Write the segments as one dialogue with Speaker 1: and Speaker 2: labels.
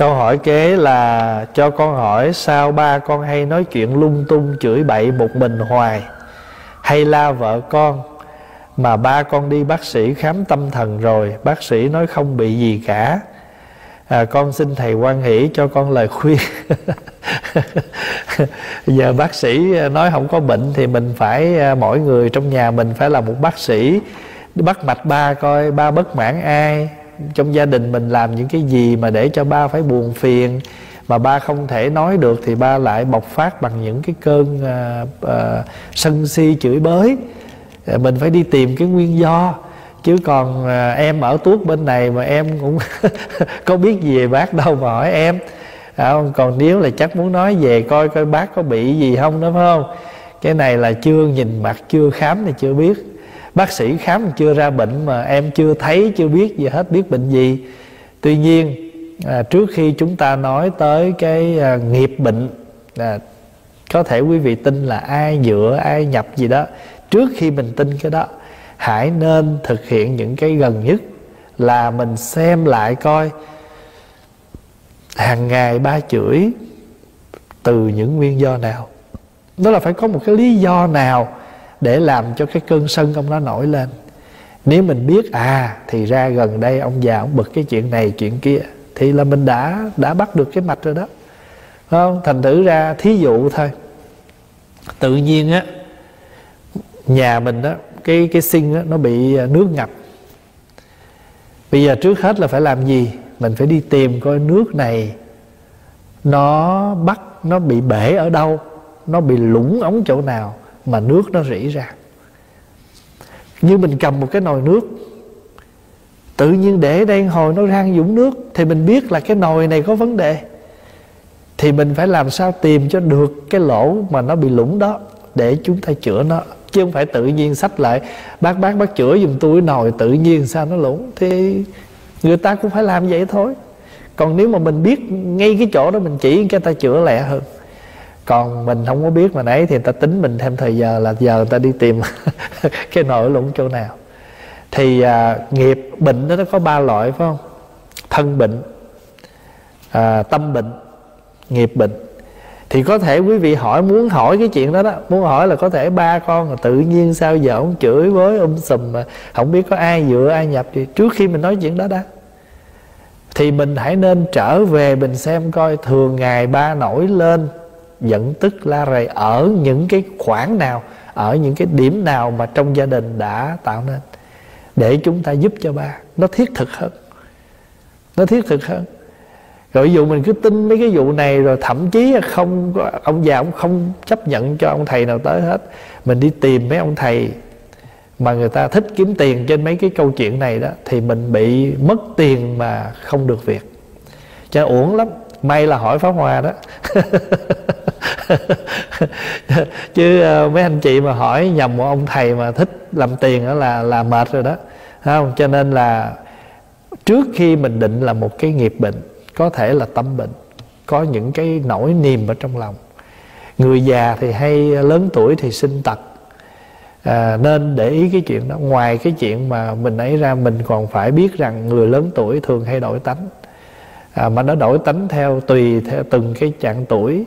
Speaker 1: câu hỏi kế là cho con hỏi sao ba con hay nói chuyện lung tung chửi bậy một mình hoài? Hay la vợ con mà ba con đi bác sĩ khám tâm thần rồi bác sĩ nói không bị gì cả. À, con xin thầy quan hỷ cho con lời khuyên. Giờ bác sĩ nói không có bệnh thì mình phải à, mỗi người trong nhà mình phải là một bác sĩ. Bắt mạch ba coi ba bất mãn ai? Trong gia đình mình làm những cái gì mà để cho ba phải buồn phiền mà ba không thể nói được thì ba lại bộc phát bằng những cái cơn à, à, sân si chửi bới. À, mình phải đi tìm cái nguyên do. Chứ còn à, em ở tuốt bên này mà em cũng có biết gì về bác đâu mà hỏi em. À, còn nếu là chắc muốn nói về coi coi bác có bị gì không đó phải không? Cái này là chưa nhìn mặt chưa khám thì chưa biết bác sĩ khám chưa ra bệnh mà em chưa thấy chưa biết gì hết biết bệnh gì. Tuy nhiên à, trước khi chúng ta nói tới cái à, nghiệp bệnh à, có thể quý vị tin là ai dựa ai nhập gì đó trước khi mình tin cái đó hãy nên thực hiện những cái gần nhất là mình xem lại coi. Hàng ngày ba chửi từ những nguyên do nào? Đó là phải có một cái lý do nào để làm cho cái cơn sân ông nó nổi lên. Nếu mình biết à thì ra gần đây ông già ông bực cái chuyện này, chuyện kia, thì là mình đã đã bắt được cái mạch rồi đó. Không? Thành thử ra thí dụ thôi. Tự nhiên á, nhà mình đó cái cái sinh á, nó bị à, nước ngập. Bây giờ trước hết là phải làm gì? Mình phải đi tìm coi nước này nó bắt, nó bị bể ở đâu, nó bị lũng ống chỗ nào mà nước nó rỉ ra. Như mình cầm một cái nồi nước, tự nhiên để đây hồi nó rang dũng nước, thì mình biết là cái nồi này có vấn đề. Thì mình phải làm sao tìm cho được cái lỗ mà nó bị lũng đó để chúng ta chữa nó, chứ không phải tự nhiên sách lại. Bác bác bác chữa giùm tôi nồi tự nhiên sao nó lũng. Thì người ta cũng phải làm vậy thôi. Còn nếu mà mình biết ngay cái chỗ đó mình chỉ cái ta chữa lẹ hơn còn mình không có biết mà nãy thì người ta tính mình thêm thời giờ là giờ người ta đi tìm cái nỗi lũng chỗ nào. Thì à, nghiệp bệnh đó nó có ba loại phải không? Thân bệnh à, tâm bệnh nghiệp bệnh. Thì có thể quý vị hỏi muốn hỏi cái chuyện đó đó muốn hỏi là có thể ba con là tự nhiên sao giờ ông chửi với um sùm mà không biết có ai dựa ai nhập gì. Trước khi mình nói chuyện đó đã thì mình hãy nên trở về mình xem coi thường ngày ba nổi lên giận tức la rầy ở những cái khoảng nào, ở những cái điểm nào mà trong gia đình đã tạo nên, để chúng ta giúp cho ba. Nó thiết thực hơn. Nó thiết thực hơn. Rồi ví dụ mình cứ tin mấy cái vụ này rồi thậm chí không ông già ông không chấp nhận cho ông thầy nào tới hết. Mình đi tìm mấy ông thầy mà người ta thích kiếm tiền trên mấy cái câu chuyện này đó, thì mình bị mất tiền mà không được việc. Cho uổng lắm. May là hỏi pháp hòa đó. chứ ờ, mấy anh chị mà hỏi nhầm một ông thầy mà thích làm tiền đó là là mệt rồi đó. Không? Cho nên là trước khi mình định là một cái nghiệp bệnh có thể là tâm bệnh có những cái nỗi niềm ở trong lòng. Người già thì hay lớn tuổi thì sinh tật. À, nên để ý cái chuyện đó. Ngoài cái chuyện mà mình ấy ra mình còn phải biết rằng người lớn tuổi thường hay đổi tánh. À, mà nó đổi tánh theo tùy theo từng cái trạng tuổi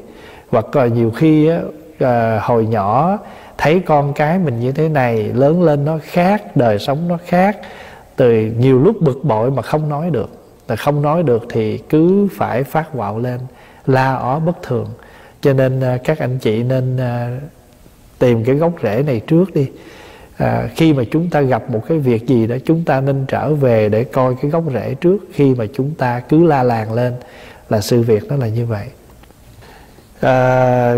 Speaker 1: hoặc là nhiều khi á, à, hồi nhỏ thấy con cái mình như thế này lớn lên nó khác đời sống nó khác từ nhiều lúc bực bội mà không nói được. Là không nói được thì cứ phải phát quạo lên la ó bất thường. Cho nên à, các anh chị nên à, tìm cái gốc rễ này trước đi. À, khi mà chúng ta gặp một cái việc gì đó chúng ta nên trở về để coi cái gốc rễ trước. Khi mà chúng ta cứ la làng lên là sự việc nó là như vậy à,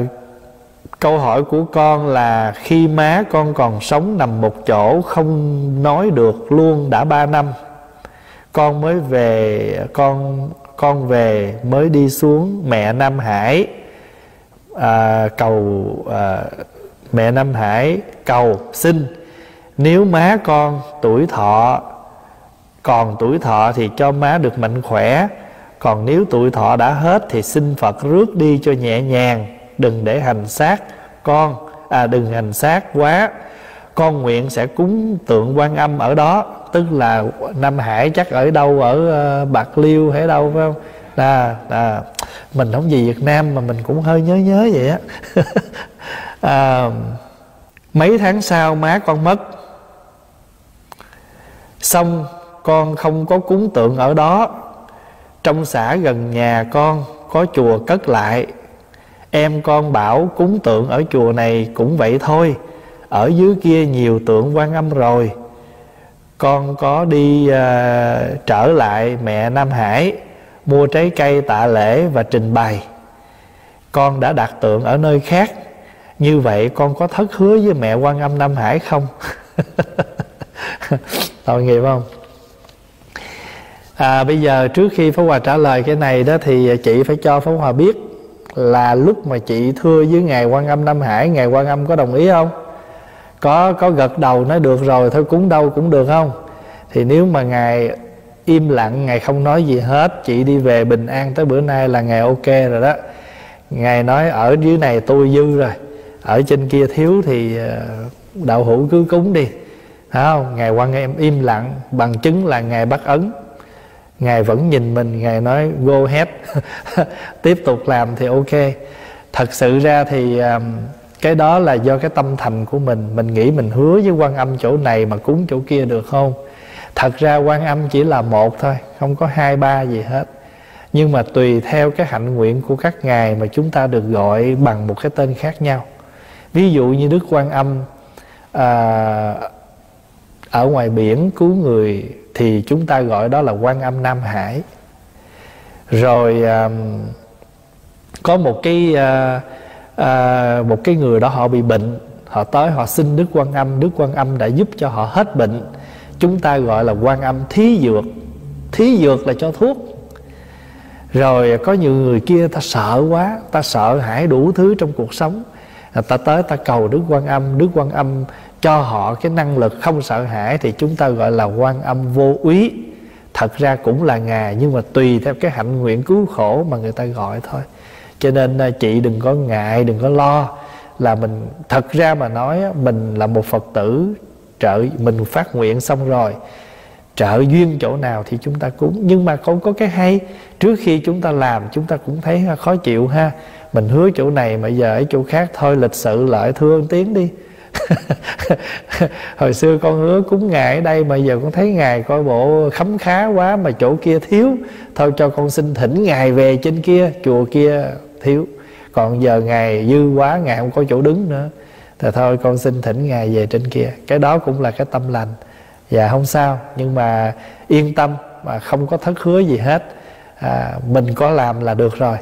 Speaker 1: câu hỏi của con là khi má con còn sống nằm một chỗ không nói được luôn đã ba năm con mới về con con về mới đi xuống mẹ Nam Hải. À, cầu à, mẹ Nam Hải cầu xin nếu má con tuổi thọ còn tuổi thọ thì cho má được mạnh khỏe còn nếu tuổi thọ đã hết thì xin Phật rước đi cho nhẹ nhàng đừng để hành xác con à đừng hành xác quá. Con nguyện sẽ cúng tượng quan âm ở đó tức là Nam Hải chắc ở đâu ở ờ, Bạc Liêu hay đâu phải không? Là à, mình không gì Việt Nam mà mình cũng hơi nhớ nhớ vậy á. À, mấy tháng sau má con mất. Xong con không có cúng tượng ở đó trong xã gần nhà con có chùa cất lại. Em con bảo cúng tượng ở chùa này cũng vậy thôi. Ở dưới kia nhiều tượng quan âm rồi. Con có đi uh, trở lại mẹ nam hải mua trái cây tạ lễ và trình bày. Con đã đặt tượng ở nơi khác. Như vậy con có thất hứa với mẹ quan âm nam hải không? Tội nghiệp không? À, bây giờ trước khi Pháp Hòa trả lời cái này đó thì chị phải cho Pháp Hòa biết là lúc mà chị thưa với ngài quan âm Nam Hải ngài quan âm có đồng ý không? Có có gật đầu nói được rồi thôi cúng đâu cũng được không? Thì nếu mà ngài im lặng ngài không nói gì hết chị đi về bình an tới bữa nay là ngài ok rồi đó. Ngài nói ở dưới này tôi dư rồi ở trên kia thiếu thì ờ, đạo hữu cứ cúng đi. Thấy không? Ngài quan em im lặng bằng chứng là ngài bắt ấn ngài vẫn nhìn mình ngài nói go ahead. Tiếp tục làm thì ok. Thật sự ra thì um, cái đó là do cái tâm thành của mình. Mình nghĩ mình hứa với quan âm chỗ này mà cúng chỗ kia được không? Thật ra quan âm chỉ là một thôi không có hai ba gì hết. Nhưng mà tùy theo cái hạnh nguyện của các ngài mà chúng ta được gọi bằng một cái tên khác nhau. Ví dụ như đức quan âm à, ở ngoài biển cứu người thì chúng ta gọi đó là quan âm nam hải. Rồi à, có một cái à, à, một cái người đó họ bị bệnh họ tới họ xin đức quan âm đức quan âm đã giúp cho họ hết bệnh. Chúng ta gọi là quan âm thí dược. Thí dược là cho thuốc. Rồi có nhiều người kia ta sợ quá ta sợ hãi đủ thứ trong cuộc sống. Ta tới ta cầu đức quan âm đức quan âm cho họ cái năng lực không sợ hãi thì chúng ta gọi là quan âm vô úy thật ra cũng là ngài nhưng mà tùy theo cái hạnh nguyện cứu khổ mà người ta gọi thôi. Cho nên à, chị đừng có ngại, đừng có lo là mình, thật ra mà nói mình là một phật tử, trợ, mình phát nguyện xong rồi, trợ duyên chỗ nào thì chúng ta cúng. Nhưng mà cũng có cái hay, trước khi chúng ta làm chúng ta cũng thấy à, khó chịu ha. Mình hứa chỗ này mà giờ ở chỗ khác thôi, lịch sự lại thương tiếng đi. hồi xưa con hứa cúng ngài ở đây mà giờ con thấy ngài coi bộ khấm khá quá mà chỗ kia thiếu. Thôi cho con xin thỉnh ngài về trên kia chùa kia thiếu. Còn giờ ngài dư quá ngài không có chỗ đứng nữa. Thì thôi con xin thỉnh ngài về trên kia. Cái đó cũng là cái tâm lành. Dạ không sao. Nhưng mà yên tâm mà không có thất hứa gì hết. À, mình có làm là được rồi.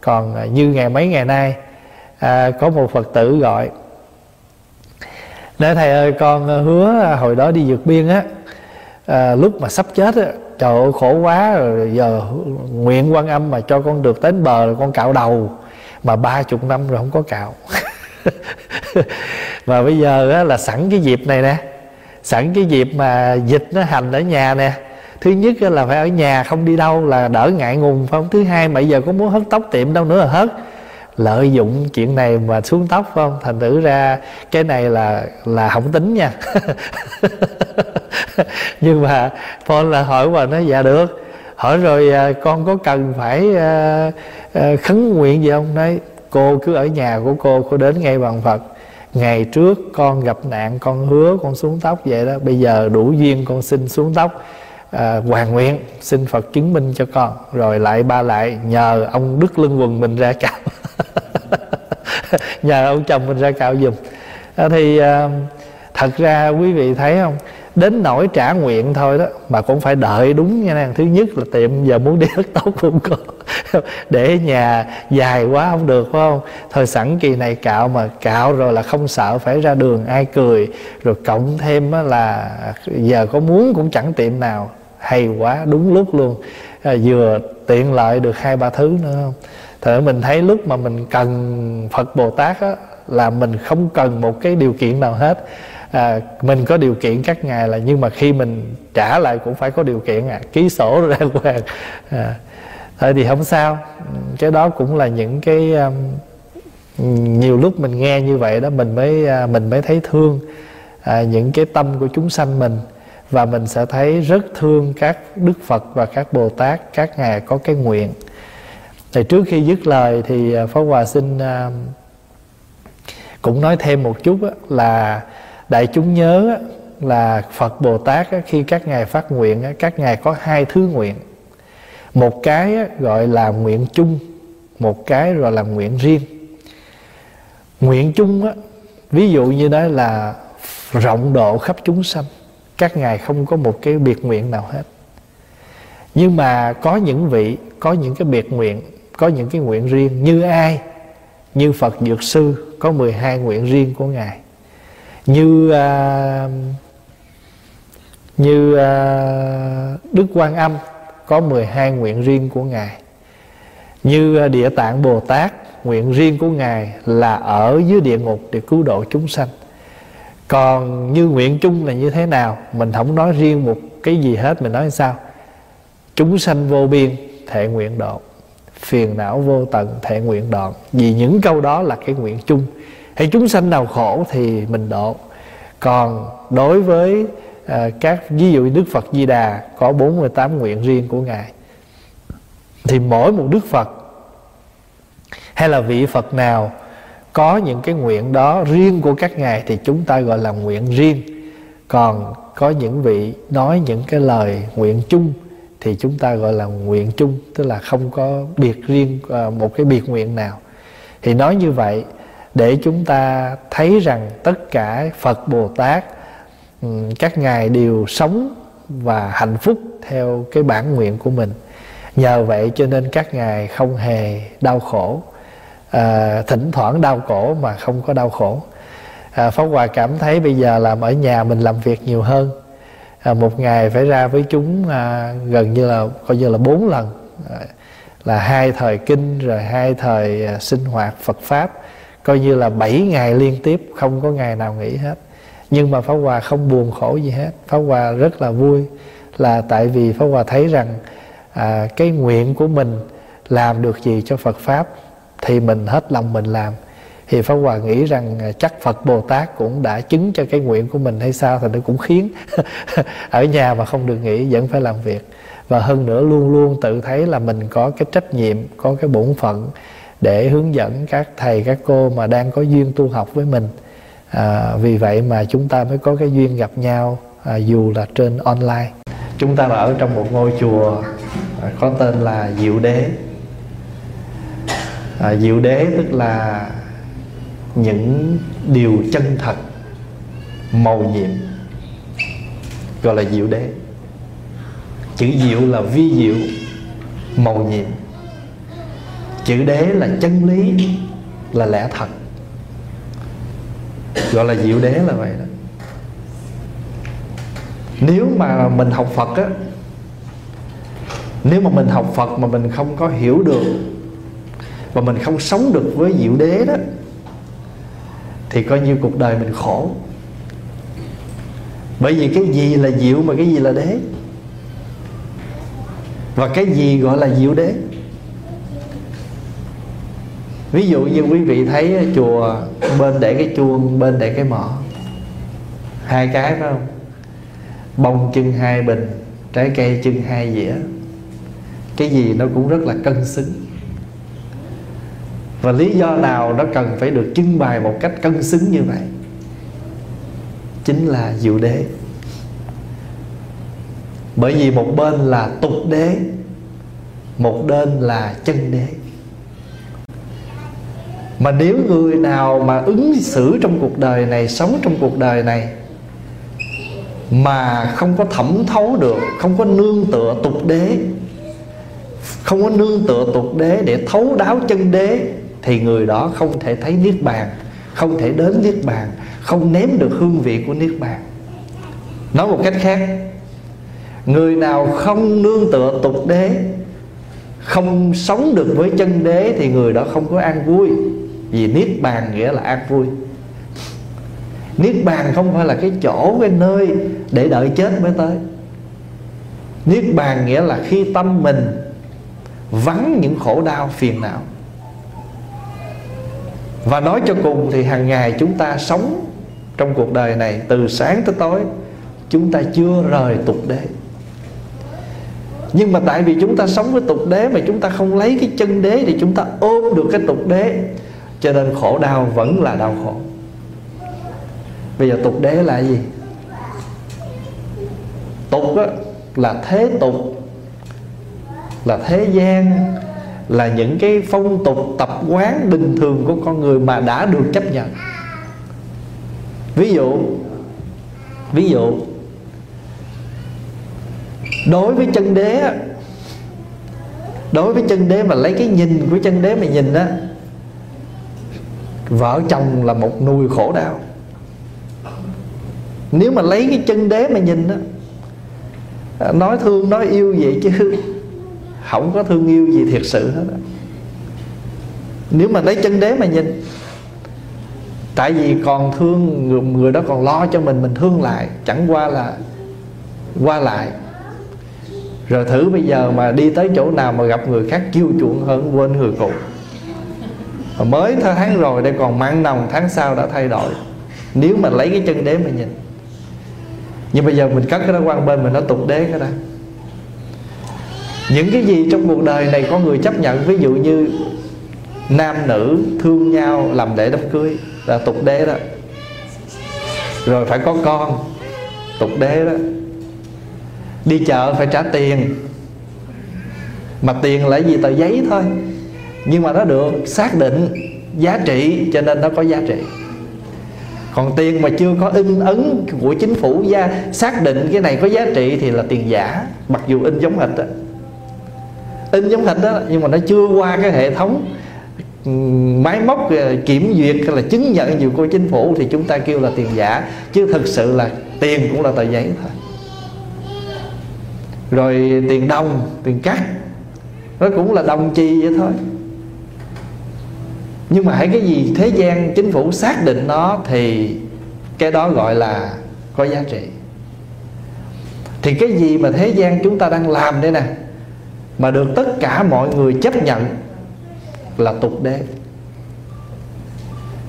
Speaker 1: Còn như ngày mấy ngày nay à, có một phật tử gọi nói thầy ơi con ờ, hứa à, hồi đó đi vượt biên á à, lúc mà sắp chết á trời ơi khổ quá rồi giờ nguyện quan âm mà cho con được đến bờ rồi con cạo đầu. Mà ba chục năm rồi không có cạo. Mà bây giờ á, là sẵn cái dịp này nè sẵn cái dịp mà dịch nó hành ở nhà nè. Thứ nhất là phải ở nhà không đi đâu là đỡ ngại ngùng phải không? Thứ hai mà giờ có muốn hớt tóc tiệm đâu nữa là hớt lợi dụng chuyện này mà xuống tóc không? Thành thử ra cái này là là không tính nha. Nhưng mà Paul là hỏi và nói dạ được. Hỏi rồi à, con có cần phải à, à, khấn nguyện gì không? Nói cô cứ ở nhà của cô cô đến ngay bằng phật. Ngày trước con gặp nạn con hứa con xuống tóc vậy đó. Bây giờ đủ duyên con xin xuống tóc à, hoàn nguyện xin phật chứng minh cho con. Rồi lại ba lại nhờ ông đức lưng quần mình ra cạo nhờ ông chồng mình ra cạo giùm. À, thì à, thật ra quý vị thấy không? Đến nỗi trả nguyện thôi đó mà cũng phải đợi đúng nha thứ nhất là tiệm giờ muốn đi rất tốt không có. Để nhà dài quá không được phải không? Thôi sẵn kỳ này cạo mà cạo rồi là không sợ phải ra đường ai cười. Rồi cộng thêm là giờ có muốn cũng chẳng tiệm nào. Hay quá đúng lúc luôn. À, vừa tiện lợi được hai ba thứ nữa không? Thì mình thấy lúc mà mình cần Phật Bồ Tát á, là mình không cần một cái điều kiện nào hết. À, mình có điều kiện các ngài là nhưng mà khi mình trả lại cũng phải có điều kiện à ký sổ ra hoàng. À, thôi thì không sao. Cái đó cũng là những cái um, nhiều lúc mình nghe như vậy đó mình mới uh, mình mới thấy thương à, những cái tâm của chúng sanh mình. Và mình sẽ thấy rất thương các đức phật và các bồ tát các ngài có cái nguyện thì trước khi dứt lời thì phó Pháp Hòa xin à, cũng nói thêm một chút là đại chúng nhớ là Phật Bồ Tát khi các ngài phát nguyện các ngài có hai thứ nguyện. Một cái gọi là nguyện chung một cái rồi là nguyện riêng. Nguyện chung á, ví dụ như đó là rộng độ khắp chúng sanh các ngài không có một cái biệt nguyện nào hết. Nhưng mà có những vị có những cái biệt nguyện có những cái nguyện riêng như ai? Như Phật Dược Sư có 12 nguyện riêng của Ngài. Như à, như à, Đức Quan Âm có 12 nguyện riêng của Ngài. Như à, Địa Tạng Bồ Tát nguyện riêng của Ngài là ở dưới địa ngục để cứu độ chúng sanh. Còn như nguyện chung là như thế nào? Mình không nói riêng một cái gì hết mình nói sao? Chúng sanh vô biên thệ nguyện độ phiền não vô tận thệ nguyện đoạn. Vì những câu đó là cái nguyện chung. Hay chúng sanh nào khổ thì mình độ. Còn đối với à, các ví dụ Đức Phật Di Đà có 48 nguyện riêng của Ngài. Thì mỗi một Đức Phật hay là vị Phật nào có những cái nguyện đó riêng của các ngài thì chúng ta gọi là nguyện riêng. Còn có những vị nói những cái lời nguyện chung thì chúng ta gọi là nguyện chung tức là không có biệt riêng à, một cái biệt nguyện nào. Thì nói như vậy để chúng ta thấy rằng tất cả Phật Bồ Tát ừ, các ngài đều sống và hạnh phúc theo cái bản nguyện của mình. Nhờ vậy cho nên các ngài không hề đau khổ à, thỉnh thoảng đau khổ mà không có đau khổ. À, pháp hòa cảm thấy bây giờ làm ở nhà mình làm việc nhiều hơn à, một ngày phải ra với chúng à, gần như là coi như là bốn lần. À, là hai thời kinh rồi hai thời à, sinh hoạt Phật pháp. Coi như là bảy ngày liên tiếp không có ngày nào nghỉ hết. Nhưng mà pháp hòa không buồn khổ gì hết. Pháp hòa rất là vui là tại vì pháp hòa thấy rằng à, cái nguyện của mình làm được gì cho Phật pháp thì mình hết lòng mình làm thì Pháp Hòa nghĩ rằng à, chắc Phật Bồ Tát cũng đã chứng cho cái nguyện của mình hay sao thì nó cũng khiến ở nhà mà không được nghỉ vẫn phải làm việc. Và hơn nữa luôn luôn tự thấy là mình có cái trách nhiệm có cái bổn phận để hướng dẫn các thầy các cô mà đang có duyên tu học với mình. À, vì vậy mà chúng ta mới có cái duyên gặp nhau à, dù là trên online. Chúng ta là ở trong một ngôi chùa à, có tên là Diệu Đế. À, diệu đế tức là những điều chân thật, màu nhiệm, gọi là diệu đế. Chữ diệu là vi diệu, màu nhiệm. Chữ đế là chân lý, là lẽ thật. Gọi là diệu đế là vậy đó. Nếu mà mình học phật á, nếu mà mình học phật mà mình không có hiểu được và mình không sống được với diệu đế đó thì coi như cuộc đời mình khổ. Bởi vì cái gì là diệu mà cái gì là đế? Và cái gì gọi là diệu đế? Ví dụ như quý vị thấy chùa bên để cái chuông, bên để cái mỏ. Hai cái phải không? Bông chân hai bình, trái cây chân hai dĩa. Cái gì nó cũng rất là cân xứng và lý do nào nó cần phải được trưng bày một cách cân xứng như vậy? Chính là diệu đế. Bởi vì một bên là tục đế, một bên là chân đế. Mà nếu người nào mà ứng xử trong cuộc đời này, sống trong cuộc đời này mà không có thẩm thấu được, không có nương tựa tục đế, không có nương tựa tục đế để thấu đáo chân đế thì người đó không thể thấy niết bàn, không thể đến niết bàn, không nếm được hương vị của niết bàn. Nói một cách khác, người nào không nương tựa tục đế, không sống được với chân đế thì người đó không có an vui, vì niết bàn nghĩa là an vui. Niết bàn không phải là cái chỗ, cái nơi để đợi chết mới tới. Niết bàn nghĩa là khi tâm mình vắng những khổ đau phiền não và nói cho cùng thì hàng ngày chúng ta sống trong cuộc đời này, từ sáng tới tối, chúng ta chưa rời tục đế. Nhưng mà tại vì chúng ta sống với tục đế mà chúng ta không lấy cái chân đế thì chúng ta ôm được cái tục đế, cho nên khổ đau vẫn là đau khổ. Bây giờ tục đế là gì? Tục đó là thế tục, là thế gian là những cái phong tục tập quán bình thường của con người mà đã được chấp nhận. Ví dụ ví dụ, đối với chân đế đối với chân đế mà lấy cái nhìn của chân đế mà nhìn á, vợ chồng là một nùi khổ đau. Nếu mà lấy cái chân đế mà nhìn á, nói thương, nói yêu vậy chứ không có thương yêu gì thiệt sự hết đó. nếu mà lấy chân đế mà nhìn tại vì còn thương người, người đó còn lo cho mình mình thương lại chẳng qua là qua lại. Rồi thử bây giờ mà đi tới chỗ nào mà gặp người khác chiêu chuộng hơn quên người cũ mà mới tháng rồi đây còn mang nồng tháng sau đã thay đổi. Nếu mà lấy cái chân đế mà nhìn. Nhưng bây giờ mình cất cái đó quan bên mình nó tục đế cái đó những cái gì trong cuộc đời này có người chấp nhận? Ví dụ như nam nữ thương nhau làm lễ đám cưới, là tục đế đó. Rồi phải có con, tục đế đó. Đi chợ phải trả tiền. Mà tiền là gì? Tờ giấy thôi. Nhưng mà nó được xác định giá trị, cho nên nó có giá trị. Còn tiền mà chưa có in ấn của chính phủ ra xác định cái này có giá trị thì là tiền giả, mặc dù in giống hệt đó in giống thịt đó, nhưng mà nó chưa qua cái hệ thống ừ, máy móc ờ, kiểm duyệt hay là chứng nhận nhiều của chính phủ thì chúng ta kêu là tiền giả. Chứ thực sự là tiền cũng là tờ giấy thôi. Rồi tiền đồng, tiền cắt, nó cũng là đồng chi vậy thôi. Nhưng mà hãy cái gì thế gian chính phủ xác định nó thì cái đó gọi là có giá trị. Thì cái gì mà thế gian chúng ta đang làm đây nè mà được tất cả mọi người chấp nhận là tục đế.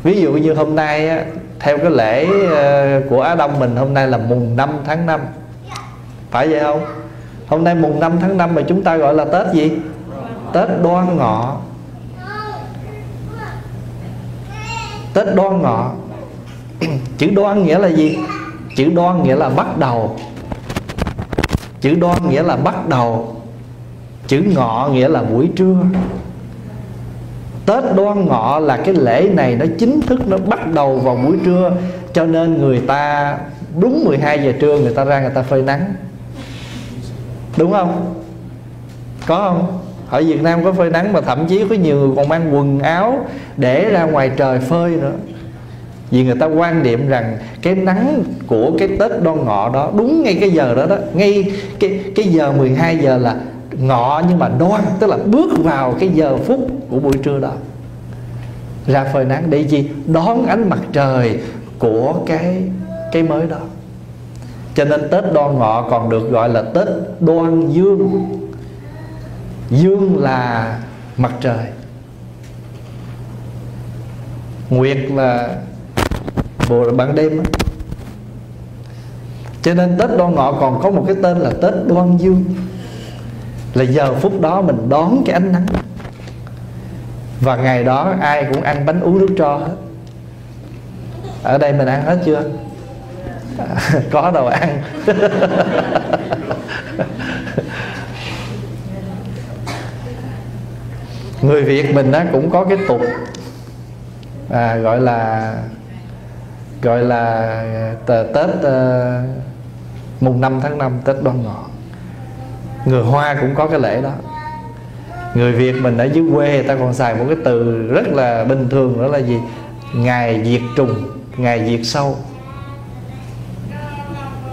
Speaker 1: Ví dụ như hôm nay á, theo cái lễ ờ, của Á Đông mình hôm nay là mùng 5 tháng 5 phải vậy không? Hôm nay mùng 5 tháng 5 mà chúng ta gọi là Tết gì? Tết đoan ngọ. Tết đoan ngọ. Chữ đoan nghĩa là gì? Chữ đoan nghĩa là bắt đầu. Chữ đoan nghĩa là bắt đầu. Chữ ngọ nghĩa là buổi trưa Tết đoan ngọ là cái lễ này nó chính thức nó bắt đầu vào buổi trưa Cho nên người ta đúng 12 giờ trưa người ta ra người ta phơi nắng Đúng không? Có không? Ở Việt Nam có phơi nắng mà thậm chí có nhiều người còn mang quần áo Để ra ngoài trời phơi nữa Vì người ta quan niệm rằng Cái nắng của cái Tết đoan ngọ đó Đúng ngay cái giờ đó đó Ngay cái, cái giờ 12 giờ là ngọ nhưng mà đoan tức là bước vào cái giờ phút của buổi trưa đó. Ra phơi nắng để chi đón ánh mặt trời của cái cái mới đó. Cho nên tết đoan ngọ còn được gọi là tết đoan dương. Dương là mặt trời. Nguyệt là bộ ban đêm đó. cho nên tết đoan ngọ còn có một cái tên là tết đoan dương là giờ phút đó mình đón cái ánh nắng. Và ngày đó ai cũng ăn bánh uống nước tro hết. Ở đây mình ăn hết chưa? Có đồ ăn. Người việt mình á cũng có cái tục à, gọi là gọi là à, tết uh, mùng 5 tháng 5 tết đoan ngọ người hoa cũng có cái lễ đó. Người việt mình ở dưới quê người ta còn xài một cái từ rất là bình thường, đó là gì? Ngày diệt trùng, ngày diệt sâu.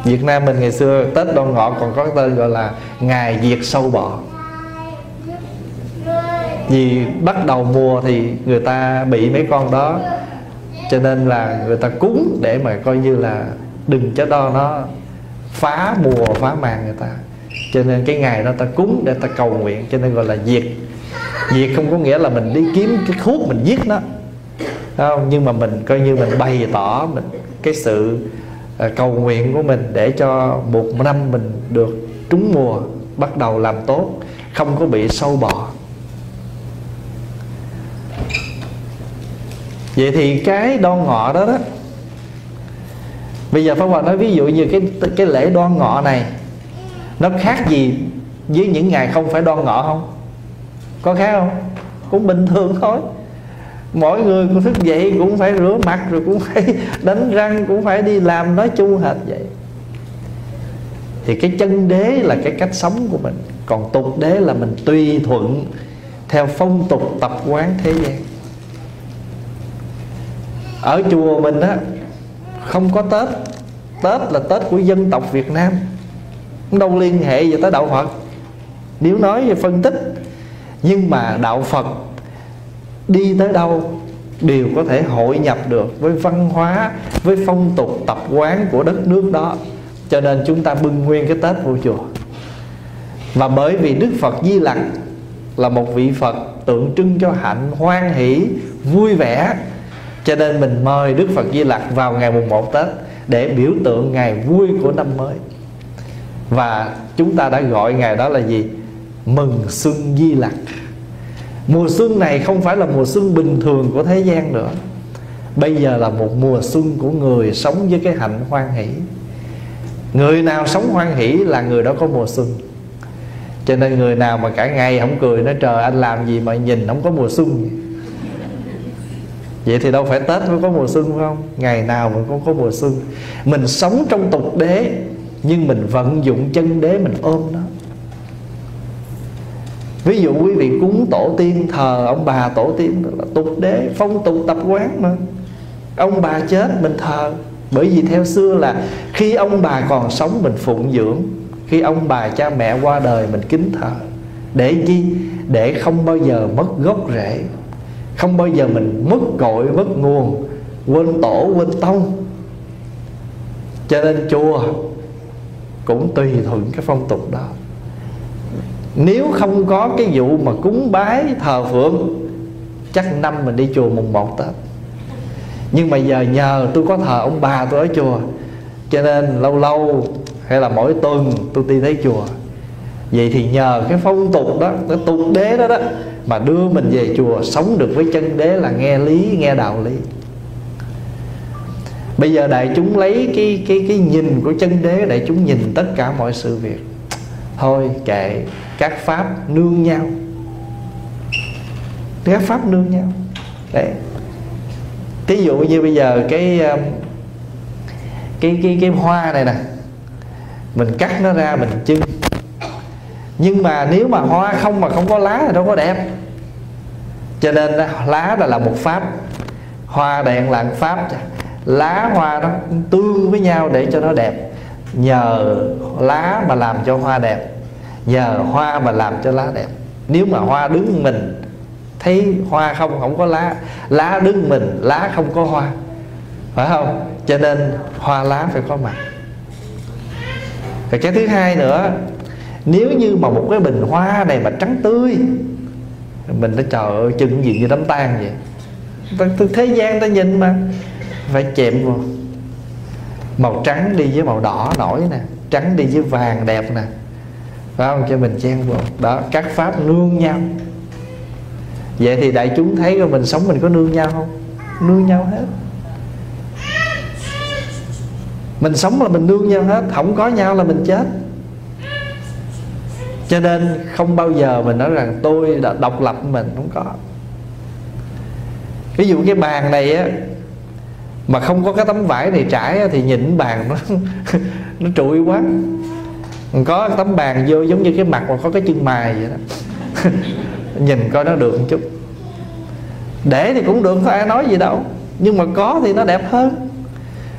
Speaker 1: Việt Nam mình ngày xưa Tết đoan ngọ còn có tên gọi là Ngày diệt sâu bọ. Vì bắt đầu mùa thì người ta bị mấy con đó, Cho nên là người ta cúng để mà coi như là Đừng cho đo nó phá mùa, phá màng người ta cho nên cái ngày đó ta cúng để ta cầu nguyện, cho nên gọi là diệt. Diệt không có nghĩa là mình đi kiếm cái thuốc mình giết nó. Không? Nhưng mà mình coi như mình bày tỏ mình cái sự à, cầu nguyện của mình để cho một năm mình được trúng mùa, bắt đầu làm tốt, không có bị sâu bọ. Vậy thì cái đoan ngọ đó đó, bây giờ pháp hòa nói ví dụ như cái cái lễ đoan ngọ này nó khác gì với những ngày không phải đoan ngọ không? Có khác không? Cũng bình thường thôi. Mỗi người cũng thức dậy cũng phải rửa mặt, rồi cũng phải đánh răng, cũng phải đi làm, nói chung hệt vậy. Thì cái chân đế là cái cách sống của mình. Còn tục đế là mình tùy thuận theo phong tục tập quán thế gian. Ở chùa mình á, không có tết. Tết là tết của dân tộc việt nam đâu liên hệ gì tới đạo phật. Nếu nói về phân tích, nhưng mà đạo phật đi tới đâu đều có thể hội nhập được với văn hóa, với phong tục, tập quán của đất nước đó. Cho nên chúng ta bưng nguyên cái tết vô chùa. Và bởi vì đức phật di lặc là một vị phật tượng trưng cho hạnh, hoan hỷ, vui vẻ, cho nên mình mời đức phật di lặc vào ngày mùng 1 tết để biểu tượng ngày vui của năm mới và chúng ta đã gọi ngày đó là gì? Mừng xuân di lặc. Mùa xuân này không phải là mùa xuân bình thường của thế gian nữa. Bây giờ là một mùa xuân của người sống với cái hạnh hoan hỷ. Người nào sống hoan hỷ là người đó có mùa xuân. Cho nên người nào mà cả ngày không cười nói, trời, anh làm gì mà nhìn không có mùa xuân vậy? Vậy thì đâu phải tết mới có mùa xuân phải không? Ngày nào mình cũng có mùa xuân. Mình sống trong tục đế nhưng mình vận dụng chân đế mình ôm nó. Ví dụ quý vị cúng tổ tiên, thờ ông bà tổ tiên là tục đế, phong tục tập quán mà. Ông bà chết, mình thờ. Bởi vì theo xưa là khi ông bà còn sống, mình phụng dưỡng. Khi ông bà cha mẹ qua đời, mình kính thờ. Để chi? Để không bao giờ mất gốc rễ. Không bao giờ mình mất cội, mất nguồn. Quên tổ, quên tông. Cho nên chùa cũng tùy thuận cái phong tục đó. Nếu không có cái vụ mà cúng bái thờ phượng, chắc năm mình đi chùa mùng một tết. Nhưng mà giờ nhờ tôi có thờ ông bà tôi ở chùa, cho nên lâu lâu hay là mỗi tuần tôi đi tới chùa. Vậy thì nhờ cái phong tục đó, cái tục đế đó đó, mà đưa mình về chùa sống được với chân đế là nghe lý, nghe đạo lý bây giờ đại chúng lấy cái cái cái nhìn của chân đế, đại chúng nhìn tất cả mọi sự việc. Thôi kệ, các pháp nương nhau. Các pháp nương nhau. Đấy. Thí dụ như bây giờ cái um, cái cái cái hoa này nè. Mình cắt nó ra, mình trưng nhưng mà nếu mà hoa không mà không có lá thì đâu có đẹp. Cho nên lá là là một pháp. Hoa đèn là một pháp lá hoa nó tương với nhau để cho nó đẹp. Nhờ lá mà làm cho hoa đẹp. Nhờ hoa mà làm cho lá đẹp. Nếu mà hoa đứng mình, thấy hoa không không có lá lá đứng mình, lá không có hoa. Phải không? Cho nên hoa lá phải có mặt. Rồi cái thứ hai nữa, nếu như mà một cái bình hoa này mà trắng tươi, mình nó trời ơi, chừng gì như đám tang vậy? Thế gian ta nhìn mà phải chệm vào màu trắng đi với màu đỏ nổi nè, trắng đi với vàng đẹp nè. Phải không? Cho mình chen vào đó, các pháp nương nhau. Vậy thì đại chúng thấy rồi mình sống mình có nương nhau không? Nương nhau hết. Mình sống là mình nương nhau hết, không có nhau là mình chết. Cho nên không bao giờ mình nói rằng tôi đã độc lập mình, không có. Ví dụ cái bàn này á mà không có cái tấm vải này trải thì nhìn bàn nó nó trụi quá. Có tấm bàn vô giống như cái mặt mà có cái chân mài vậy đó. Nhìn coi nó được một chút. Để thì cũng được có ai nói gì đâu. Nhưng mà có thì nó đẹp hơn.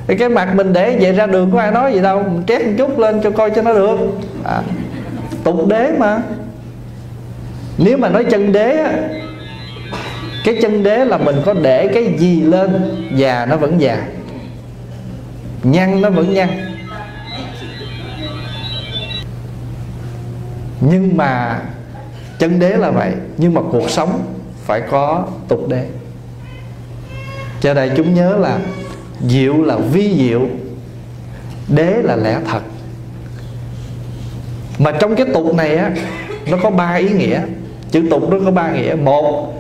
Speaker 1: Thì cái mặt mình để vậy ra đường có ai nói gì đâu. Mình trét một chút lên cho coi cho nó được. À, tục đế mà. Nếu mà nói chân đế á cái chân đế là mình có để cái gì lên, già nó vẫn già, nhăn nó vẫn nhăn. Nhưng mà chân đế là vậy, nhưng mà cuộc sống phải có tục đế. Cho đây chúng nhớ là diệu là vi diệu, đế là lẽ thật. Mà trong cái tục này á, nó có ba ý nghĩa. Chữ tục nó có ba nghĩa. Một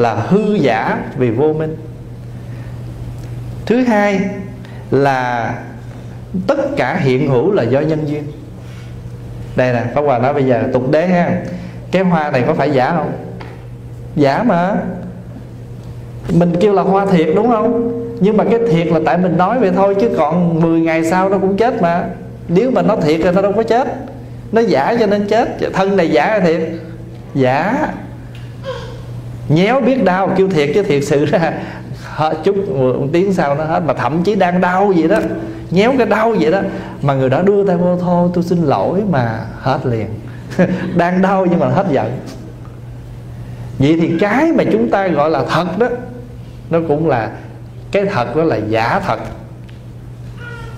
Speaker 1: là hư giả vì vô minh. Thứ hai là tất cả hiện hữu là do nhân duyên. Đây nè, Pháp Hòa nói bây giờ, tục đế ha, cái hoa này có phải giả không? Giả mà. Mình kêu là hoa thiệt đúng không? Nhưng mà cái thiệt là tại mình nói vậy thôi, chứ còn 10 ngày sau nó cũng chết mà. Nếu mà nó thiệt thì nó đâu có chết. Nó giả cho nên chết. Thân này giả hay thiệt? Giả nhéo biết đau kêu thiệt chứ thiệt sự ra. Hết chút một tiếng sau nó hết mà thậm chí đang đau vậy đó. Nhéo cái đau vậy đó. Mà người đó đưa tay vô thôi tôi xin lỗi mà. Hết liền. Đang đau nhưng mà hết giận. Vậy thì cái mà chúng ta gọi là thật đó nó cũng là cái thật đó là giả thật.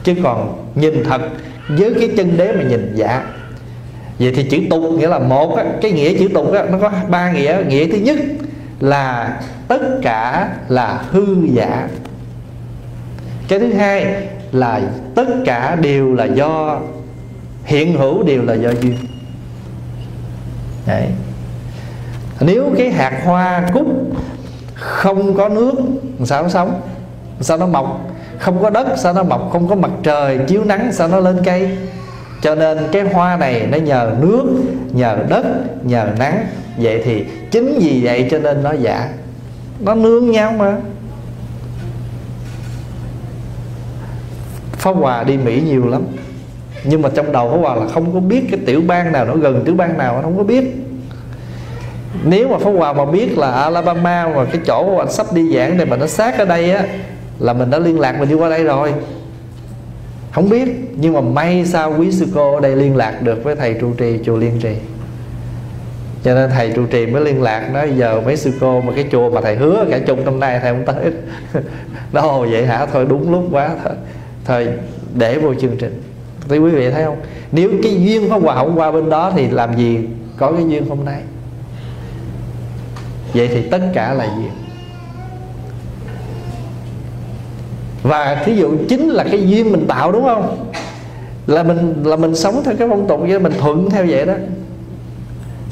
Speaker 1: Chứ còn nhìn thật với cái chân đế mà nhìn giả. Vậy thì chữ tục nghĩa là một á, cái nghĩa chữ tục á, nó có ba nghĩa. Nghĩa thứ nhất là tất cả là hư giả. Cái thứ hai là tất cả đều là do, hiện hữu đều là do duyên. Đấy. nếu cái hạt hoa cúc không có nước, sao nó sống? Sao nó mọc? Không có đất, sao nó mọc? Không có mặt trời, chiếu nắng, sao nó lên cây? Cho nên cái hoa này nó nhờ nước, nhờ đất, nhờ nắng vậy thì chính vì vậy cho nên nó giả. Nó nương nhau mà. Pháp Hòa đi Mỹ nhiều lắm. Nhưng mà trong đầu Pháp Hòa là không có biết Cái tiểu bang nào nó gần tiểu bang nào Không có biết. Nếu mà Pháp Hòa mà biết là Alabama Mà cái chỗ anh sắp đi giảng này Mà nó sát ở đây á, Là mình đã liên lạc mình đi qua đây rồi. Không biết, Nhưng mà may sao quý sư cô ở đây liên lạc được Với thầy trụ trì chùa Liên Trì cho nên thầy trụ trì mới liên lạc nói, giờ mấy sư cô mà cái chùa mà thầy hứa cả chung năm nay thầy không tới. Đâu vậy hả? Thôi đúng lúc quá thôi. Thôi để vô chương trình. Thì quý vị thấy không? Nếu cái duyên pháp hòa không qua bên đó thì làm gì có cái duyên hôm nay? Vậy thì tất cả là duyên và thí dụ chính là cái duyên mình tạo đúng không? Là mình là mình sống theo cái phong tục với mình thuận theo vậy đó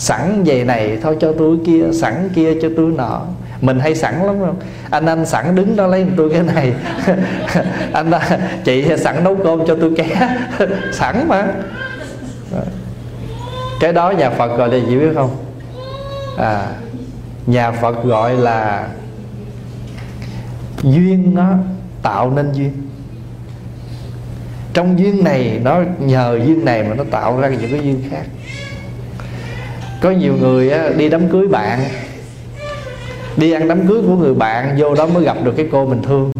Speaker 1: sẵn về này thôi cho tôi kia, sẵn kia cho tôi nọ. Mình hay sẵn lắm không? Anh anh sẵn đứng đó lấy tôi cái này. Anh chị sẵn nấu cơm cho tôi ké. Sẵn mà. Cái đó nhà phật gọi là gì biết không? À nhà phật gọi là duyên nó tạo nên duyên. Trong duyên này, nó nhờ duyên này mà nó tạo ra những cái duyên khác có nhiều người á, đi đám cưới bạn. Đi ăn đám cưới của người bạn vô đó mới gặp được cái cô mình thương.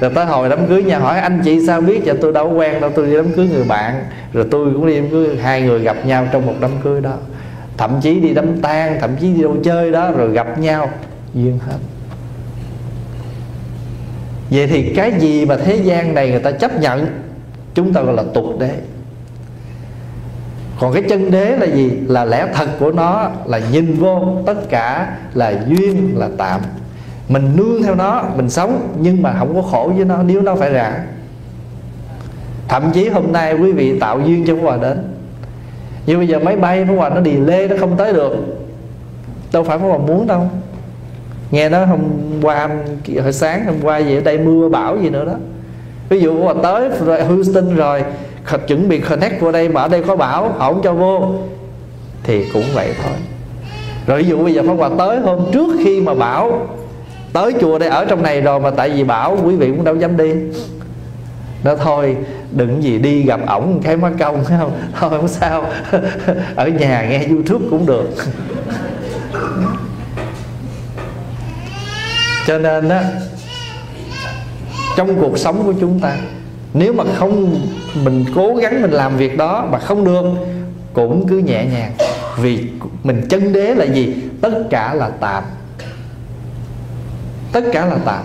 Speaker 1: Rồi tới hồi đám cưới nhà hỏi anh chị sao biết dạ tôi đâu quen đâu tôi đi đám cưới người bạn. Rồi tôi cũng đi đám cưới hai người gặp nhau trong một đám cưới đó. Thậm chí đi đám tang thậm chí đi đâu chơi đó rồi gặp nhau. Duyên hết. Vậy thì cái gì mà thế gian này người ta chấp nhận chúng ta gọi là tục đế còn cái chân đế là gì? Là lẽ thật của nó, là nhìn vô tất cả là duyên, là tạm. Mình nương theo nó, mình sống, nhưng mà không có khổ với nó, nếu nó phải rã thậm chí hôm nay quý vị tạo duyên cho Phú Hòa đến. Nhưng bây giờ máy bay của Hòa nó đi lê nó không tới được. Đâu phải Phú Hòa muốn đâu. Nghe nói hôm qua hồi sáng hôm qua gì ở đây mưa bão gì nữa đó. Ví dụ Hòa tới Houston rồi chuẩn bị connect vô đây mà ở đây có bảo họ không cho vô. Thì cũng vậy thôi. Rồi ví dụ bây giờ pháp hòa tới hôm trước khi mà bảo, tới chùa đây ở trong này rồi mà tại vì bảo, quý vị cũng đâu dám đi. Nó thôi, đừng gì đi gặp ổng cái má công, không, thôi không sao. Ở nhà nghe youtube cũng được. Cho nên á, trong cuộc sống của chúng ta nếu mà không mình cố gắng mình làm việc đó mà không được cũng cứ nhẹ nhàng. Vì mình chân đế là gì? Tất cả là tạm. Tất cả là tạm.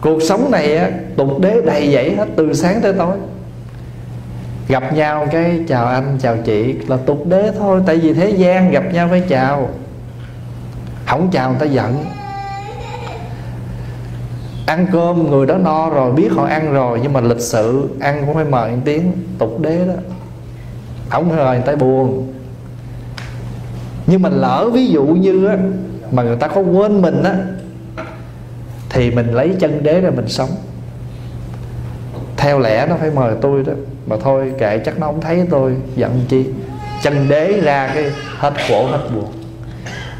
Speaker 1: Cuộc sống này á, tục đế đầy dẫy hết từ sáng tới tối. Gặp nhau cái chào anh chào chị là tục đế thôi tại vì thế gian gặp nhau phải chào. Không chào người ta giận ăn cơm, người đó no rồi, biết họ ăn rồi, nhưng mà lịch sự ăn cũng phải mời một tiếng tục đế đó. Không hơi người ta buồn. Nhưng mà lỡ ví dụ như á, mà người ta có quên mình á, thì mình lấy chân đế ra mình sống. Theo lẽ nó phải mời tôi đó. Mà thôi kệ, chắc nó không thấy tôi, giận chi. Chân đế ra cái hết khổ, hết buồn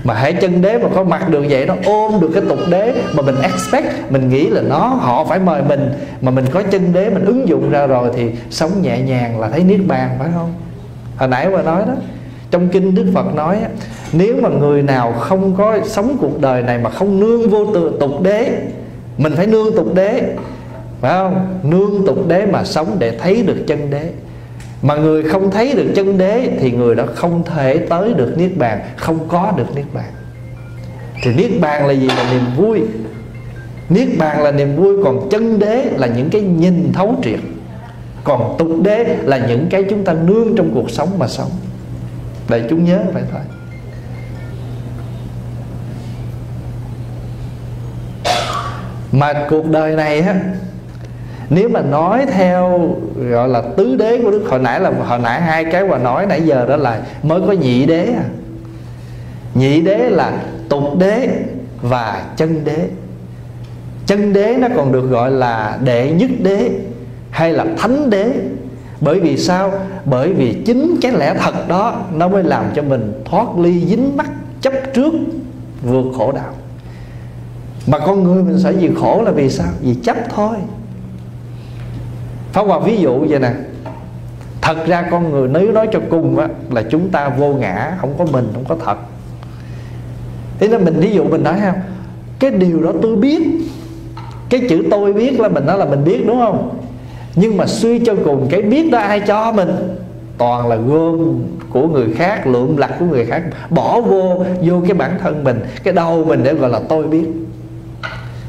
Speaker 1: mà hãy chân đế mà có mặt được vậy nó ôm được cái tục đế mà mình expect, mình nghĩ là nó, họ phải mời mình, mà mình có chân đế, mình ứng dụng ra rồi thì sống nhẹ nhàng là thấy niết bàn, phải không? Hồi nãy mà nói đó, trong kinh đức phật nói nếu mà người nào không có sống cuộc đời này mà không nương vô tục đế, mình phải nương tục đế, phải không? Nương tục đế mà sống để thấy được chân đế mà người không thấy được chân đế thì người đó không thể tới được niết bàn, không có được niết bàn. Thì niết bàn là gì? Là niềm vui. Niết bàn là niềm vui, còn chân đế là những cái nhìn thấu triệt. Còn tục đế là những cái chúng ta nương trong cuộc sống mà sống. Để chúng nhớ vậy thôi. Mà cuộc đời này á nếu mà nói theo, gọi là, tứ đế của đức, hồi nãy là, hồi nãy hai cái mà nói nãy giờ đó là mới có nhị đế à. Nhị đế là tục đế và chân đế. Chân đế nó còn được gọi là đệ nhất đế hay là thánh đế. Bởi vì sao? Bởi vì chính cái lẽ thật đó nó mới làm cho mình thoát ly dính mắc chấp trước, vượt khổ đạo. Mà con người mình sẽ gì khổ là vì sao? Vì chấp thôi. Pháp Hòa ví dụ vậy nè. Thật ra con người nếu nói cho cùng á, là chúng ta vô ngã Không có mình, không có thật. Thế nên mình ví dụ mình nói ha Cái điều đó tôi biết Cái chữ tôi biết là mình nói là mình biết đúng không? Nhưng mà suy cho cùng Cái biết đó ai cho mình? Toàn là gom của người khác Lượm lặt của người khác Bỏ vô vô cái bản thân mình Cái đầu mình để gọi là tôi biết.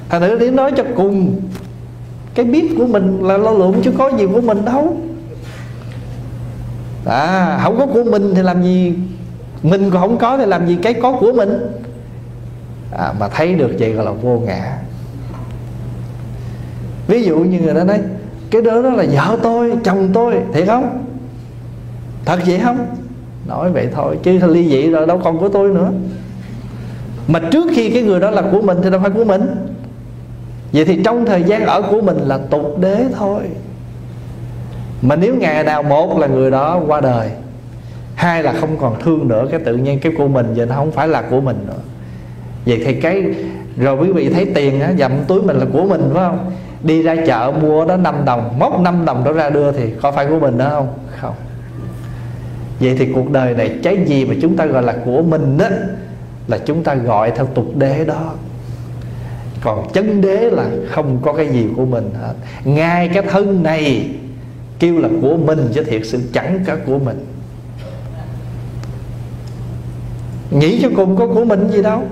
Speaker 1: Thành thử đến nói cho cùng cái biết của mình là lo lộn chứ có gì của mình đâu. À không có của mình thì làm gì? Mình còn không có thì làm gì cái có của mình? À, mà thấy được vậy gọi là vô ngã. Ví dụ như người ta nói cái đứa đó là vợ tôi chồng tôi. Thiệt không? Thật vậy không? Nói vậy thôi chứ ly dị rồi đâu còn của tôi nữa. Mà trước khi cái người đó là của mình thì đâu phải của mình. Vậy thì trong thời gian ở của mình là tục đế thôi. Mà nếu ngày nào một là người đó qua đời Hai là không còn thương nữa Cái tự nhiên cái của mình giờ nó không phải là của mình nữa. Vậy thì cái Rồi quý vị thấy tiền á, dặm túi mình là của mình phải không? Đi ra chợ mua đó 5 đồng Móc 5 đồng đó ra đưa thì có phải của mình đó không? Không. Vậy thì cuộc đời này cái gì mà chúng ta gọi là của mình á Là chúng ta gọi theo tục đế đó còn chân đế là không có cái gì của mình hết. Ngay cái thân này kêu là của mình chứ thiệt sự chẳng có của mình. Nghĩ cho cùng có của mình gì đâu.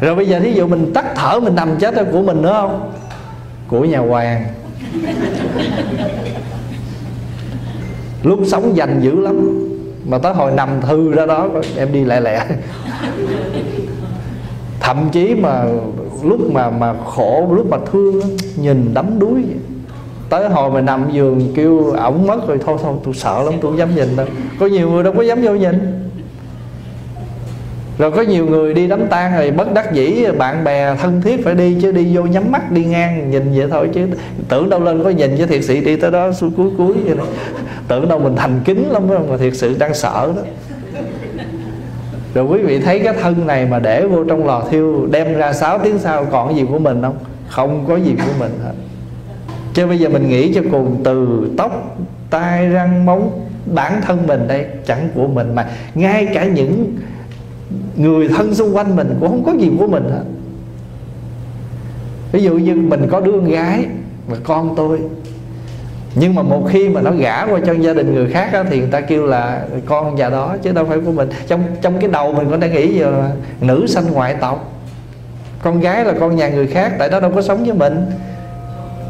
Speaker 1: Rồi bây giờ thí dụ mình tắt thở mình nằm chết là của mình nữa không? Của nhà hoàng. Lúc sống dành dữ lắm. Mà tới hồi nằm thư ra đó, em đi lẹ lẹ. Thậm chí mà lúc mà mà khổ, lúc mà thương nhìn đắm đuối vậy. tới hồi mà nằm giường kêu ổng mất rồi, thôi thôi, tôi sợ lắm, tôi không dám nhìn đâu. Có nhiều người đâu có dám vô nhìn. Rồi có nhiều người đi đám tang rồi bất đắc dĩ, bạn bè, thân thiết phải đi chứ, đi vô nhắm mắt, đi ngang, nhìn vậy thôi chứ. Tưởng đâu lên có nhìn chứ thiệt sự đi tới đó cuối cuối cuối vậy tưởng đâu mình thành kính lắm mà thiệt sự đang sợ đó rồi quý vị thấy cái thân này mà để vô trong lò thiêu, đem ra 6 tiếng sau còn gì của mình không? Không có gì của mình hết. Chứ bây giờ mình nghĩ cho cùng, từ tóc, tai, răng, móng, bản thân mình đây, chẳng của mình mà. Ngay cả những người thân xung quanh mình cũng không có gì của mình hết. Ví dụ như mình có đứa con gái mà con tôi nhưng mà một khi mà nó gả qua cho gia đình người khác á, thì người ta kêu là con già đó chứ đâu phải của mình. Trong trong cái đầu mình có đang nghĩ giờ là nữ sanh ngoại tộc. Con gái là con nhà người khác tại đó đâu có sống với mình.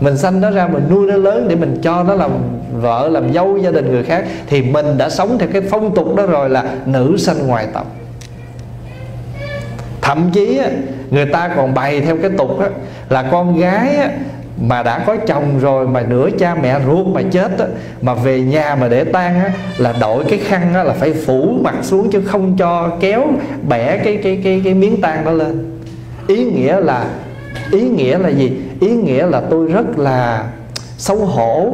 Speaker 1: Mình sanh nó ra mình nuôi nó lớn để mình cho nó làm vợ làm dâu gia đình người khác thì mình đã sống theo cái phong tục đó rồi là nữ sanh ngoại tộc. Thậm chí người ta còn bày theo cái tục là con gái mà đã có chồng rồi mà nửa cha mẹ ruột mà chết á, mà về nhà mà để tang á, là đội cái khăn á, là phải phủ mặt xuống chứ không cho kéo bẻ cái cái cái cái miếng tang đó lên. Ý nghĩa là ý nghĩa là gì? Ý nghĩa là tôi rất là xấu hổ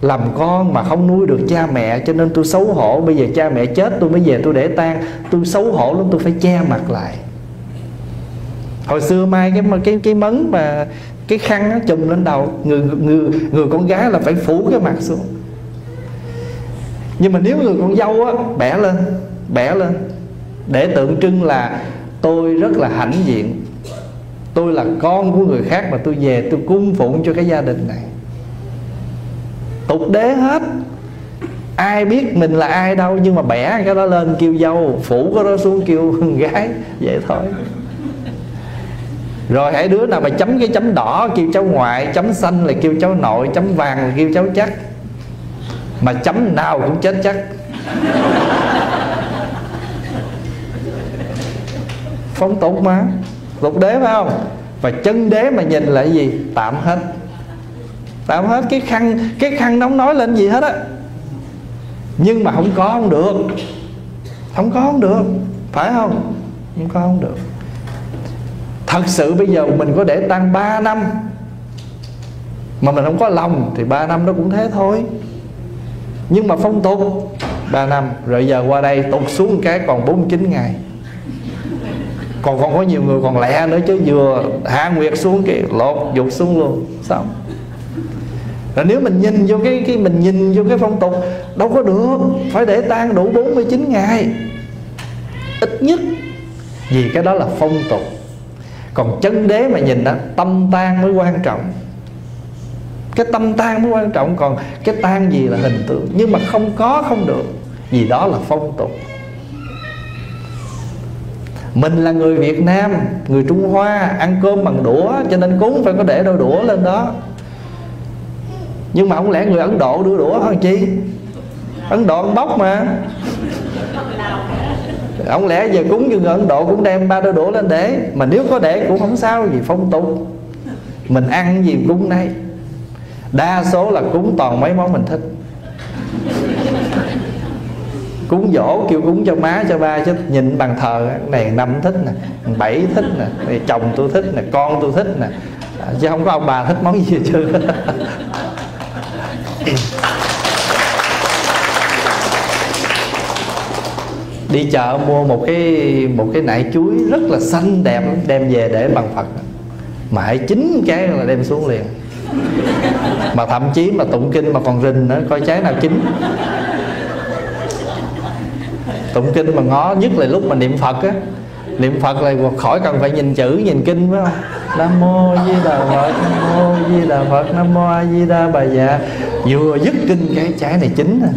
Speaker 1: làm con mà không nuôi được cha mẹ cho nên tôi xấu hổ. Bây giờ cha mẹ chết tôi mới về tôi để tang. Tôi xấu hổ lắm tôi phải che mặt lại. Hồi xưa mai cái cái cái mấn mà cái khăn nó chùm lên đầu, người người người con gái là phải phủ cái mặt xuống. Nhưng mà nếu người con dâu á, bẻ lên bẻ lên, để tượng trưng là tôi rất là hãnh diện. Tôi là con của người khác mà tôi về tôi cung phụng cho cái gia đình này. Tục đế hết. Ai biết mình là ai đâu, nhưng mà bẻ cái đó lên kêu dâu, phủ cái đó xuống kêu con gái. Vậy thôi rồi hãy đứa nào mà chấm cái chấm đỏ, kêu cháu ngoại, chấm xanh là kêu cháu nội, chấm vàng là kêu cháu chắc. Mà chấm nào cũng chết chắc. Phong tục mà. Tục đế phải không? Và chân đế mà nhìn là gì? Tạm hết. Tạm hết. Cái khăn cái khăn nóng nói lên gì hết á. Nhưng mà không có, không được. Không có, không được. Phải không? Không có, không được thật sự bây giờ mình có để tăng 3 năm mà mình không có lòng thì 3 năm nó cũng thế thôi. Nhưng mà phong tục 3 năm, rồi giờ qua đây tụt xuống cái còn 49 ngày. Còn còn có nhiều người còn lẹ nữa chứ, vừa hạ nguyệt xuống cái lột dục xuống luôn, xong. Rồi nếu mình nhìn vô cái cái mình nhìn vô cái phong tục, đâu có được, phải để tang đủ 49 ngày. Ít nhất, vì cái đó là phong tục còn chân đế mà nhìn đó, tâm tan mới quan trọng. Cái tâm tan mới quan trọng, còn cái tan gì là hình tượng. Nhưng mà không có, không được, vì đó là phong tục. Mình là người Việt Nam, Người Trung Hoa, Ăn cơm bằng đũa, Cho nên cúng phải có để đôi đũa lên đó. Nhưng mà không lẽ người Ấn Độ đưa đũa hơn chi? Ấn Độ ăn bóc mà. Không lẽ giờ cúng như người Ấn Độ Cũng đem ba đôi đũa lên để. Mà nếu có để cũng không sao gì, phong tục. Mình ăn gì cúng đây Đa số là cúng toàn mấy món mình thích. Cúng dỗ kêu cúng cho má, cho ba, chứ nhìn bàn thờ này năm thích nè bảy thích nè này chồng tôi thích nè, con tôi thích nè. À, chứ không có ông bà thích món gì chưa đi chợ mua một cái một cái nải chuối rất là xanh đẹp, đem về để bằng phật. Mà hãy chín cái là đem xuống liền. Mà thậm chí mà tụng kinh mà còn rình nữa, coi trái nào chín. Tụng kinh mà ngó nhất là lúc mà niệm phật á. Niệm phật là khỏi cần phải nhìn chữ, nhìn kinh phải không? Nam mô di đà phật, nam mô di đà phật, nam mô a di đà bà dạ vừa dứt kinh cái trái này chín à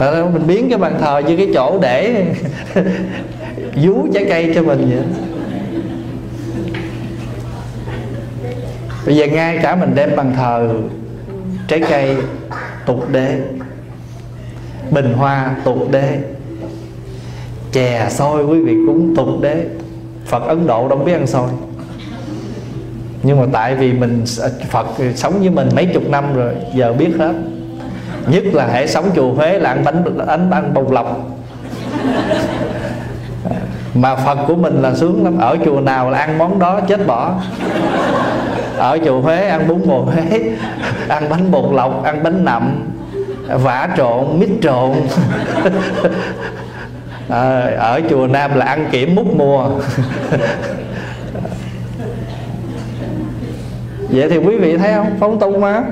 Speaker 1: đó mình biến cái bàn thờ như cái chỗ để vú trái cây cho mình vậy. Bây giờ ngay cả mình đem bàn thờ trái cây tục đế, bình hoa tục đế, chè xôi quý vị cũng tục đế. Phật ấn độ đâu biết ăn xôi. Nhưng mà tại vì mình, phật sống với mình mấy chục năm rồi, giờ biết hết nhất là hệ sống chùa huế là ăn bánh ăn ăn bột lọc. Mà phật của mình là sướng lắm. Ở chùa nào là ăn món đó chết bỏ. Ở chùa huế ăn bún bò huế ăn bánh bột lọc ăn bánh nậm vả trộn mít trộn. À, ở chùa nam là ăn kiểm múc mua vậy thì quý vị thấy không? Phóng tung mà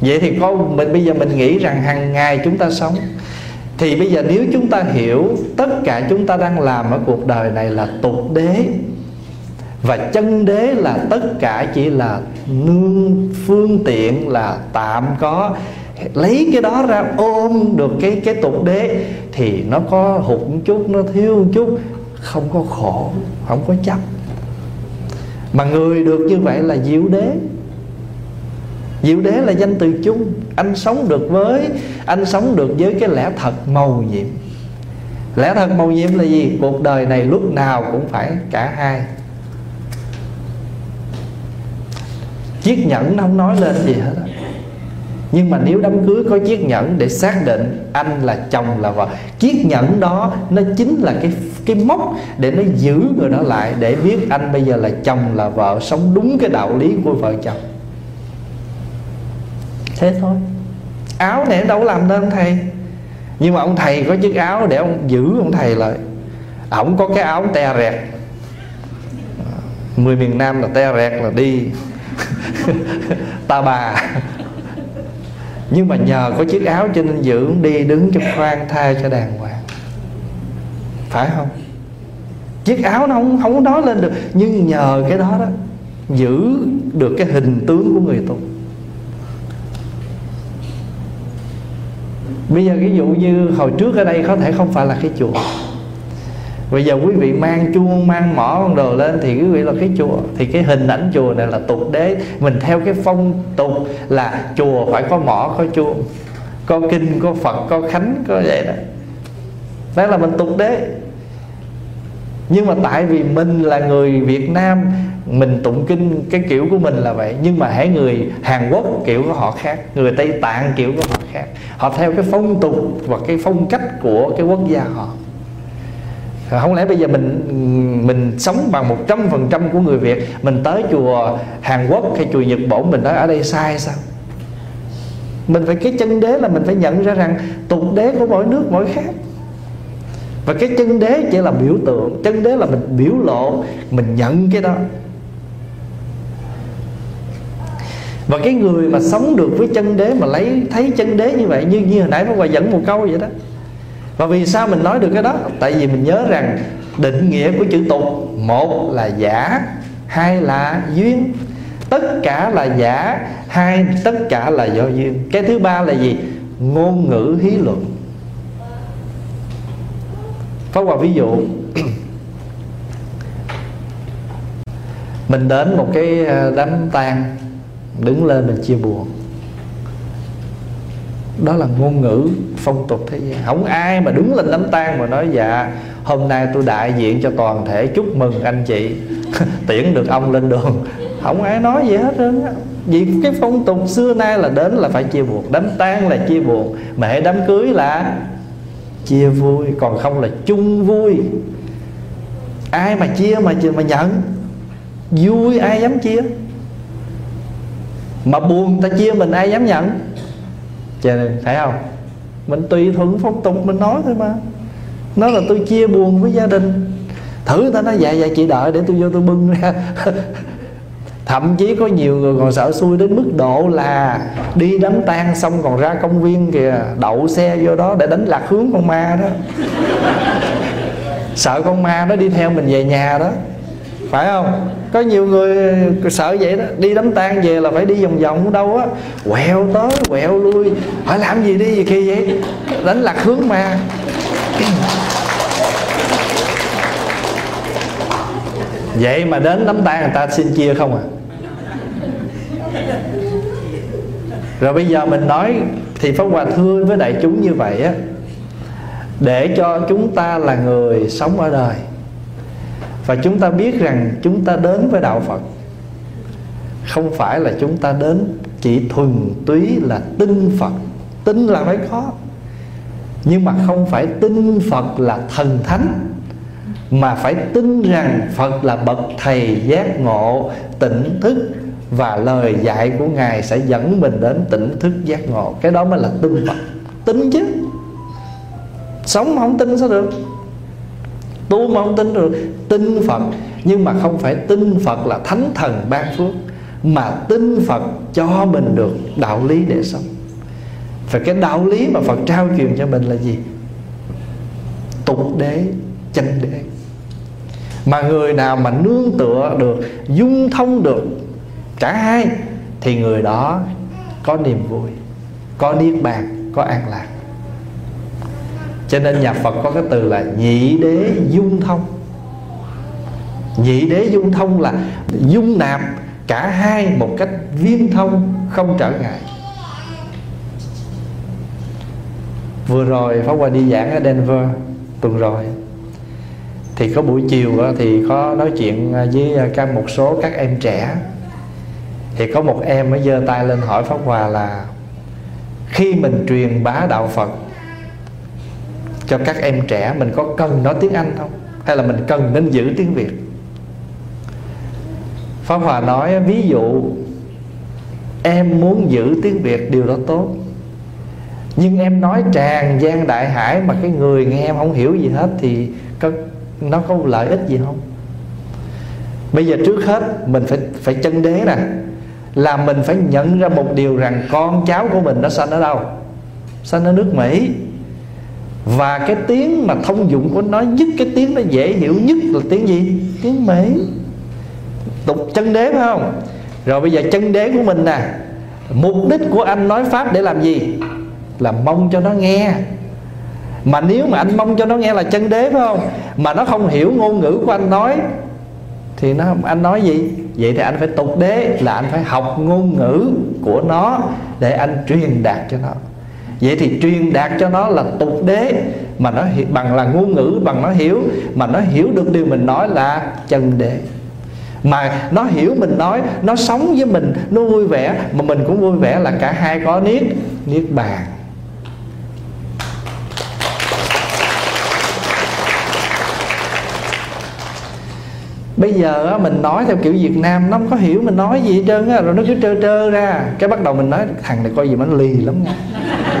Speaker 1: vậy thì có mình bây giờ mình nghĩ rằng hàng ngày chúng ta sống. Thì bây giờ nếu chúng ta hiểu tất cả chúng ta đang làm ở cuộc đời này là tục đế, và chân đế là tất cả chỉ là nương, phương tiện, là tạm có, lấy cái đó ra ôm được cái cái tục đế, thì nó có hụt một chút, nó thiếu một chút, không có khổ, không có chấp. Mà người được như vậy là diệu đế diệu đế là danh từ chung. Anh sống được với, anh sống được với cái lẽ thật màu nhiệm. Lẽ thật màu nhiệm là gì? Cuộc đời này lúc nào cũng phải cả hai. Chiếc nhẫn nó không nói lên gì hết nhưng mà nếu đám cưới có chiếc nhẫn để xác định anh là chồng, là vợ, chiếc nhẫn đó nó chính là cái cái mốc để nó giữ người đó lại, để biết anh bây giờ là chồng, là vợ, sống đúng cái đạo lý của vợ chồng thế thôi. Áo này đâu làm nên thầy. Nhưng mà ông thầy có chiếc áo để ông giữ ông thầy lại. Ổng có cái áo te rẹt. Mười miền nam là te rẹt là đi. Ta bà. Nhưng mà nhờ có chiếc áo cho nên giữ đi, đứng cho khoan thai cho đàng hoàng. Phải không? Chiếc áo nó không không nói lên được. Nhưng nhờ cái đó đó, giữ được cái hình tướng của người tu. Bây giờ ví dụ như hồi trước ở đây có thể không phải là cái chùa. Bây giờ quý vị mang chuông, mang mỏ con đồ lên thì quý vị là cái chùa. Thì cái hình ảnh chùa này là tục đế. Mình theo cái phong tục là chùa phải có mỏ, có chuông, có kinh, có phật, có khánh, có vậy đó. Đó là mình tục đế nhưng mà tại vì mình là người Việt Nam, mình tụng kinh cái kiểu của mình là vậy. Nhưng mà hãy người Hàn Quốc kiểu của họ khác, người Tây Tạng kiểu của họ khác. Họ theo cái phong tục và cái phong cách của cái quốc gia họ. Không lẽ bây giờ mình mình sống bằng một trăm phần trăm của người Việt, mình tới chùa Hàn Quốc hay chùa Nhật Bản mình nói, ở đây sai sao? Mình phải, cái chân đế là mình phải nhận ra rằng tục đế của mỗi nước mỗi khác và cái chân đế chỉ là biểu tượng, chân đế là mình biểu lộ, mình nhận cái đó. Và cái người mà sống được với chân đế, mà lấy, thấy chân đế như vậy, như như hồi nãy Pháp Hòa dẫn một câu vậy đó. Và vì sao mình nói được cái đó? Tại vì mình nhớ rằng định nghĩa của chữ tục, một là giả, hai là duyên. Tất cả là giả, hai, tất cả là do duyên. Cái thứ ba là gì? Ngôn ngữ hí luận có một ví dụ. Mình đến một cái ờ, đám tang, đứng lên mình chia buồn đó là ngôn ngữ phong tục thế gian. Không ai mà đứng lên đám tang mà nói dạ hôm nay tôi đại diện cho toàn thể, chúc mừng anh chị. Tiễn được ông lên đường. Không ai nói gì hết trơn á. Vì cái phong tục xưa nay là đến là phải chia buồn đám tang là chia buồn mà hệ đám cưới là chia vui, còn không là chung vui. Ai mà chia mà mà nhận. Vui ai dám chia? Mà buồn ta chia mình ai dám nhận? Cho nên, thấy không? Mình tùy thuận phong tục mình nói thôi mà. Nói là tôi chia buồn với gia đình. Thử ta nói dạ dạ chị đợi để tôi vô tôi bưng ra. thậm chí có nhiều người còn sợ xui đến mức độ là đi đám tang xong còn ra công viên kìa, đậu xe vô đó để đánh lạc hướng con ma đó. Sợ con ma nó đi theo mình về nhà đó. Phải không? Có nhiều người sợ vậy đó. Đi đám tang về là phải đi vòng vòng đâu á. Quẹo tới, quẹo lui. Phải làm gì đi gì kia vậy? Đánh lạc hướng ma vậy mà đến đám tang người ta xin chia không à? Rồi bây giờ mình nói thì pháp hòa thưa với đại chúng như vậy á, để cho chúng ta là người sống ở đời. Và chúng ta biết rằng chúng ta đến với đạo phật không phải là chúng ta đến chỉ thuần túy là tin phật. Tin là phải có, nhưng mà không phải tin phật là thần thánh, mà phải tin rằng phật là bậc thầy giác ngộ, tỉnh thức và lời dạy của ngài sẽ dẫn mình đến tỉnh thức giác ngộ. Cái đó mới là tin phật. Tin chứ. Sống mà không tin sao được? Tu mà không tin được. Tin phật. Nhưng mà không phải tin phật là thánh thần ban phước, mà tin phật cho mình được đạo lý để sống. Và cái đạo lý mà phật trao truyền cho mình là gì? Tục đế chân đế. Mà người nào mà nương tựa được, dung thông được cả hai thì người đó có niềm vui, có niết bàn, có an lạc. Cho nên nhà phật có cái từ là nhị đế dung thông. Nhị đế dung thông là dung nạp cả hai một cách viên thông, không trở ngại. Vừa rồi Pháp qua đi giảng ở Denver, tuần rồi. Thì có buổi chiều thì có nói chuyện với các một số các em trẻ thì có một em mới giơ tay lên hỏi pháp hòa là, khi mình truyền bá đạo phật, cho các em trẻ mình có cần nói tiếng anh không? Hay là mình cần nên giữ tiếng việt? Pháp hòa nói, ví dụ, em muốn giữ tiếng việt, điều đó tốt. Nhưng em nói tràn gian đại hải mà cái người nghe em không hiểu gì hết thì có, nó có lợi ích gì không? Bây giờ trước hết, mình phải phải chân đế nè là mình phải nhận ra một điều rằng con cháu của mình nó sanh ở đâu? Sanh ở nước mỹ. Và cái tiếng mà thông dụng của nó nhất, cái tiếng nó dễ hiểu nhất là tiếng gì? Tiếng mỹ. Tục chân đế phải không? Rồi bây giờ chân đế của mình nè, mục đích của anh nói pháp để làm gì? Là mong cho nó nghe. Mà nếu mà anh mong cho nó nghe là chân đế phải không? Mà nó không hiểu ngôn ngữ của anh nói thì nó, anh nói gì? Vậy thì anh phải tục đế, là anh phải học ngôn ngữ của nó để anh truyền đạt cho nó. Vậy thì truyền đạt cho nó là tục đế, mà nó bằng là ngôn ngữ, bằng nó hiểu, mà nó hiểu được điều mình nói là chân đế. Mà nó hiểu mình nói, nó sống với mình, nó vui vẻ, mà mình cũng vui vẻ là cả hai có niết niết bàn. Bây giờ mình nói theo kiểu việt nam, nó không có hiểu mình nói gì hết trơn á, rồi nó cứ trơ trơ ra. Cái bắt đầu mình nói, thằng này coi gì mà nó lì lắm nha.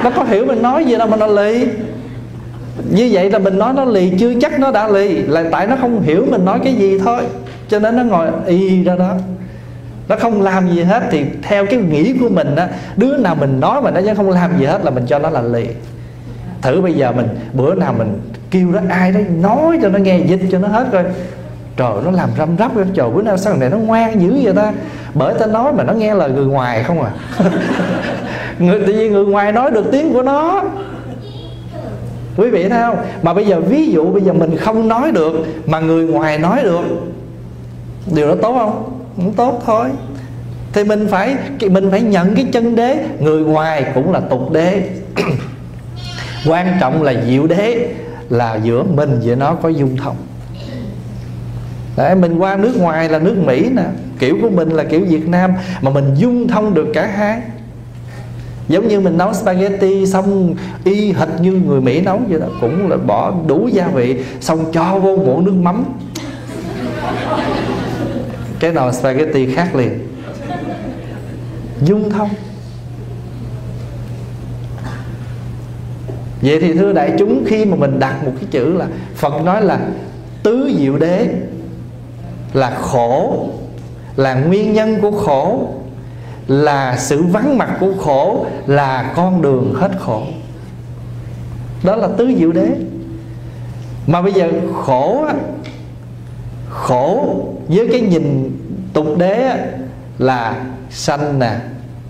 Speaker 1: Nó có hiểu mình nói gì đâu mà nó lì. Như vậy là mình nói nó lì, chưa chắc nó đã lì. Là tại nó không hiểu mình nói cái gì thôi. Cho nên nó ngồi y ra đó. Nó không làm gì hết thì theo cái nghĩ của mình á, đứa nào mình nói mà nó không làm gì hết là mình cho nó là lì. Thử bây giờ mình, bữa nào mình kêu đó, ai đó nói cho nó nghe, dịch cho nó hết coi trời, nó làm răm rắp trời, bữa nào sao này nó ngoan dữ vậy ta? Bởi ta nói mà nó nghe lời người ngoài không à? Người, tự nhiên người ngoài nói được tiếng của nó. Quý vị thấy không? Mà bây giờ ví dụ bây giờ mình không nói được mà người ngoài nói được, điều đó tốt không? Cũng tốt thôi. Thì mình phải mình phải nhận cái chân đế. Người ngoài cũng là tục đế. Quan trọng là diệu đế là giữa mình với nó có dung thông. Đấy, mình qua nước ngoài là nước Mỹ nè. Kiểu của mình là kiểu Việt Nam Mà mình dung thông được cả hai. Giống như mình nấu spaghetti Xong y hệt như người Mỹ nấu vậy đó Cũng là bỏ đủ gia vị Xong cho vô muỗng nước mắm. Cái nồi spaghetti khác liền. Dung thông. Vậy thì thưa đại chúng Khi mà mình đặt một cái chữ là Phật nói là Tứ diệu đế là khổ, là nguyên nhân của khổ, là sự vắng mặt của khổ, là con đường hết khổ. Đó là tứ diệu đế. Mà bây giờ khổ khổ với cái nhìn tục đế là sanh nè,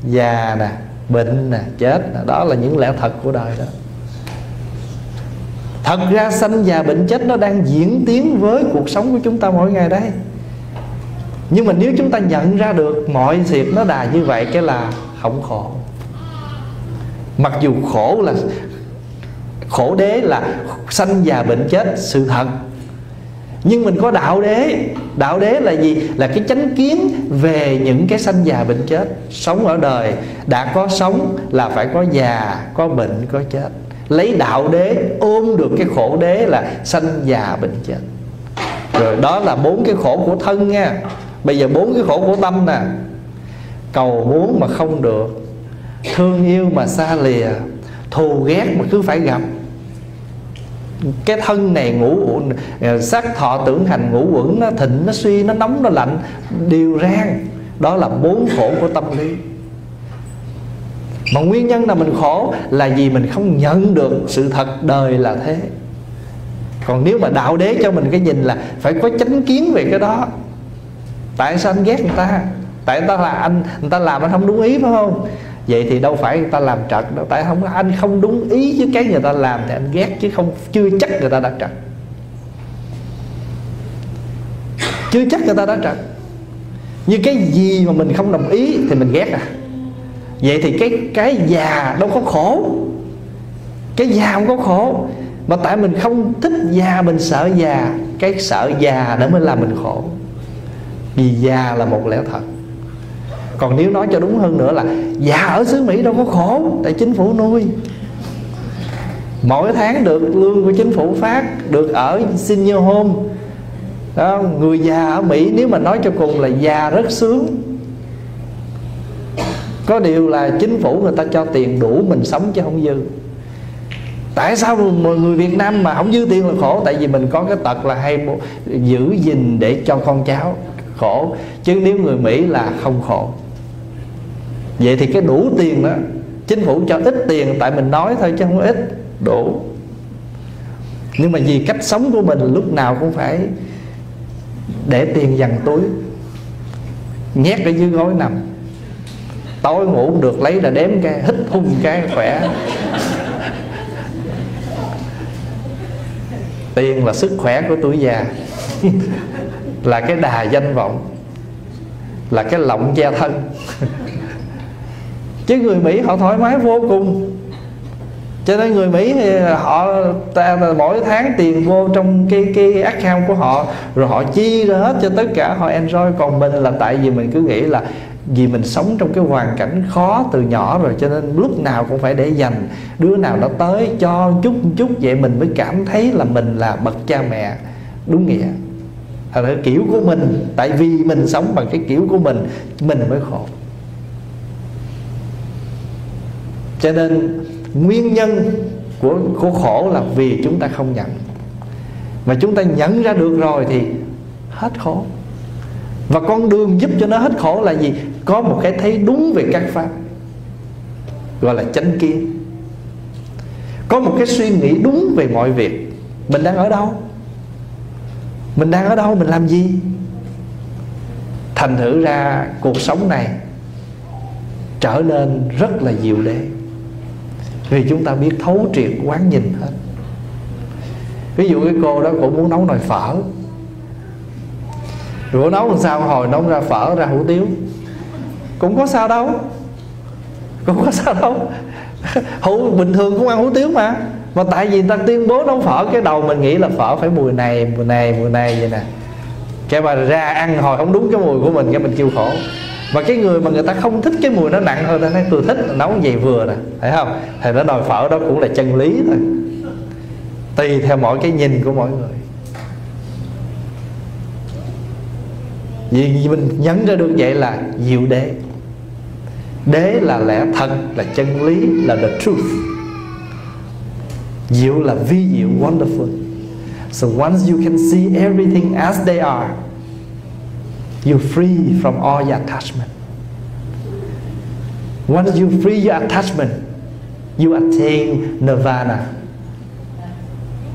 Speaker 1: già nè, bệnh nè, chết nè, đó là những lẽ thật của đời đó. Thật ra sanh già bệnh chết nó đang diễn tiến với cuộc sống của chúng ta mỗi ngày đây nhưng mà nếu chúng ta nhận ra được mọi việc nó đà như vậy, cái là không khổ. Mặc dù khổ là, khổ đế là sanh già bệnh chết, sự thật. Nhưng mình có đạo đế. Đạo đế là gì? Là cái chánh kiến về những cái sanh già bệnh chết. Sống ở đời, đã có sống là phải có già, có bệnh, có chết. Lấy đạo đế, ôm được cái khổ đế là sanh già bệnh chết. Rồi đó là bốn cái khổ của thân nha bây giờ bốn cái khổ của tâm nè. Cầu muốn mà không được, thương yêu mà xa lìa, thù ghét mà cứ phải gặp. Cái thân này ngủ sắc ờ, thọ tưởng hành ngủ quẩn nó thịnh, nó suy, nó nóng, nó lạnh, đều rang đó là bốn khổ của tâm lý. Mà nguyên nhân là mình khổ là vì mình không nhận được sự thật đời là thế. Còn nếu mà đạo đế cho mình cái nhìn là phải có chánh kiến về cái đó tại sao anh ghét người ta? Tại người ta là anh, người ta làm anh không đúng ý, phải không? Vậy thì đâu phải người ta làm trật đâu. Tại không, anh không đúng ý với cái người ta làm thì anh ghét chứ không, chưa chắc người ta đã trật. Chưa chắc người ta đã trật. Như cái gì mà mình không đồng ý thì mình ghét à. Vậy thì cái cái già đâu có khổ. Cái già không có khổ. Mà tại mình không thích già, mình sợ già. Cái sợ già để mới làm mình khổ vì già là một lẽ thật. Còn nếu nói cho đúng hơn nữa là già ở xứ mỹ đâu có khổ tại chính phủ nuôi. Mỗi tháng được lương của chính phủ phát được ở senior home. Đó, người già ở mỹ nếu mà nói cho cùng là già rất sướng. Có điều là chính phủ người ta cho tiền đủ mình sống chứ không dư. Tại sao mọi người Việt Nam mà không dư tiền là khổ? Tại vì mình có cái tật là hay giữ gìn để cho con cháu khổ, chứ nếu người Mỹ là không khổ. Vậy thì cái đủ tiền đó, chính phủ cho ít tiền tại mình nói thôi chứ không ít, đủ. Nhưng mà vì cách sống của mình lúc nào cũng phải để tiền dằn túi, nhét ở dưới gối nằm. Tối ngủ được, lấy là đếm cái, hít hung cái khỏe. Tiền là sức khỏe của tuổi già là cái đà danh vọng. Là cái lọng che thân. Chứ người mỹ họ thoải mái vô cùng. Cho nên người Mỹ thì họ ta, mỗi tháng tiền vô trong cái cái account của họ rồi họ chi ra hết cho tất cả họ enjoy. Còn mình là tại vì mình cứ nghĩ là vì mình sống trong cái hoàn cảnh khó từ nhỏ rồi cho nên lúc nào cũng phải để dành. Đứa nào nó tới cho chút chút vậy mình mới cảm thấy là mình là bậc cha mẹ đúng nghĩa là kiểu của mình tại vì mình sống bằng cái kiểu của mình mình mới khổ. Cho nên nguyên nhân của, của khổ là vì chúng ta không nhận. Mà chúng ta nhận ra được rồi thì hết khổ. Và con đường giúp cho nó hết khổ là gì? Có một cái thấy đúng về các pháp gọi là chánh kiến. Có một cái suy nghĩ đúng về mọi việc. Mình đang ở đâu? Mình đang ở đâu, mình làm gì? Thành thử ra cuộc sống này trở nên rất là diệu đế vì chúng ta biết thấu triệt, quán nhìn hết. Ví dụ cái cô đó cũng muốn nấu nồi phở. Rồi nấu làm sao, hồi nấu ra phở ra hủ tiếu. Cũng có sao đâu. Cũng có sao đâu. Hủ, bình thường cũng ăn hủ tiếu mà mà tại vì người ta tuyên bố nấu phở, cái đầu mình nghĩ là phở phải mùi này mùi này mùi này vậy nè. Cái mà ra ăn hồi không đúng cái mùi của mình, cái mình chịu khổ. Và cái người mà người ta không thích cái mùi nó nặng hơn ta nói, tôi thích nấu vậy vừa nè. Thấy không? Thì nó đòi phở đó cũng là chân lý thôi. Tùy theo mỗi cái nhìn của mỗi người. Vì mình nhấn ra được vậy là diệu đế. Đế là lẽ thật, là chân lý, là the truth. Diệu là vi diệu wonderful so once you can see everything as they are you're free from all your attachment once you free your attachment you attain nirvana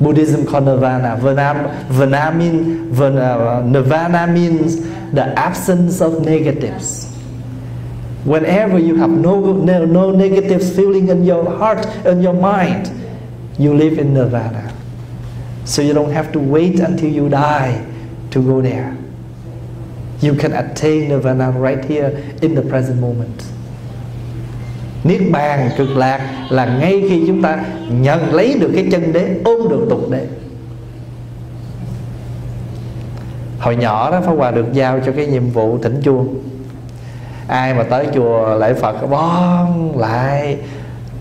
Speaker 1: Buddhism called nirvana. Nirvana, mean, uh, nirvana means the absence of negatives. Whenever you have no, no, no negative feeling in your heart and your mind, you live in nirvana. So you don't have to wait until you die to go there. You can attain nirvana right here in the present moment. Niết bàn cực lạc là ngay khi chúng ta nhận lấy được cái chân đế, ôm được tục đế hồi nhỏ đó, Pháp Hòa được giao cho cái nhiệm vụ thỉnh chuông ai mà tới chùa lễ Phật bon lại,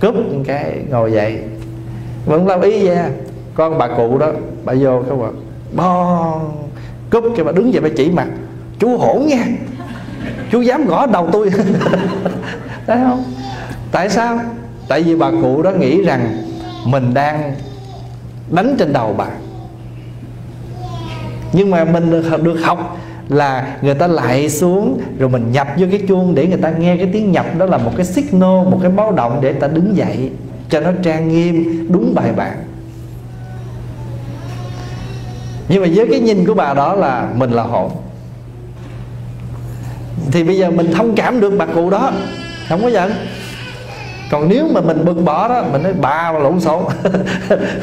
Speaker 1: cúp cái ngồi dậy vẫn làm ý ra à? con bà cụ đó bà vô các bạn, bon cúp cái bà đứng dậy bà chỉ mặt. Chú hỗn nha. Chú dám gõ đầu tôi. Thấy không? Tại sao? Tại vì bà cụ đó nghĩ rằng mình đang đánh trên đầu bà. Nhưng mà mình được học là người ta lại xuống rồi mình nhập vô cái chuông để người ta nghe cái tiếng nhập. Đó là một cái signal một cái báo động để ta đứng dậy cho nó trang nghiêm, đúng bài bản. Nhưng mà với cái nhìn của bà đó là mình là hồn thì bây giờ mình thông cảm được bà cụ đó, không có giận. Còn nếu mà mình bực bỏ đó, mình nói, bà lộn xộn,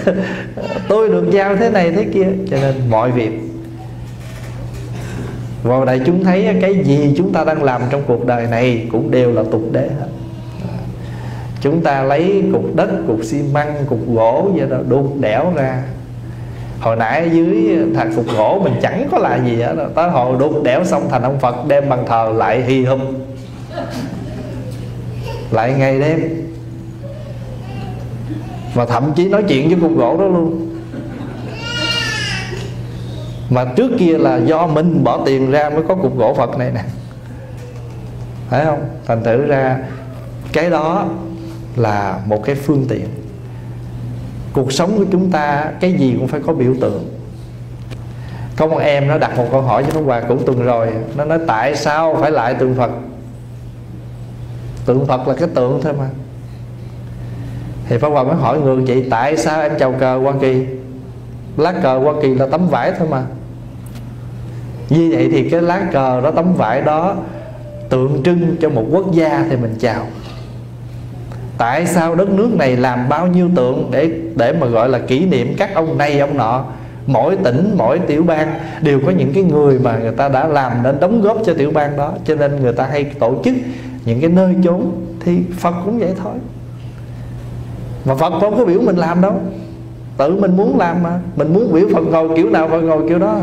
Speaker 1: tôi được giao thế này thế kia. Cho nên mọi việc. Vào đây chúng thấy cái gì chúng ta đang làm trong cuộc đời này cũng đều là tục đế hết chúng ta lấy cục đất, cục xi măng, cục gỗ vậy đó đục đẽo ra. Hồi nãy ở dưới thằng cục gỗ mình chẳng có là gì hết tới hồi đục đẽo xong thành ông phật đem bằng thờ lại hi hum. Lại ngày đêm. Và thậm chí nói chuyện với cục gỗ đó luôn. Mà trước kia là do mình bỏ tiền ra mới có cục gỗ phật này nè. Phải không? Thành thử ra cái đó là một cái phương tiện. Cuộc sống của chúng ta, cái gì cũng phải có biểu tượng. Có một em nó đặt một câu hỏi cho nó quà cũng tuần rồi, nó nói, tại sao phải lại tượng phật? Tượng phật là cái tượng thôi mà. Thì pháp hòa mới hỏi ngược chị tại sao em chào cờ hoa kỳ? Lá cờ hoa kỳ là tấm vải thôi mà. Như vậy thì cái lá cờ đó, tấm vải đó tượng trưng cho một quốc gia thì mình chào tại sao đất nước này làm bao nhiêu tượng để để mà gọi là kỷ niệm các ông này ông nọ? Mỗi tỉnh mỗi tiểu bang đều có những cái người mà người ta đã làm nên đóng góp cho tiểu bang đó. Cho nên người ta hay tổ chức những cái nơi chốn. Thì phật cũng vậy thôi. Mà phật không có biểu mình làm đâu. Tự mình muốn làm mà. Mình muốn biểu phật ngồi kiểu nào phật ngồi kiểu đó.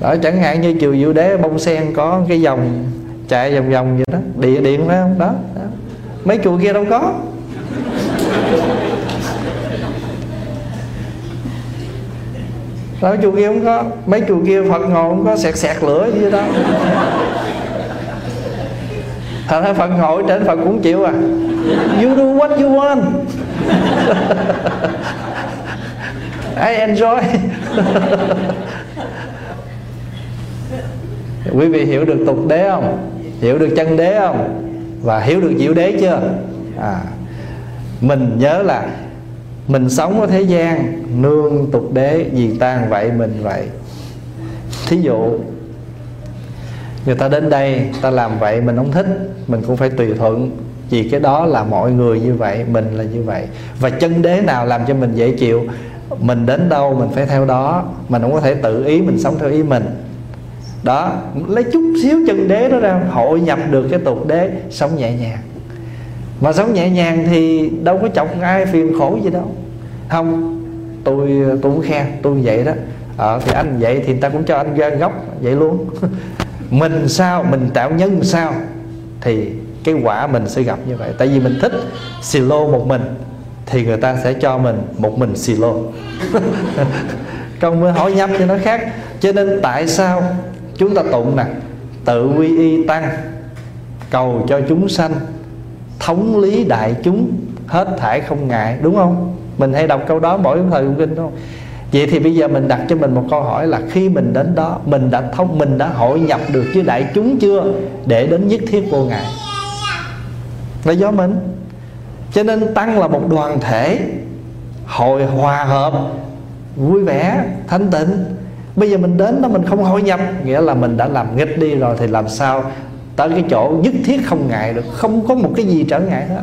Speaker 1: Đó chẳng hạn như chiều diệu đế bông sen có cái dòng chạy vòng vòng vậy đó. Địa điện đó đó, đó mấy chùa kia đâu có. Đó chùa kia không có. Mấy chùa kia phật ngồi không có sẹt sẹt lửa gì đó. Thành ra phật ngồi trên phật cũng chịu à. You do what you want. I enjoy. Quý vị hiểu được tục đế không? Hiểu được chân đế không? Và hiểu được diệu đế chưa? À, mình nhớ là mình sống ở thế gian nương tục đế diệt tan vậy mình vậy. Thí dụ người ta đến đây ta làm vậy mình không thích mình cũng phải tùy thuận. Vì cái đó là mọi người như vậy mình là như vậy. Và chân đế nào làm cho mình dễ chịu? Mình đến đâu mình phải theo đó. Mình không có thể tự ý mình sống theo ý mình đó lấy chút xíu chân đế đó ra hội nhập được cái tục đế sống nhẹ nhàng. Mà sống nhẹ nhàng thì đâu có chọc ai phiền khổ gì đâu. Không tôi tôi cũng khen tôi vậy đó. Ờ, thì anh vậy thì người ta cũng cho anh ra gốc vậy luôn. Mình sao mình tạo nhân sao thì cái quả mình sẽ gặp như vậy. Tại vì mình thích xì lô một mình thì người ta sẽ cho mình một mình xì lô còn mới hỏi nhập thì nó khác. Cho nên tại sao chúng ta tụng nè, tự quy y tăng, cầu cho chúng sanh, thống lý đại chúng, hết thải không ngại, đúng không? Mình hay đọc câu đó, mỗi thời kinh, đúng không? Vậy thì bây giờ mình đặt cho mình một câu hỏi là khi mình đến đó, mình đã thông, mình đã hội nhập được với đại chúng chưa để đến nhất thiết vô ngại? Là do mình. Cho nên tăng là một đoàn thể, hội hòa hợp, vui vẻ, thanh tịnh bây giờ mình đến đó mình không hội nhập nghĩa là mình đã làm nghịch đi rồi thì làm sao tới cái chỗ nhất thiết không ngại được, không có một cái gì trở ngại hết.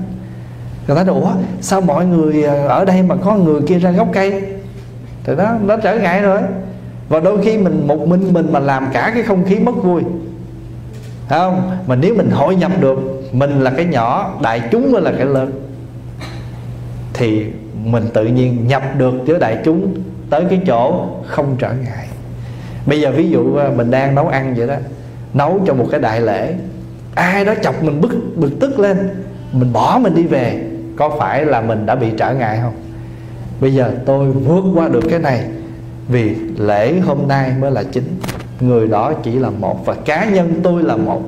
Speaker 1: Người ta nói, ủa, sao mọi người ờ, ở đây mà có người kia ra gốc cây? Thì đó, nó trở ngại rồi. Và đôi khi mình, một mình mình mà làm cả cái không khí mất vui. Thấy không? Mà nếu mình hội nhập được, mình là cái nhỏ, đại chúng mới là cái lớn. Thì mình tự nhiên nhập được với đại chúng, tới cái chỗ không trở ngại bây giờ ví dụ ờ, mình đang nấu ăn vậy đó, nấu cho một cái đại lễ, ai đó chọc mình bực bực tức lên, mình bỏ mình đi về, có phải là mình đã bị trở ngại không? Bây giờ tôi vượt qua được cái này, vì lễ hôm nay mới là chính. Người đó chỉ là một và cá nhân tôi là một,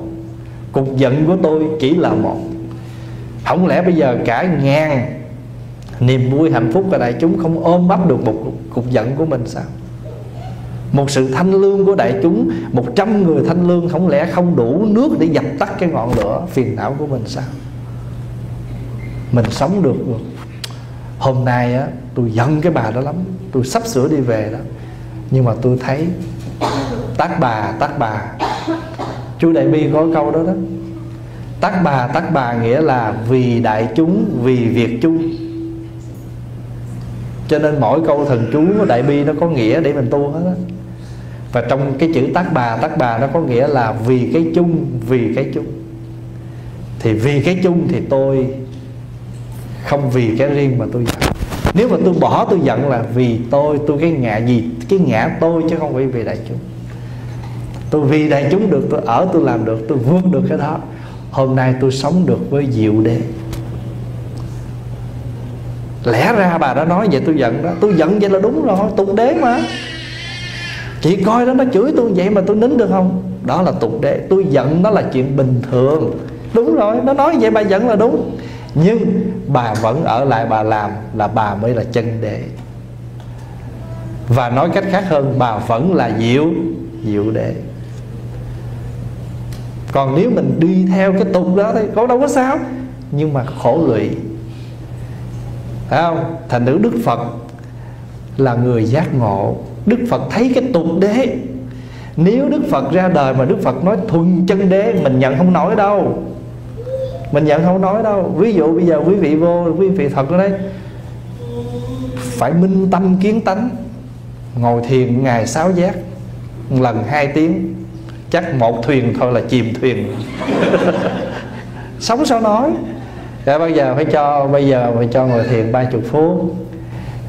Speaker 1: cục giận của tôi chỉ là một. Không lẽ bây giờ cả ngàn niềm vui hạnh phúc của đại chúng không ôm bắp được một cục giận của mình sao? Một sự thanh lương của đại chúng, một trăm người thanh lương không lẽ không đủ nước để dập tắt cái ngọn lửa phiền não của mình sao? Mình sống được rồi hôm nay á, tôi giận cái bà đó lắm. Tôi sắp sửa đi về đó. Nhưng mà tôi thấy tác bà tác bà. Chú đại bi có câu đó đó. Tác bà tác bà nghĩa là vì đại chúng, vì việc chung cho nên mỗi câu thần chú đại bi nó có nghĩa để mình tu hết á và trong cái chữ tác bà tác bà nó có nghĩa là vì cái chung, vì cái chung. Thì vì cái chung thì tôi không vì cái riêng mà tôi giận. Nếu mà tôi bỏ tôi giận là vì tôi tôi cái ngã gì, cái ngã tôi chứ không phải vì đại chúng. Tôi vì đại chúng được, tôi ở tôi làm được, tôi vươn được cái đó. Hôm nay tôi sống được với diệu đế. Lẽ ra bà đã nói vậy tôi giận đó. Tôi giận vậy là đúng rồi tục đế mà chị coi đó nó chửi tôi vậy mà tôi nín được không? Đó là tục đế. Tôi giận nó là chuyện bình thường. Đúng rồi, nó nói vậy bà giận là đúng. Nhưng bà vẫn ở lại bà làm là bà mới là chân đệ và nói cách khác hơn, bà vẫn là diệu diệu đệ. còn nếu mình đi theo cái tục đó thì có đâu có sao. Nhưng mà khổ lụy. Phải không? Thành nữ đức phật là người giác ngộ đức phật thấy cái tục đế. Nếu đức phật ra đời mà đức phật nói thuần chân đế, mình nhận không nổi đâu. Mình nhận không nói đâu. Ví dụ bây giờ quý vị vô, quý vị thật ở đây phải minh tâm kiến tánh, ngồi thiền ngày sáu giác, lần hai tiếng. Chắc một thuyền thôi là chìm thuyền. Sống sao nói? Rồi bây giờ phải cho, bây giờ phải cho ngồi thiền ba chục phút.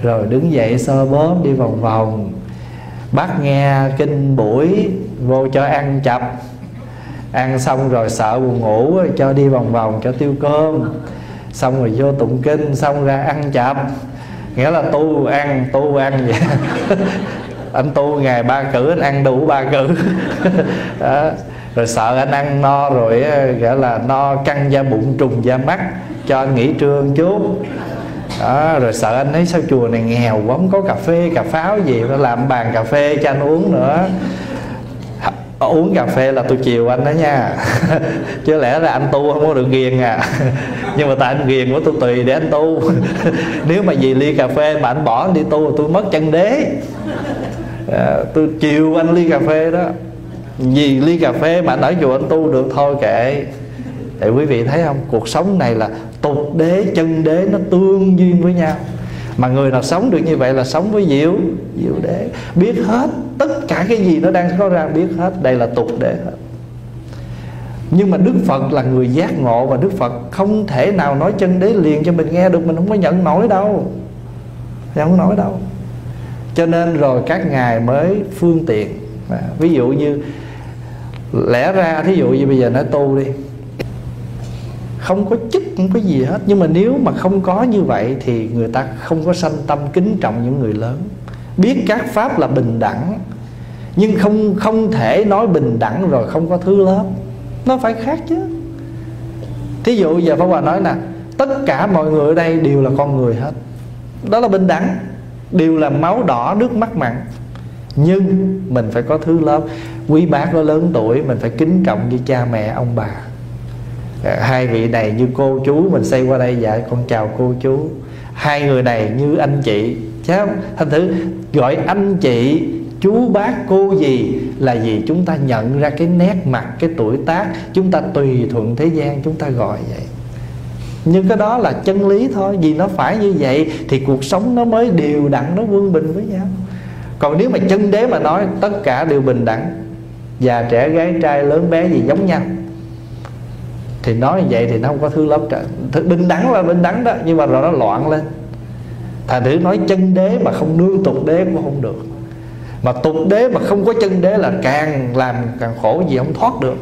Speaker 1: Rồi đứng dậy sơ bóp đi vòng vòng bác nghe kinh buổi vô cho ăn chập. Ăn xong rồi sợ buồn ngủ, cho đi vòng vòng, cho tiêu cơm. Xong rồi vô tụng kinh, xong ra ăn chập. Nghĩa là tu ăn tu ăn vậy. Anh tu ngày ba cử, anh ăn đủ ba cử. Đó. rồi sợ anh ăn no rồi nghĩa là no căng da bụng, trùng da mắt. Cho anh nghỉ trưa một chút đó, rồi sợ anh ấy sao chùa này nghèo quá không có cà phê cà pháo gì nó làm bàn cà phê cho anh uống nữa. Uống cà phê là tôi chiều anh đó nha. Chứ lẽ là anh tu không có được ghiền à. Nhưng mà tại anh ghiền của tôi tùy để anh tu. Nếu mà vì ly cà phê mà anh bỏ anh đi tu tôi mất chân đế. À, tôi chiều anh ly cà phê đó. Vì ly cà phê mà anh ở chùa anh tu được thôi kệ. Để quý vị thấy không? Cuộc sống này là tục đế, chân đế nó tương duyên với nhau. Mà người nào sống được như vậy là sống với diệu diệu đế. Biết hết tất cả cái gì nó đang có ra, biết hết, đây là tục đế hết. Nhưng mà Đức Phật là người giác ngộ Và Đức Phật không thể nào nói chân đế liền cho mình nghe được, Mình không có nhận nổi đâu. Không nổi đâu. Cho nên rồi các ngài mới phương tiện. Ví dụ như, Lẽ ra thí dụ như bây giờ nói tu đi. Không có chức không có gì hết. Nhưng mà nếu mà không có như vậy thì người ta không có sanh tâm kính trọng những người lớn. Biết các pháp là bình đẳng, nhưng không không thể nói bình đẳng rồi không có thứ lớp. Nó phải khác chứ. Thí dụ giờ Pháp Hòa nói nè, tất cả mọi người ở đây đều là con người hết. Đó là bình đẳng, đều là máu đỏ, nước mắt mặn. Nhưng mình phải có thứ lớp. Quý bác nó lớn tuổi, mình phải kính trọng như cha mẹ, ông bà. Ờ, hai vị này như cô chú, mình xây qua đây dạ con chào cô chú. Hai người này như anh chị. Chứ thành thử, gọi anh chị, chú bác cô gì là gì chúng ta nhận ra cái nét mặt, cái tuổi tác, chúng ta tùy thuận thế gian chúng ta gọi vậy. Nhưng cái đó là chân lý thôi, vì nó phải như vậy thì cuộc sống nó mới đều đặn, nó quân bình với nhau. Còn nếu mà chân đế mà nói, tất cả đều bình đẳng. Già trẻ gái trai lớn bé gì giống nhau thì nói như vậy thì nó không có thứ lớp trở bình đẳng là bình đẳng đó nhưng mà rồi nó loạn lên. Thành thử nói chân đế mà không nương tục đế cũng không được. Mà tục đế mà không có chân đế là càng làm càng khổ gì không thoát được.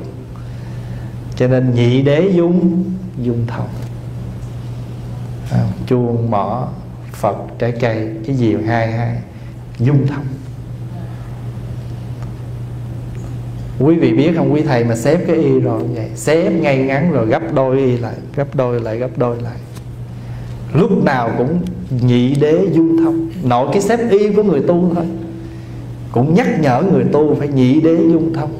Speaker 1: Cho nên nhị đế dung dung thông. À, chuông mỏ phật trái cây cái gì hai hai? Dung thông. Quý vị biết không, quý thầy mà xếp cái y rồi vậy, xếp ngay ngắn rồi gấp đôi y lại, gấp đôi lại, gấp đôi lại. Lúc nào cũng nhị đế dung thông, nội cái xếp y của người tu thôi. Cũng nhắc nhở người tu phải nhị đế dung thông.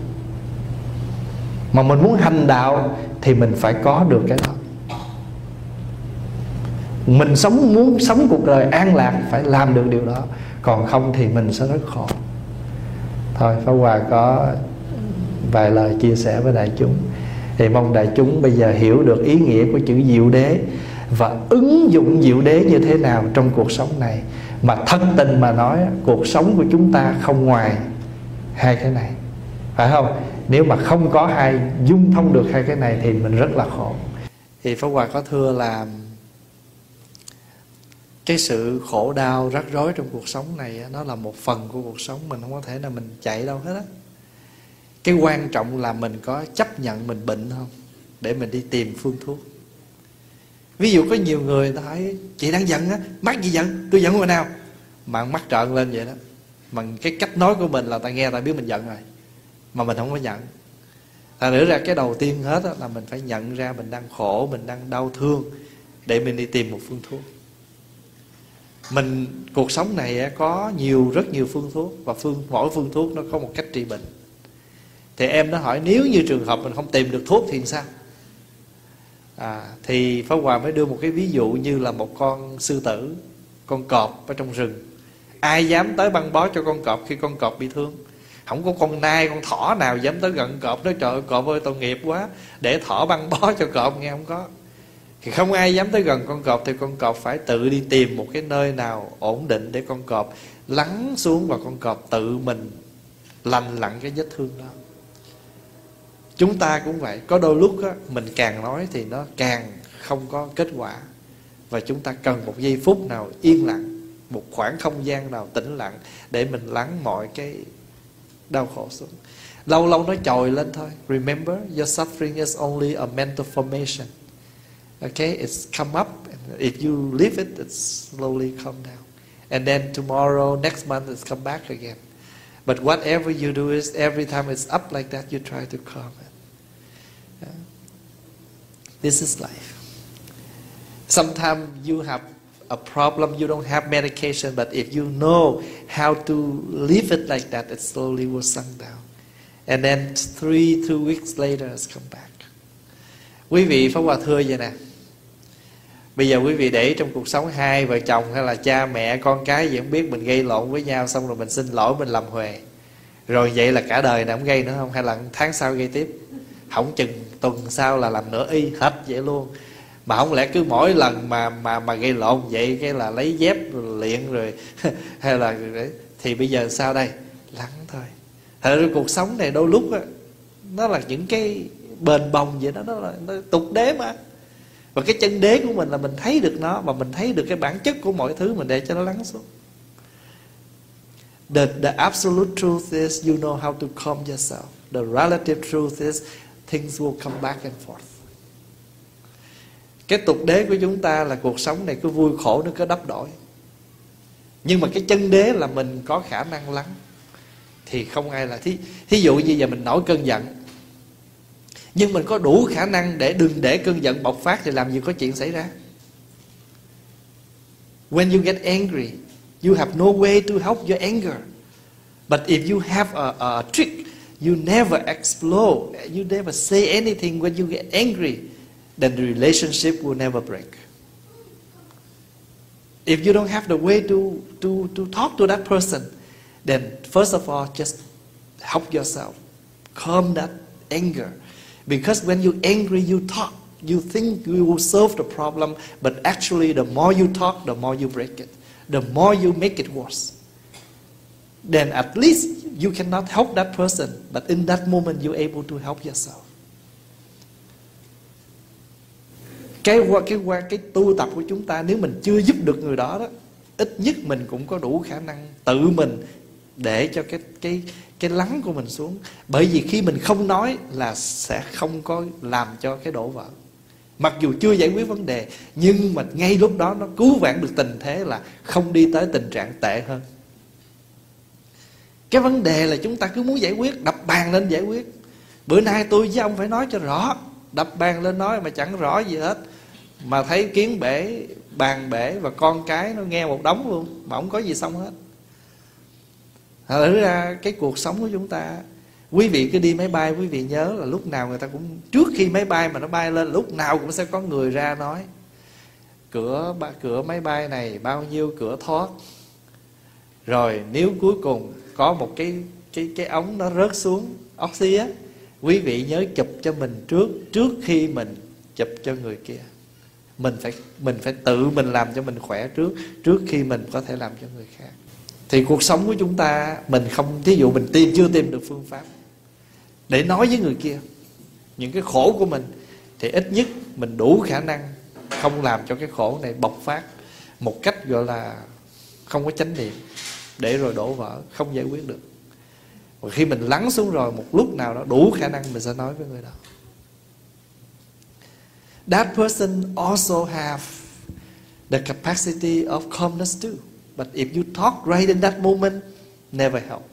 Speaker 1: Mà mình muốn hành đạo thì mình phải có được cái đó. Mình sống muốn sống cuộc đời an lạc phải làm được điều đó, còn không thì mình sẽ rất khổ. Thôi, Pháp Hòa có vài lời chia sẻ với đại chúng. Thì mong đại chúng bây giờ hiểu được ý nghĩa của chữ diệu đế và ứng dụng diệu đế như thế nào trong cuộc sống này. Mà thật tình mà nói, cuộc sống của chúng ta không ngoài hai cái này. Phải không? Nếu mà không có hai dung thông được hai cái này thì mình rất là khổ. Thì Pháp Hòa có thưa là cái sự khổ đau rắc rối trong cuộc sống này nó là một phần của cuộc sống. Mình không có thể là mình chạy đâu hết á cái quan trọng là mình có chấp nhận mình bệnh không? Để mình đi tìm phương thuốc. Ví dụ có nhiều người ta hỏi chị đang giận á mắt gì giận? Tôi giận hồi nào? Mà mắt trợn lên vậy đó. Mà cái cách nói của mình là ta nghe ta biết mình giận rồi, mà mình không có nhận thành nữa ra cái đầu tiên hết là mình phải nhận ra mình đang khổ, mình đang đau thương để mình đi tìm một phương thuốc. Mình, cuộc sống này có nhiều, rất nhiều phương thuốc và phương, mỗi phương thuốc nó có một cách trị bệnh thì em nó hỏi nếu như trường hợp mình không tìm được thuốc thì sao? À, thì pháp hòa mới đưa một cái ví dụ như là một con sư tử con cọp ở trong rừng. Ai dám tới băng bó cho con cọp khi con cọp bị thương? Không có con nai con thỏ nào dám tới gần cọp nói trời ơi cọp ơi tội nghiệp quá để thỏ băng bó cho cọp. Nghe không có. Thì không ai dám tới gần con cọp thì con cọp phải tự đi tìm một cái nơi nào ổn định để con cọp lắng xuống và con cọp tự mình lành lặn cái vết thương đó chúng ta cũng vậy. Có đôi lúc á, mình càng nói thì nó càng không có kết quả. Và chúng ta cần một giây phút nào yên lặng một khoảng không gian nào tĩnh lặng để mình lắng mọi cái đau khổ xuống. Lâu lâu nó trồi lên thôi. Remember your suffering is only a mental formation. Okay it's come up. And if you leave it it's slowly come down. And then tomorrow next month it's come back again. But whatever you do is every time it's up like that you try to calm it this is life. Sometimes you have a problem, you don't have medication, but if you know how to leave it like that, it slowly will sunk down. And then three, two weeks later, it's come back. Quý vị pháp hòa thưa vậy nè. Bây giờ quý vị để trong cuộc sống hai vợ chồng hay là cha mẹ, con cái gì không biết mình gây lộn với nhau, xong rồi mình xin lỗi, mình làm huề. Rồi vậy là cả đời này không gây nữa không? Hay là tháng sau gây tiếp? Không chừng tuần sau là làm nữa y hết vậy luôn. Mà không lẽ cứ mỗi lần mà mà mà gây lộn vậy cái là lấy dép rồi luyện rồi hay là thì bây giờ sao đây? Lắng thôi. Thật ra cuộc sống này đôi lúc á nó là những cái bền bồng vậy đó nó là nó tục đế mà. Và cái chân đế của mình là mình thấy được nó và mình thấy được cái bản chất của mọi thứ mình để cho nó lắng xuống. The, the absolute truth is you know how to calm yourself. The relative truth is things will come back and forth. Cái tục đế của chúng ta là cuộc sống này cứ vui khổ nó cứ đắp đổi. Nhưng mà cái chân đế là mình có khả năng lắng thì không ai là thí thí dụ như giờ mình nổi cơn giận nhưng mình có đủ khả năng để đừng để cơn giận bộc phát thì làm gì có chuyện xảy ra when you get angry you have no way to help your anger but if you have a, a trick you never explode you never say anything when you get angry then the relationship will never break if you don't have the way to to to talk to that person then first of all just help yourself calm that anger Because when you're angry, you talk. You think you will solve the problem, but actually, the more you talk, the more you break it. The more you make it worse. Then at least you cannot help that person, but in that moment, you're able to help yourself. Cái qua cái qua cái tu tập của chúng ta nếu mình chưa giúp được người đó đó, ít nhất mình cũng có đủ khả năng tự mình để cho cái cái cái lắng của mình xuống. Bởi vì khi mình không nói là sẽ không có làm cho cái đổ vỡ. Mặc dù chưa giải quyết vấn đề nhưng mà ngay lúc đó nó cứu vãn được tình thế là không đi tới tình trạng tệ hơn cái vấn đề là chúng ta cứ muốn giải quyết, đập bàn lên giải quyết. Bữa nay tôi với ông phải nói cho rõ, đập bàn lên nói mà chẳng rõ gì hết. Mà thấy kiến bể, bàn bể và con cái nó nghe một đống luôn, mà không có gì xong hết. Thử ra cái cuộc sống của chúng ta, Quý vị cứ đi máy bay, Quý vị nhớ là lúc nào người ta cũng, Trước khi máy bay mà nó bay lên, Lúc nào cũng sẽ có người ra nói, Cửa cửa máy bay này Bao nhiêu cửa thoát? Rồi, nếu cuối cùng có một cái cái cái ống nó rớt xuống, oxy á. Quý vị nhớ chụp cho mình trước Trước khi mình chụp cho người kia. Mình phải mình phải tự mình làm cho mình khỏe trước trước khi mình có thể làm cho người khác. Thì cuộc sống của chúng ta, mình không, thí dụ mình tìm, chưa tìm được phương pháp để nói với người kia những cái khổ của mình, thì ít nhất mình đủ khả năng không làm cho cái khổ này bộc phát một cách, gọi là, không có chánh niệm để rồi đổ vỡ không giải quyết được. Và khi mình lắng xuống rồi một lúc nào đó đủ khả năng mình sẽ nói với người đó. That person also have the capacity of calmness too. But if you talk right in that moment never help.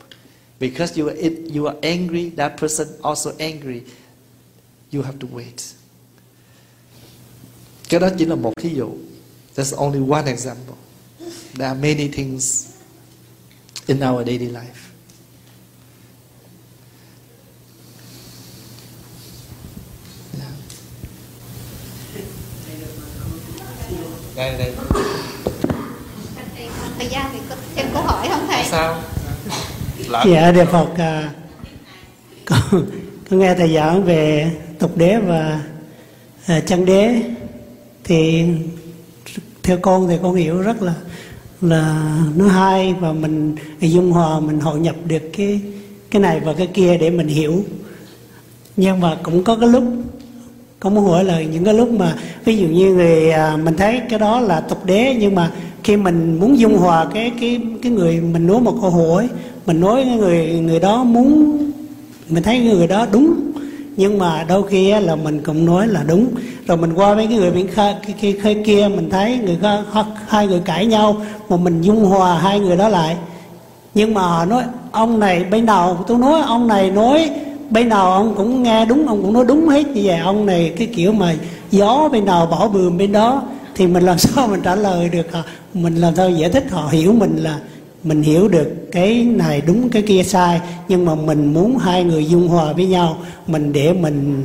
Speaker 1: Because you are, you are angry that person also angry. You have to wait. Cái đó chỉ là một ví dụ. That's only one example. There are many things in our daily life. Đây đây.
Speaker 2: Thời gian thì có thêm câu hỏi không thầy?
Speaker 1: Sao?
Speaker 3: Dạ đề phật à, con, con nghe thầy giảng về tục đế và à, chân đế thì theo con thì con hiểu rất là là nó hay và mình dung hòa, mình hội nhập được cái cái này và cái kia để mình hiểu. Nhưng mà cũng có cái lúc con muốn hỏi là những cái lúc mà ví dụ như người à, mình thấy cái đó là tục đế, nhưng mà khi mình muốn dung hòa cái cái cái người mình nói một câu hỏi mình nói cái người người đó muốn, mình thấy người đó đúng nhưng mà đôi khi là mình cũng nói là đúng. Rồi mình qua mấy cái người bên khơi kia, khơi kia mình thấy người hai người cãi nhau mà mình dung hòa hai người đó lại. Nhưng mà họ nói ông này bên nào tôi nói ông này nói bên nào ông cũng nghe đúng ông cũng nói đúng hết như vậy. Ông này cái kiểu mà gió bên nào bỏ bườm bên đó. Thì mình làm sao mình trả lời được họ mình làm sao giải thích họ hiểu mình là mình hiểu được cái này đúng, cái kia sai, nhưng mà mình muốn hai người dung hòa với nhau, mình để mình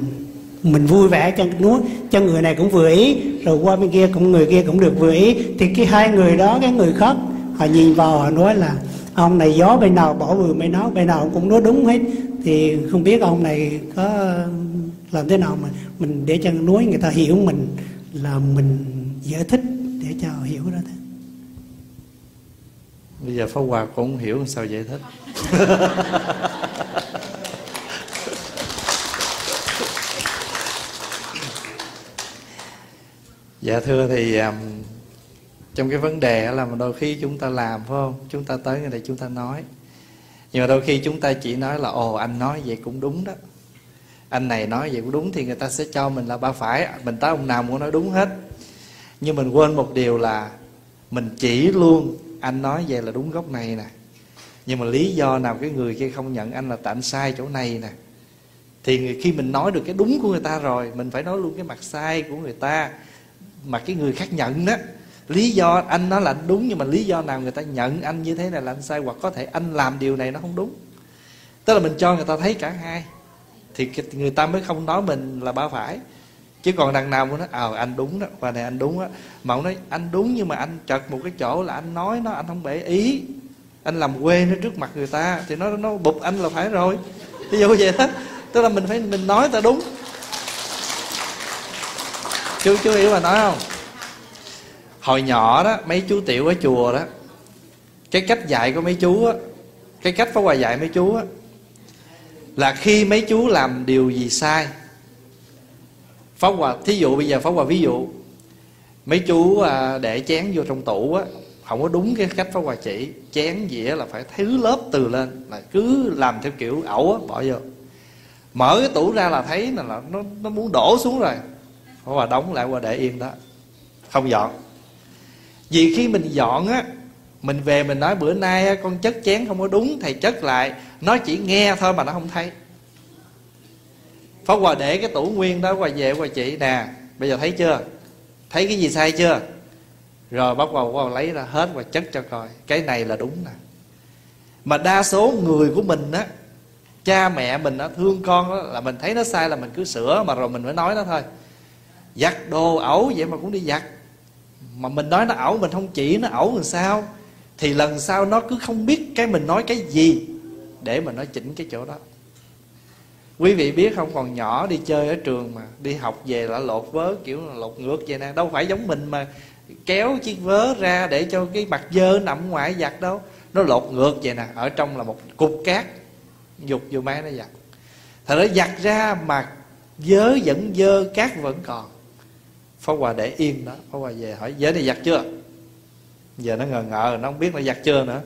Speaker 3: mình vui vẻ cho núi cho người này cũng vừa ý, rồi qua bên kia cũng, người kia cũng được vừa ý. Thì cái hai người đó, cái người khác, họ nhìn vào, họ nói là, ông này gió bên nào bỏ vừa, bên đó, bên nào cũng nói đúng hết. Thì không biết ông này có làm thế nào mà mình để cho núi người ta hiểu mình là mình giải thích để cho họ hiểu đó thế
Speaker 1: bây giờ Pháp Hòa cũng không hiểu sao giải thích. Dạ thưa thì um, trong cái vấn đề là đôi khi chúng ta làm phải không? Chúng ta tới người này chúng ta nói. Nhưng mà đôi khi chúng ta chỉ nói là ồ anh nói vậy cũng đúng đó. Anh này nói vậy cũng đúng thì người ta sẽ cho mình là ba phải. Mình tới ông nào muốn nói đúng hết. Nhưng mình quên một điều là mình chỉ luôn anh nói vậy là đúng gốc này nè. Nhưng mà lý do nào cái người kia không nhận anh là tại anh sai chỗ này nè. Thì khi mình nói được cái đúng của người ta rồi, mình phải nói luôn cái mặt sai của người ta. Mà cái người khác nhận đó, lý do anh nói là anh đúng, nhưng mà lý do nào người ta nhận anh như thế này là anh sai, hoặc có thể anh làm điều này nó không đúng. Tức là mình cho người ta thấy cả hai, thì người ta mới không nói mình là ba phải chứ còn đằng nào cũng nói ờ à, anh đúng đó và này anh đúng á. Mà ông nói anh đúng nhưng mà anh chật một cái chỗ là anh nói nó anh không để ý. Anh làm quê nó trước mặt người ta thì nó nó bụp anh là phải rồi. Ví dụ vậy đó. Tức là mình phải mình nói ta đúng. Chú chú hiểu mà nói không? Hồi nhỏ đó mấy chú tiểu ở chùa đó cái cách dạy của mấy chú á cái cách phá hoài dạy mấy chú á là khi mấy chú làm điều gì sai Pháp Hòa Thí dụ bây giờ Pháp Hòa ví dụ Mấy chú à, để chén vô trong tủ á Không có đúng cái cách Pháp Hòa chỉ Chén dĩa là phải thứ lớp từ lên Là cứ làm theo kiểu ẩu á Bỏ vô. Mở cái tủ ra là thấy là nó, nó muốn đổ xuống rồi. Pháp Hòa đóng lại qua để yên đó. Không dọn. Vì khi mình dọn á Mình về mình nói bữa nay con chất chén không có đúng Thầy chất lại Nó chỉ nghe thôi mà nó không thấy. Pháp Hòa để cái tủ nguyên đó qua về qua chị nè Bây giờ thấy chưa? Thấy cái gì sai chưa? Rồi bắt Hòa qua lấy ra hết và chất cho coi. Cái này là đúng nè. Mà đa số người của mình á Cha mẹ mình á thương con á, là mình thấy nó sai là mình cứ sửa Mà rồi mình mới nói nó thôi. Giặt đồ ẩu vậy mà cũng đi giặt. Mà mình nói nó ẩu mình không chỉ nó ẩu làm sao Thì lần sau nó cứ không biết cái mình nói cái gì Để mà nó chỉnh cái chỗ đó quý vị biết không, còn nhỏ đi chơi ở trường mà, đi học về là lột vớ, kiểu là lột ngược vậy nè, đâu phải giống mình mà kéo chiếc vớ ra để cho cái mặt dơ nằm ngoài giặt đâu. Nó lột ngược vậy nè, ở trong là một cục cát, dục vô máy nó giặt. Thật nó giặt ra mà vớ vẫn dơ, cát vẫn còn. Phó Hòa để yên đó phó Hòa về hỏi vớ này giặt chưa? Giờ nó ngờ ngợ nó không biết nó giặt chưa nữa.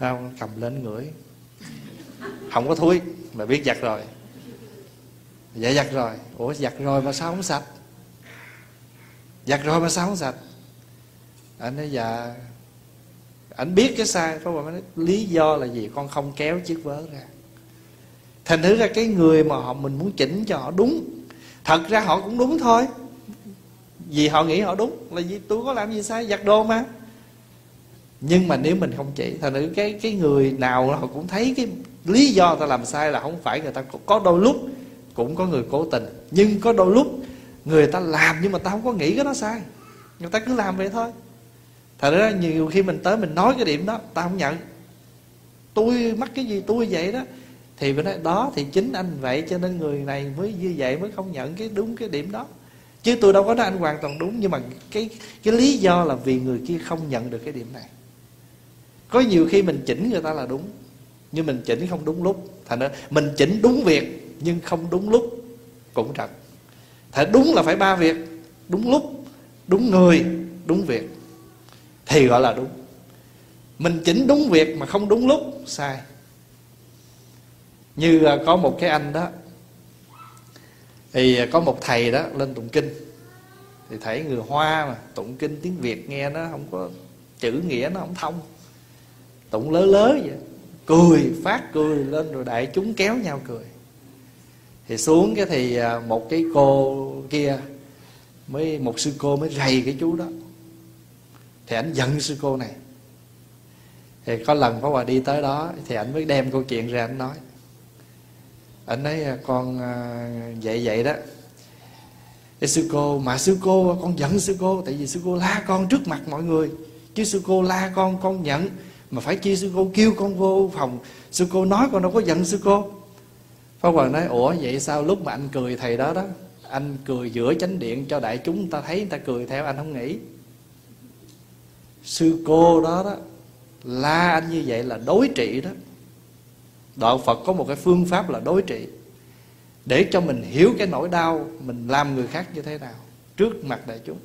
Speaker 1: Không, cầm lên ngửi. Không có thúi mà biết giặt rồi. Dạ giặt rồi. Ủa, giặt rồi mà sao không sạch? Giặt rồi mà sao không sạch? Anh nói dạ. Anh biết cái sai có mà nói, lý do là gì? Con không kéo chiếc vớ ra. Thành thử ra cái người mà họ mình muốn chỉnh cho họ đúng, thật ra họ cũng đúng thôi. Vì họ nghĩ họ đúng, là vì tôi có làm gì sai, giặt đồ mà. Nhưng mà nếu mình không chỉ, thành thử cái cái người nào họ cũng thấy cái lý do ta làm sai là không phải người ta có đôi lúc cũng có người cố tình, nhưng có đôi lúc người ta làm nhưng mà ta không có nghĩ cái đó sai. Người ta cứ làm vậy thôi. Thật ra nhiều khi mình tới mình nói cái điểm đó, ta không nhận. Tôi mắc cái gì tôi vậy đó. Thì mình nói, đó, thì chính anh vậy cho nên người này mới như vậy mới không nhận cái đúng cái điểm đó. Chứ tôi đâu có nói anh hoàn toàn đúng, nhưng mà cái cái lý do là vì người kia không nhận được cái điểm này. Có nhiều khi mình chỉnh người ta là đúng nhưng mình chỉnh không đúng lúc. Thành ra mình chỉnh đúng việc, nhưng không đúng lúc cũng trật thể đúng là phải ba việc. Đúng lúc, đúng người, đúng việc. Thì gọi là đúng. Mình chỉnh đúng việc mà không đúng lúc, sai. Như à, có một cái anh đó, thì à, có một thầy đó lên tụng kinh. Thì thấy người hoa mà, tụng kinh tiếng việt nghe nó không có chữ nghĩa, nó không thông. Tụng lớ lớ vậy cười, phát cười lên rồi đại chúng kéo nhau cười. Thì xuống cái thì à, một cái cô kia mới, một sư cô mới rầy cái chú đó. Thì ảnh giận sư cô này. Thì có lần Pháp Hòa đi tới đó, thì ảnh mới đem câu chuyện ra ảnh nói. Ảnh nói à, con à, vậy vậy đó. Thì sư cô, mà sư cô, con giận sư cô, tại vì sư cô la con trước mặt mọi người. Chứ sư cô la con con nhận mà phải chi sư cô kêu con vô phòng. Sư cô nói con đâu có giận sư cô. Pháp Hoàng nói, ủa, vậy sao lúc mà anh cười thầy đó đó, anh cười giữa chánh điện cho đại chúng ta thấy người ta cười theo, anh không nghĩ? Sư cô đó đó, la anh như vậy là đối trị đó. Đạo phật có một cái phương pháp là đối trị. Để cho mình hiểu cái nỗi đau, mình làm người khác như thế nào trước mặt đại chúng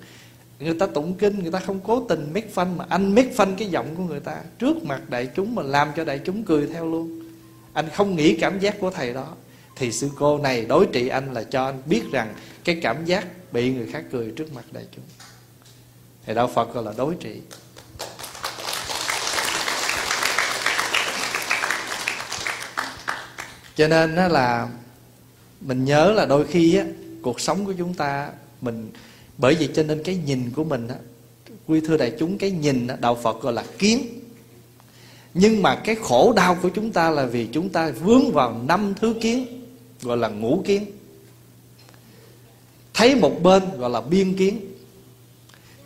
Speaker 1: người ta tụng kinh, người ta không cố tình mét phanh mà anh mét phanh cái giọng của người ta. Trước mặt đại chúng mà làm cho đại chúng cười theo luôn. Anh không nghĩ cảm giác của thầy đó. Thì sư cô này đối trị anh là cho anh biết rằng cái cảm giác bị người khác cười trước mặt đại chúng. Thì đạo phật gọi là đối trị. Cho nên là mình nhớ là đôi khi á, cuộc sống của chúng ta, mình bởi vì cho nên cái nhìn của mình á quy thưa đại chúng cái nhìn á, đạo phật gọi là kiến. Nhưng mà cái khổ đau của chúng ta là vì chúng ta vướng vào năm thứ kiến gọi là ngũ kiến. Thấy một bên gọi là biên kiến.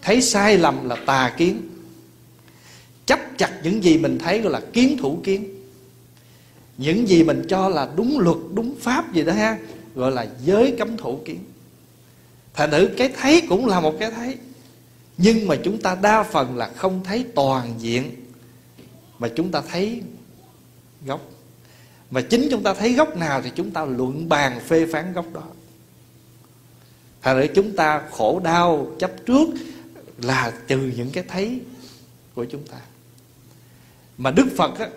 Speaker 1: Thấy sai lầm là tà kiến. Chấp chặt những gì mình thấy gọi là kiến thủ kiến. Những gì mình cho là đúng luật đúng pháp gì đó ha gọi là giới cấm thủ kiến thành thử cái thấy cũng là một cái thấy. Nhưng mà chúng ta đa phần là không thấy toàn diện mà chúng ta thấy gốc. Mà chính chúng ta thấy gốc nào thì chúng ta luận bàn phê phán gốc đó. Thành thử chúng ta khổ đau chấp trước là từ những cái thấy của chúng ta. Mà đức phật á,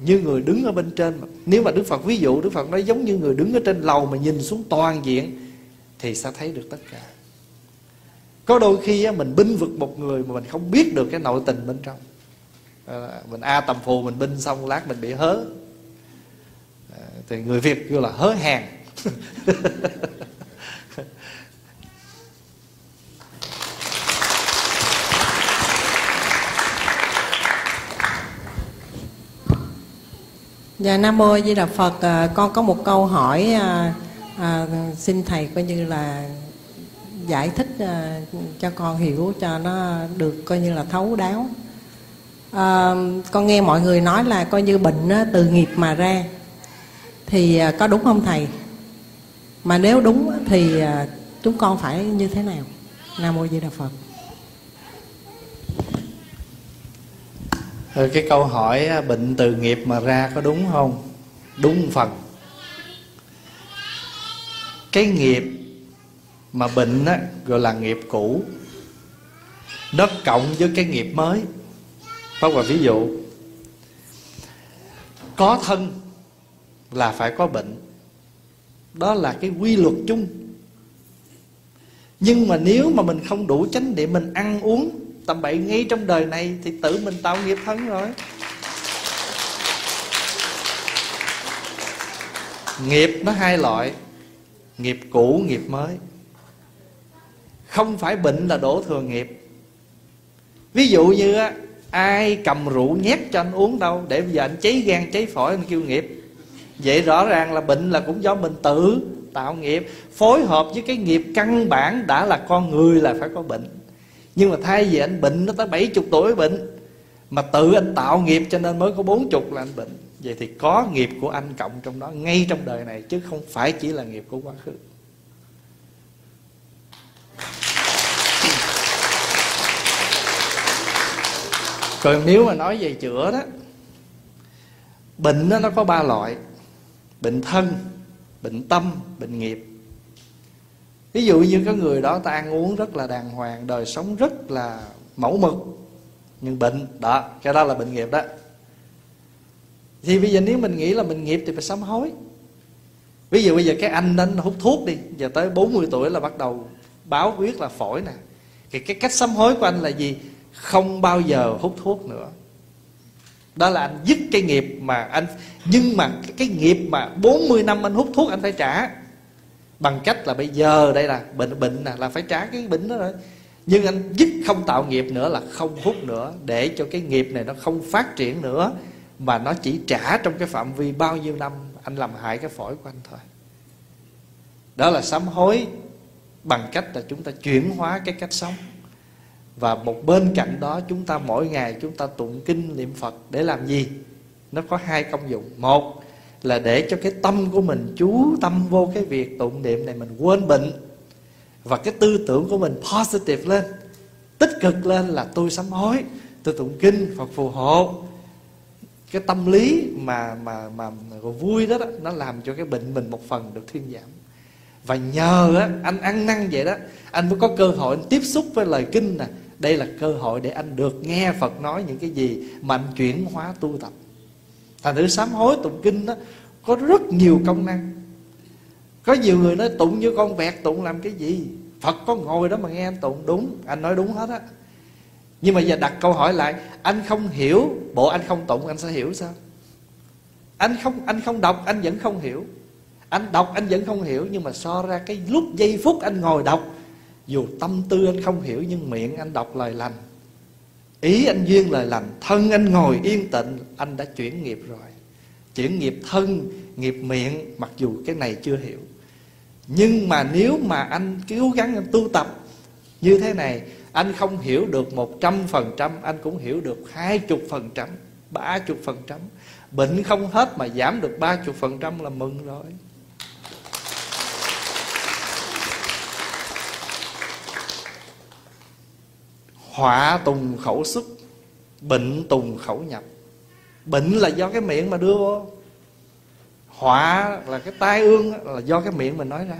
Speaker 1: như người đứng ở bên trên nếu mà đức phật ví dụ đức phật nói giống như người đứng ở trên lầu mà nhìn xuống toàn diện thì sẽ thấy được tất cả. Có đôi khi mình binh vực một người mà mình không biết được cái nội tình bên trong. Mình a tầm phù mình binh xong lát mình bị hớ. Ờ, thì người việt gọi là hớ hàng.
Speaker 4: Dạ Nam mô Di Đà Phật, à, con có một câu hỏi à, à, xin thầy coi như là giải thích à, cho con hiểu cho nó được coi như là thấu đáo. À, con nghe mọi người nói là coi như bệnh á, từ nghiệp mà ra thì à, có đúng không thầy? Mà nếu đúng thì à, chúng con phải như thế nào? Nam mô Di Đà Phật.
Speaker 1: Ờ, cái câu hỏi bệnh từ nghiệp mà ra có đúng không? Đúng phần cái nghiệp mà bệnh á, gọi là nghiệp cũ nó cộng với cái nghiệp mới. Pháp Hòa ví dụ Có thân là phải có bệnh. Đó là cái quy luật chung. Nhưng mà nếu mà mình không đủ chánh niệm Mình ăn uống tầm bậy ngay trong đời này Thì tự mình tạo nghiệp thân rồi. Nghiệp nó hai loại. Nghiệp cũ, nghiệp mới. Không phải bệnh là đổ thừa nghiệp. Ví dụ như á ai cầm rượu nhét cho anh uống đâu để bây giờ anh cháy gan cháy phổi anh kêu nghiệp. Vậy rõ ràng là bệnh là cũng do mình tự tạo nghiệp. Phối hợp với cái nghiệp căn bản đã là con người là phải có bệnh. Nhưng mà thay vì anh bệnh nó tới 70 tuổi bệnh mà tự anh tạo nghiệp cho nên mới có 40 là anh bệnh vậy thì có nghiệp của anh cộng trong đó ngay trong đời này chứ không phải chỉ là nghiệp của quá khứ. Còn nếu mà nói về chữa đó bệnh đó, nó có ba loại. Bệnh thân bệnh tâm bệnh nghiệp. Ví dụ như có người đó ta ăn uống rất là đàng hoàng đời sống rất là mẫu mực nhưng bệnh đó cái đó là bệnh nghiệp đó thì bây giờ nếu mình nghĩ là mình nghiệp thì phải sám hối. Ví dụ bây giờ cái anh nên hút thuốc đi, giờ tới 40 tuổi là bắt đầu báo quyết là phổi nè. Thì cái cách sám hối của anh là gì? Không bao giờ hút thuốc nữa. Đó là anh dứt cái nghiệp mà anh, nhưng mà cái nghiệp mà 40 năm anh hút thuốc anh phải trả. Bằng cách là bây giờ đây là bệnh bệnh nè, là phải trả cái bệnh đó rồi. Nhưng anh dứt không tạo nghiệp nữa là không hút nữa, để cho cái nghiệp này nó không phát triển nữa mà nó chỉ trả trong cái phạm vi bao nhiêu năm, anh làm hại cái phổi của anh thôi. Đó là sám hối bằng cách là chúng ta chuyển hóa cái cách sống. Và một bên cạnh đó, chúng ta mỗi ngày chúng ta tụng kinh, niệm phật để làm gì? Nó có hai công dụng. Một là để cho cái tâm của mình chú tâm vô cái việc tụng niệm này, mình quên bệnh. Và cái tư tưởng của mình positive lên, tích cực lên là tôi sám hối, tôi tụng kinh phật phù hộ cái tâm lý mà mà mà vui đó, đó nó làm cho cái bệnh mình một phần được thuyên giảm. Và nhờ á, anh ăn năn vậy đó anh mới có cơ hội anh tiếp xúc với lời kinh nè. Đây là cơ hội để anh được nghe Phật nói những cái gì mà anh chuyển hóa tu tập. Thành thử sám hối tụng kinh đó có rất nhiều công năng. Có nhiều người nói tụng như con vẹt tụng làm cái gì? Phật có ngồi đó mà nghe anh tụng đúng anh nói đúng hết á nhưng mà giờ đặt câu hỏi lại, anh không hiểu, bộ anh không tụng anh sẽ hiểu sao? Anh không anh không đọc, anh vẫn không hiểu. Anh đọc, anh vẫn không hiểu, nhưng mà so ra cái lúc, giây phút anh ngồi đọc, dù tâm tư anh không hiểu, nhưng miệng anh đọc lời lành. Ý anh duyên lời lành, thân anh ngồi yên tịnh, anh đã chuyển nghiệp rồi. Chuyển nghiệp thân, nghiệp miệng, mặc dù cái này chưa hiểu. Nhưng mà nếu mà anh cố gắng anh tu tập như thế này anh không hiểu được một trăm phần trăm, anh cũng hiểu được hai chục phần trăm, ba chục phần trăm. Bệnh không hết mà giảm được ba chục phần trăm là mừng rồi. Họa tùng khẩu xuất bệnh tùng khẩu nhập. Bệnh là do cái miệng mà đưa vô. Họa là cái tai ương là do cái miệng mình nói ra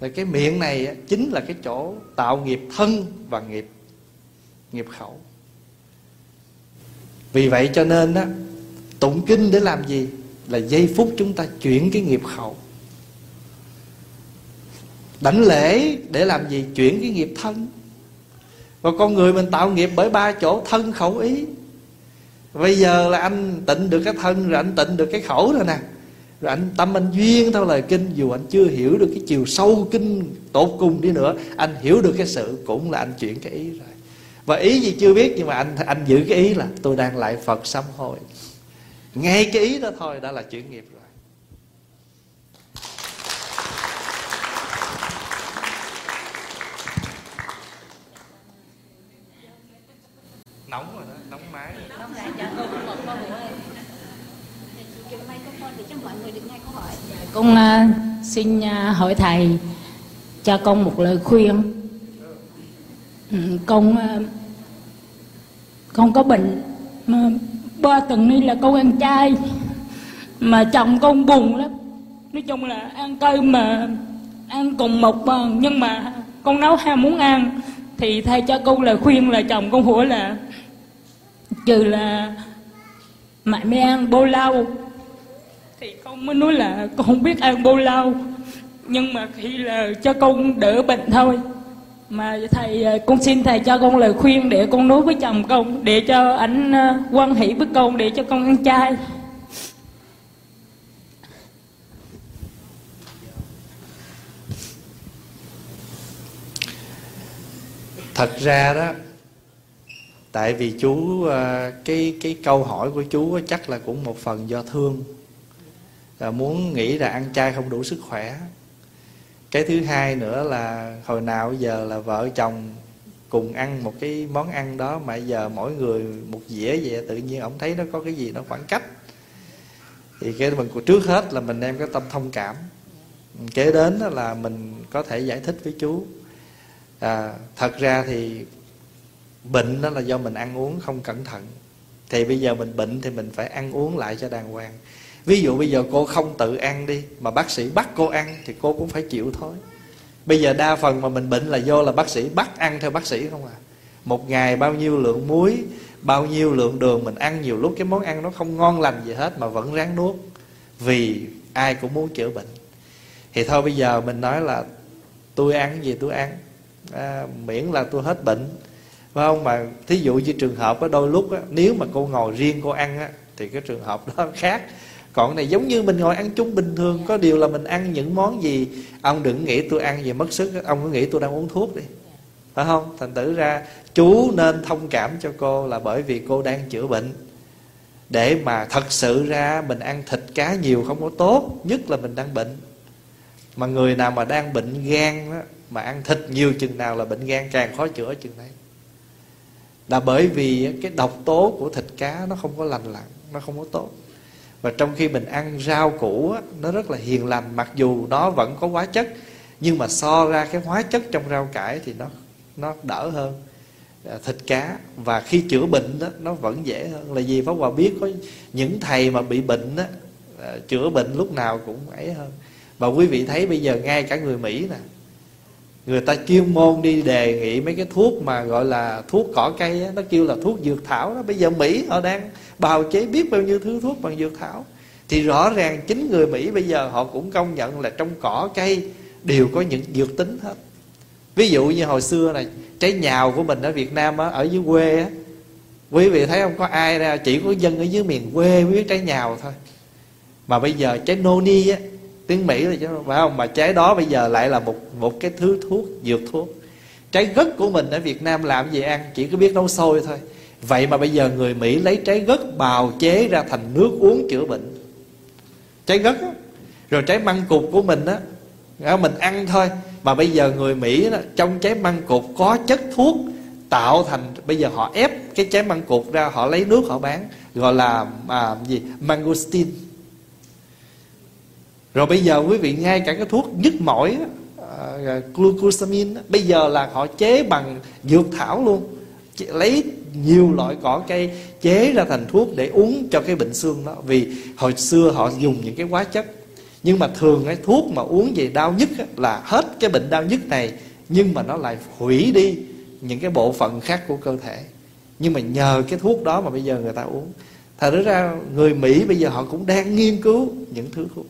Speaker 1: rồi cái miệng này chính là cái chỗ tạo nghiệp thân và nghiệp nghiệp khẩu. Vì vậy cho nên á, tụng kinh để làm gì? Là giây phút chúng ta chuyển cái nghiệp khẩu. Đảnh lễ để làm gì? Chuyển cái nghiệp thân. Và con người mình tạo nghiệp bởi ba chỗ, thân, khẩu, ý. Bây giờ là anh tịnh được cái thân, rồi anh tịnh được cái khẩu rồi nè rồi anh tâm anh duyên theo lời kinh dù anh chưa hiểu được cái chiều sâu kinh tột cùng đi nữa anh hiểu được cái sự cũng là anh chuyển cái ý rồi. Và ý gì chưa biết nhưng mà anh anh giữ cái ý là tôi đang lại phật sám hối. Ngay cái ý đó thôi đã là chuyển nghiệp rồi. Nóng rồi đó nóng máy rồi. nóng lại cho cô một câu
Speaker 2: để cho mọi người được nghe câu hỏi.
Speaker 5: Dạ, con uh, xin uh, hỏi thầy cho con một lời khuyên. Ừ, con uh, con có bệnh mà ba tuần nay là con ăn chay mà chồng con buồn lắm. Nói chung là ăn cơm mà ăn cùng một phần nhưng mà con nấu ham muốn ăn. Thì thầy cho con lời khuyên là chồng con hủa là trừ là mẹ mới ăn bô lau thì con mới nói là con không biết ăn bao lau nhưng mà khi là cho con đỡ bệnh thôi. Mà thầy à, con xin thầy cho con lời khuyên để con nói với chồng con, để cho ảnh à, quan hệ với con, để cho con ăn chay.
Speaker 1: Thật ra đó, tại vì chú à, cái cái câu hỏi của chú chắc là cũng một phần do thương là muốn nghĩ là ăn chay không đủ sức khỏe. Cái thứ hai nữa là hồi nào giờ là vợ chồng cùng ăn một cái món ăn đó mà giờ mỗi người một dĩa vậy tự nhiên ông thấy nó có cái gì nó khoảng cách. Thì cái mình trước hết là mình đem cái tâm thông cảm. Kế đến là mình có thể giải thích với chú. À, thật ra thì bệnh đó là do mình ăn uống không cẩn thận. Thì bây giờ mình bệnh thì mình phải ăn uống lại cho đàng hoàng ví dụ bây giờ cô không tự ăn đi mà bác sĩ bắt cô ăn thì cô cũng phải chịu thôi. Bây giờ đa phần mà mình bệnh là do là bác sĩ bắt ăn theo bác sĩ không à. Một ngày bao nhiêu lượng muối bao nhiêu lượng đường mình ăn nhiều lúc cái món ăn nó không ngon lành gì hết mà vẫn ráng nuốt. Vì ai cũng muốn chữa bệnh. Thì thôi bây giờ mình nói là tôi ăn gì tôi ăn. À, miễn là tôi hết bệnh. Phải không? Mà thí dụ như trường hợp đó, đôi lúc đó, nếu mà cô ngồi riêng cô ăn á, thì cái trường hợp đó khác còn này giống như mình ngồi ăn chung bình thường có điều là mình ăn những món gì? Ông đừng nghĩ tôi ăn gì mất sức ông cứ nghĩ tôi đang uống thuốc đi. Phải không? Thành tử ra chú nên thông cảm cho cô là bởi vì cô đang chữa bệnh. Để mà thật sự ra mình ăn thịt cá nhiều không có tốt nhất là mình đang bệnh. Mà người nào mà đang bệnh gan đó, mà ăn thịt nhiều chừng nào là bệnh gan càng khó chữa chừng đấy. Là bởi vì cái độc tố của thịt cá nó không có lành lặn nó không có tốt và trong khi mình ăn rau củ á, nó rất là hiền lành mặc dù nó vẫn có hóa chất nhưng mà so ra cái hóa chất trong rau cải thì nó nó đỡ hơn. À, thịt cá và khi chữa bệnh đó nó vẫn dễ hơn. Là gì pháp hòa biết có những thầy mà bị bệnh đó à, chữa bệnh lúc nào cũng ấy hơn. Và quý vị thấy bây giờ ngay cả người mỹ nè người ta chuyên môn đi đề nghị mấy cái thuốc mà gọi là thuốc cỏ cây đó, nó kêu là thuốc dược thảo đó. Bây giờ mỹ họ đang bào chế biết bao nhiêu thứ thuốc bằng dược thảo. Thì rõ ràng chính người mỹ bây giờ họ cũng công nhận là trong cỏ cây đều có những dược tính hết. Ví dụ như hồi xưa này trái nhào của mình ở việt nam á, ở dưới quê á quý vị thấy không? Có ai ra chỉ có dân ở dưới miền quê biết trái nhào thôi. Mà bây giờ trái noni á tiếng mỹ là chứ phải không? Mà trái đó bây giờ lại là một một cái thứ thuốc dược thuốc. Trái gất của mình ở việt nam làm gì ăn? Chỉ có biết nấu sôi thôi vậy mà bây giờ người mỹ lấy trái gất bào chế ra thành nước uống chữa bệnh. Trái gất á. Rồi trái măng cụt của mình á mình ăn thôi. Mà bây giờ người mỹ đó, trong trái măng cụt có chất thuốc tạo thành bây giờ họ ép cái trái măng cụt ra họ lấy nước họ bán gọi là à, gì? Mangostin. rồi bây giờ quý vị ngay cả cái thuốc nhức mỏi uh, glucosamine bây giờ là họ chế bằng dược thảo luôn. Lấy nhiều loại cỏ cây chế ra thành thuốc để uống cho cái bệnh xương đó. Vì hồi xưa họ dùng những cái hóa chất. Nhưng mà thường cái thuốc mà uống về đau nhức là hết cái bệnh đau nhức này nhưng mà nó lại hủy đi những cái bộ phận khác của cơ thể. Nhưng mà nhờ cái thuốc đó mà bây giờ người ta uống. Thật ra người mỹ bây giờ họ cũng đang nghiên cứu những thứ thuốc.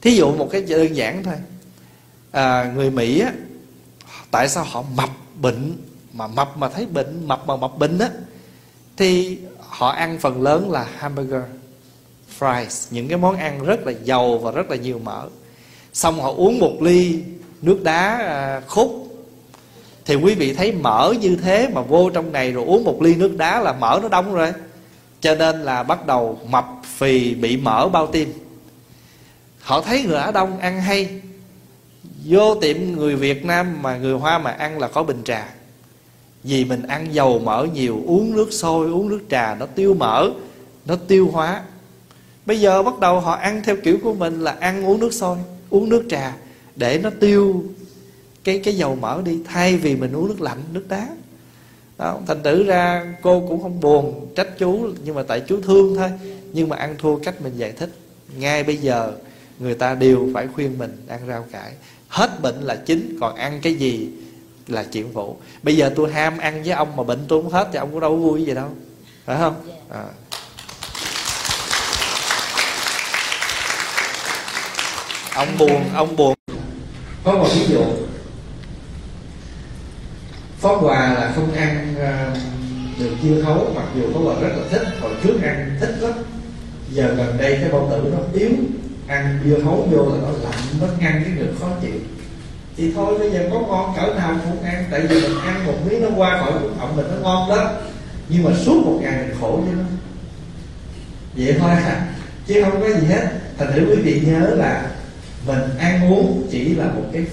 Speaker 1: Thí dụ một cái đơn giản thôi. À, người mỹ á tại sao họ mập bệnh mà mập mà thấy bệnh, mập mà mập bệnh á, thì họ ăn phần lớn là hamburger, fries, những cái món ăn rất là giàu và rất là nhiều mỡ. Xong họ uống một ly nước đá à, khúc. Thì quý vị thấy mỡ như thế mà vô trong này rồi uống một ly nước đá là mỡ nó đông rồi. Cho nên là bắt đầu mập phì bị mỡ bao tim. Họ thấy người Á Đông ăn hay. Vô tiệm người Việt Nam mà người Hoa mà ăn là có bình trà vì mình ăn dầu mỡ nhiều uống nước sôi uống nước trà nó tiêu mỡ nó tiêu hóa. Bây giờ bắt đầu họ ăn theo kiểu của mình là ăn uống nước sôi uống nước trà để nó tiêu cái cái dầu mỡ đi thay vì mình uống nước lạnh nước đá. Đó, thành tử ra cô cũng không buồn trách chú nhưng mà tại chú thương thôi. Nhưng mà ăn thua cách mình giải thích. Ngay bây giờ người ta đều phải khuyên mình ăn rau cải. Hết bệnh là chính còn ăn cái gì là chuyện phụ. Bây giờ tôi ham ăn với ông mà bệnh tôi không hết thì ông cũng đâu có vui gì đâu. Phải không? À. ông buồn ông buồn. Có một ví dụ. Pháp Hòa là không ăn uh, được dưa hấu mặc dù Pháp Hòa rất là thích hồi trước ăn thích lắm. Giờ gần đây cái bao tử nó yếu ăn dưa hấu vô là nó lạnh nó ngăn cái ngực khó chịu thì thôi, bây giờ có ngon cỡ nào cũng ăn tại vì mình ăn một miếng nó qua khỏi cuộc họng mình, nó ngon đó nhưng mà suốt một ngày mình khổ chứ nó. Vậy thôi à. Chứ không có gì hết. Thành thử quý vị nhớ là mình ăn uống chỉ là một cái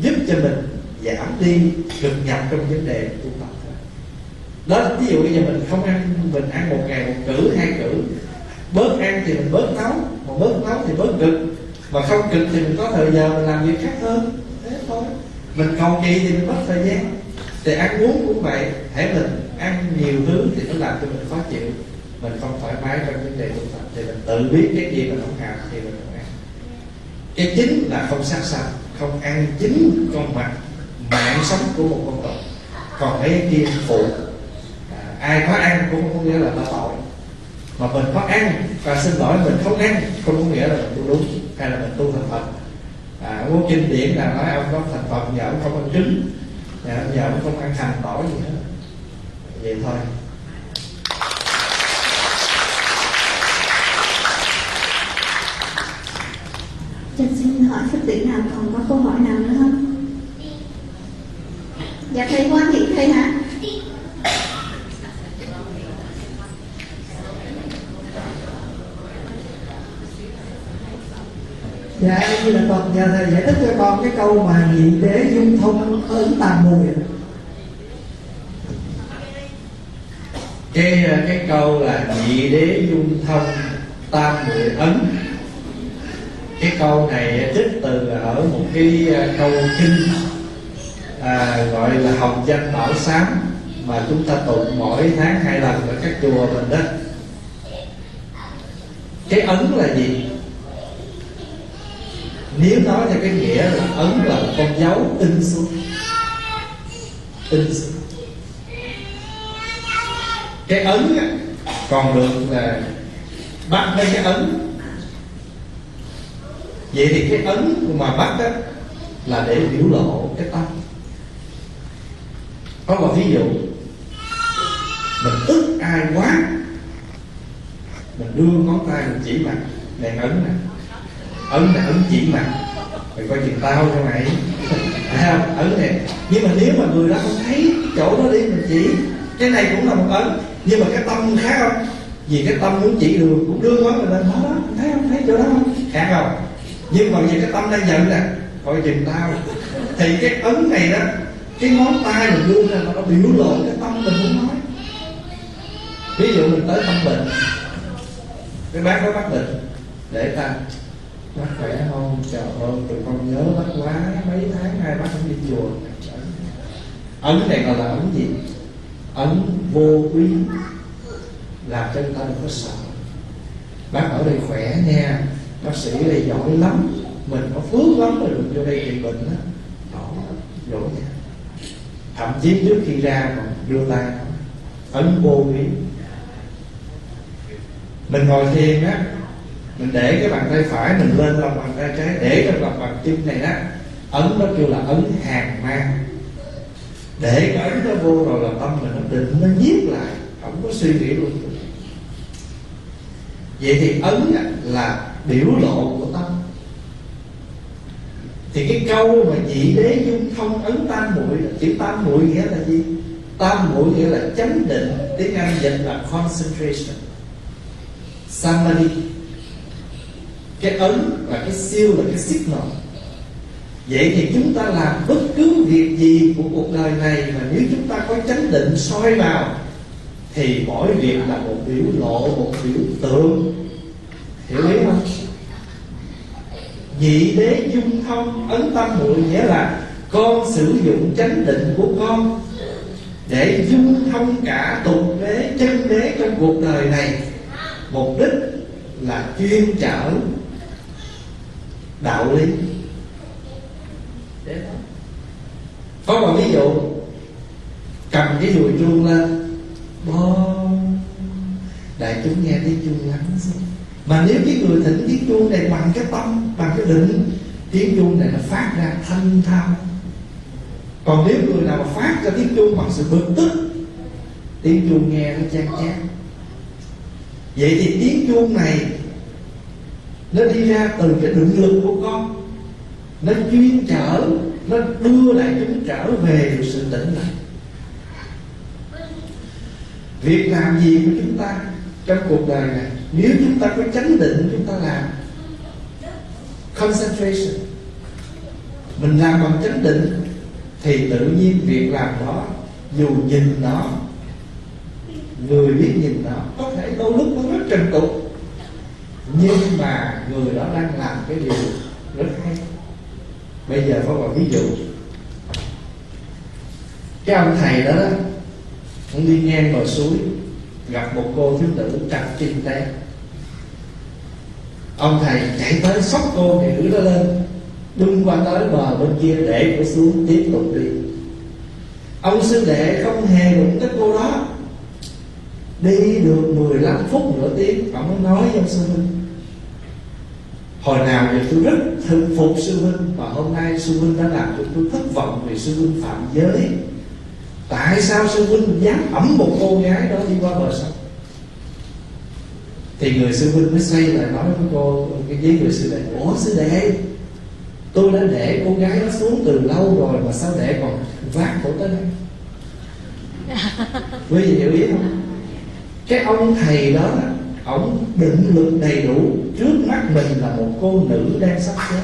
Speaker 1: giúp cho mình giảm đi cực nhập trong vấn đề tu tập thôi. đó ví dụ bây giờ mình không ăn, mình ăn một ngày một cử, hai cử, bớt ăn thì mình bớt nấu, mà bớt nấu thì bớt cực, mà không cực thì mình có thời giờ mình làm việc khác hơn mình cầu kỳ thì mình mất thời gian. Thì ăn uống cũng vậy. Hãy mình ăn nhiều thứ thì nó làm cho mình khó chịu. Mình không thoải mái trong vấn đề tu tập. Thì mình tự biết cái gì mình không làm thì mình không ăn. Cái chính là không sát sanh không ăn chính con mặt mạng sống của một con vật. Còn mấy cái kia phụ. À, ai có ăn cũng không nghĩa là nó tội. Mà mình có ăn và xin lỗi mình không ăn không có nghĩa là mình tu đúng hay là mình tu thành phật à, muốn kinh điển là nói ông có thành phật giờ ông không ăn trứng dạ, giờ ông không ăn hành tỏi gì hết vậy thôi
Speaker 2: Cho xin hỏi Phật tử nào còn có câu hỏi nào nữa không? Dạ thầy Hoa Thị thầy hả?
Speaker 6: dạ như là toàn nhờ thầy giải thích cho con cái câu mà nhị đế dung thông ấn tàn mùi
Speaker 1: cái cái câu là nhị đế dung thông tam mười ấn. Cái câu này trích từ ở một cái à, câu kinh à, gọi là hồng danh bảo sám mà chúng ta tụng mỗi tháng hai lần ở các chùa mình đó. Cái ấn là gì? Nếu nói theo cái nghĩa là ấn là một con dấu in xuống in xuống cái ấn á, còn được là bắt lên cái ấn. Vậy thì cái ấn mà bắt á là để biểu lộ cái tâm. Có một ví dụ mình tức ai quá mình đưa ngón tay mình chỉ mặt đèn ấn này ấn là ấn chỉ mặt. Mày coi chừng tao cho mày. À, ấn này nhưng mà nếu mà người đó không thấy chỗ đó đi mình chỉ cái này cũng là một ấn nhưng mà cái tâm khác không? Vì cái tâm muốn chỉ đường cũng đưa quá mình lên đó. Đó thấy không? Thấy chỗ đó không? Khác không? Nhưng mà vì cái tâm đang giận nè coi chừng tao. Thì cái ấn này đó cái ngón tay mình đưa ra nó biểu lộ cái tâm mình muốn nói. Ví dụ mình tới tâm bệnh cái bác có bác bệnh để ta bác khỏe không? Trời ơi tụi con nhớ bác quá, mấy tháng hai bác không đi chùa. Ấn này gọi là ấn gì? Ấn vô quý. Làm cho người ta đừng có sợ. Bác ở đây khỏe nha. Bác sĩ ở đây giỏi lắm. Mình có phước lắm rồi được vô đây trị bệnh đó đó dỗ nha. Thậm chí trước khi ra còn đưa tay. Ấn vô quý. Mình ngồi thiền á mình để cái bàn tay phải mình lên lòng bàn tay trái, để trong lòng bàn chân này đó ấn nó kêu là ấn hàng mang. Để cái ấn nó vô rồi là tâm mình nó định, nó nhiếp lại, không có suy nghĩ luôn. Vậy thì ấn là biểu lộ của tâm. Thì cái câu mà nhị đế dung thông ấn tam muội chữ tam muội nghĩa là gì? Tam muội nghĩa là chánh định, tiếng anh dịch là concentration. Samadhi cái ấn và cái siêu là cái signal vậy thì chúng ta làm bất cứ việc gì của cuộc đời này mà nếu chúng ta có chánh định soi vào, thì mỗi việc là một biểu lộ, một biểu tượng. Hiểu ý không? Nhị đế dung thông, ấn tâm muội nghĩa là con sử dụng chánh định của con để dung thông cả tục đế, chân đế trong cuộc đời này. Mục đích là chuyên trở đạo lý. Có một ví dụ, cầm cái dùi chuông lên bo đại chúng nghe tiếng chuông lắng xuống mà nếu cái người thỉnh tiếng chuông này bằng cái tâm, bằng cái định, tiếng chuông này nó phát ra thanh thao. Còn nếu người nào mà phát ra tiếng chuông bằng sự bực tức, tiếng chuông nghe nó chán chán. Vậy thì tiếng chuông này nó đi ra từ cái định lực của con. Nó chuyên trở, nó đưa lại chúng trở về được sự tĩnh lại. Việc làm gì của chúng ta trong cuộc đời này? Nếu chúng ta có chánh định, chúng ta làm concentration. Mình làm bằng chánh định thì tự nhiên việc làm đó, dù nhìn nó người biết nhìn nó, có thể đôi lúc nó rất trần tục nhưng mà người đó đang làm cái điều rất hay. Bây giờ có một ví dụ. Cái ông thầy đó, đó ông đi ngang bờ suối gặp một cô thiếu nữ trăng chân té ông thầy chạy tới sóc cô thì nữ đó lên đung qua tới bờ bên kia để cô xuống tiếp tục đi. Ông sư đệ không hề đụng tới cô đó đi được 15 phút nửa tiếng ông nói với sư huynh. Hồi nào thì tôi rất thực phục sư huynh mà hôm nay sư huynh đã làm cho tôi thất vọng vì sư huynh phạm giới. Tại sao sư huynh dám ẩm một cô gái đó đi qua bờ sông? Thì người sư huynh mới xoay lại nói với cô cái với người sư đệ ủa sư đệ tôi đã để cô gái đó xuống từ lâu rồi mà sao để còn vác cổ tới đây? Quý vị hiểu ý không cái ông thầy đó ông định lực đầy đủ trước mắt mình là một cô nữ đang sắp chết,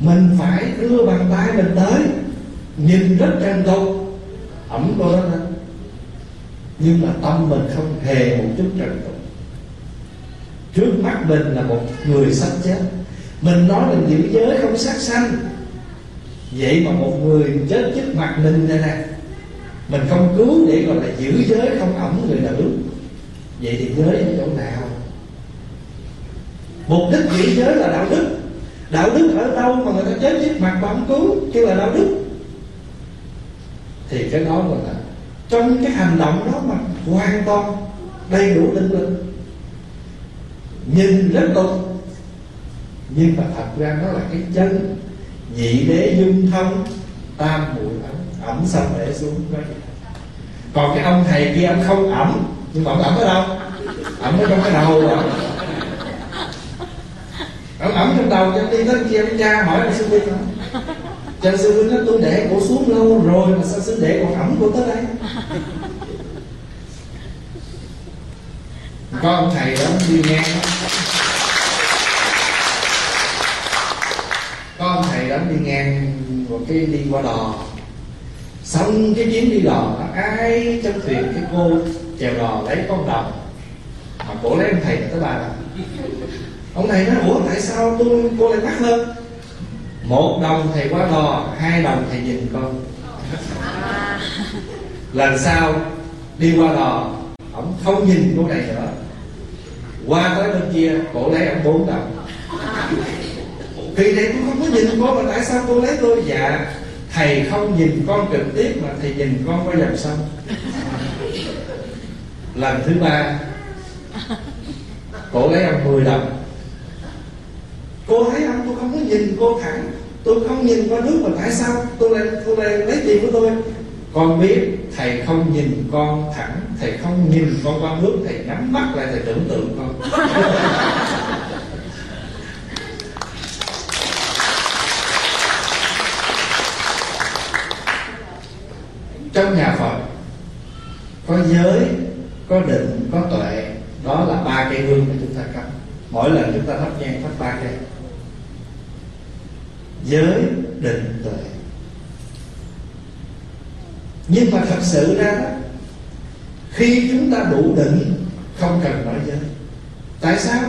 Speaker 1: mình phải đưa bàn tay mình tới nhìn rất trang tục ẩm cô đó lên nhưng mà tâm mình không hề một chút trần tục trước mắt mình là một người sắp chết mình nói mình giữ giới không sát sanh. Vậy mà một người chết trước mặt mình đây này mình không cứu để gọi là giữ giới không ẩm người nữ. Vậy thì giới ở chỗ nào? Mục đích giữ giới là đạo đức. Đạo đức ở đâu mà người ta chết trước mặt mà không cứu? Kêu là đạo đức. Thì cái đó gọi là trong cái hành động đó mà hoàn toàn đầy đủ định lực. Nhìn rất tốt. Nhưng mà thật ra nó là cái chân nhị đế dung thông tam muội ẩm ẩm xong để xuống đó còn cái ông thầy kia ông không ẩm, nhưng mà ông ẩm ở đâu? Ẩm ở trong cái đầu rồi ẩm ẩm trong đầu cho đi tới kia ông cha hỏi là sư huynh. Hả cho sư huynh nói, tôi để cổ xuống lâu rồi mà sao sư để còn ẩm cổ tới đây? Có ông thầy đó, đi ngang có ông thầy đó đi ngang một cái đi qua đò xong cái chuyến đi đò đó ai trong thuyền, cái cô chèo đò lấy con đồng mà cổ lấy ông thầy tới bà đồng ông thầy nói, ủa, tại sao tôi, cô lại mắc hơn một đồng thầy qua đò, hai đồng thầy nhìn con. Lần sau, đi qua đò, ông không nhìn cô này nữa. Qua tới bên kia, cổ lấy ông bốn đồng. Thì này tôi không có nhìn cô, mà tại sao cô lấy tôi? Dạ thầy không nhìn con trực tiếp mà thầy nhìn con qua dòng sông lần thứ ba. Cổ lấy ông 10 đồng cô thấy ông tôi không có nhìn cô thẳng. Tôi không nhìn qua nước mà tại sao? Tôi lại tôi lại lấy tiền của tôi. Con biết thầy không nhìn con thẳng, thầy không nhìn con qua nước, thầy nhắm mắt lại, thầy tưởng tượng con. Trong nhà phật, có giới, có định, có tuệ, đó là ba cây hương mà chúng ta cắm. Mỗi lần chúng ta thắp nhang, thắp ba cây. Giới, định, tuệ. Nhưng mà thật sự ra đó, khi chúng ta đủ định, không cần nói giới. Tại sao?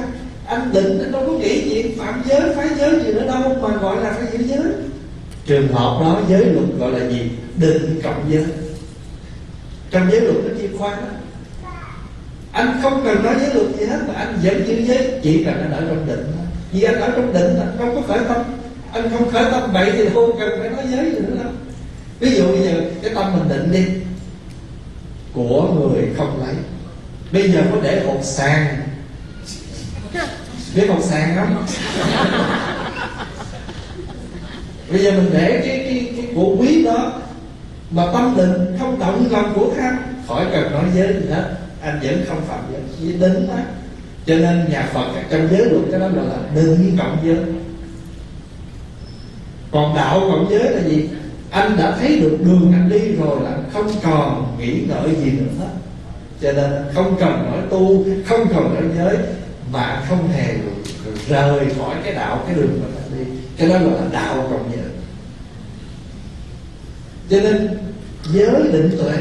Speaker 1: Anh định anh đâu có nghĩ gì, phạm giới, phái giới gì nữa đâu, mà gọi là phải giữ giới trường hợp đó, giới luật gọi là gì? Định cộng giới. Trong giới luật nó chia khoa đó anh không cần nói giới luật gì hết, mà anh vẫn giữ giới, chỉ cần anh ở trong định thôi. Vì anh ở trong định anh không có khởi tâm. Anh không khởi tâm bậy thì không cần phải nói giới gì nữa đâu. Ví dụ bây giờ, cái tâm mình định đi, của người không lấy. Bây giờ có để hột sàn biết hột sàn không? Bây giờ mình để cái cái cái của quý đó mà tâm định không động lòng của tham, khỏi cần nói giới gì hết anh vẫn không phạm giới chỉ định đó. Cho nên nhà phật trong giới luật cái đó gọi là định cộng giới. Còn đạo cộng giới là gì? Anh đã thấy được đường anh đi rồi là không còn nghĩ ngợi gì nữa hết. Cho nên không cần nói tu, không cần nói giới, mà không hề rời khỏi cái đạo, cái đường mà cái đó gọi là đạo còn nhớ cho nên giới định tuệ.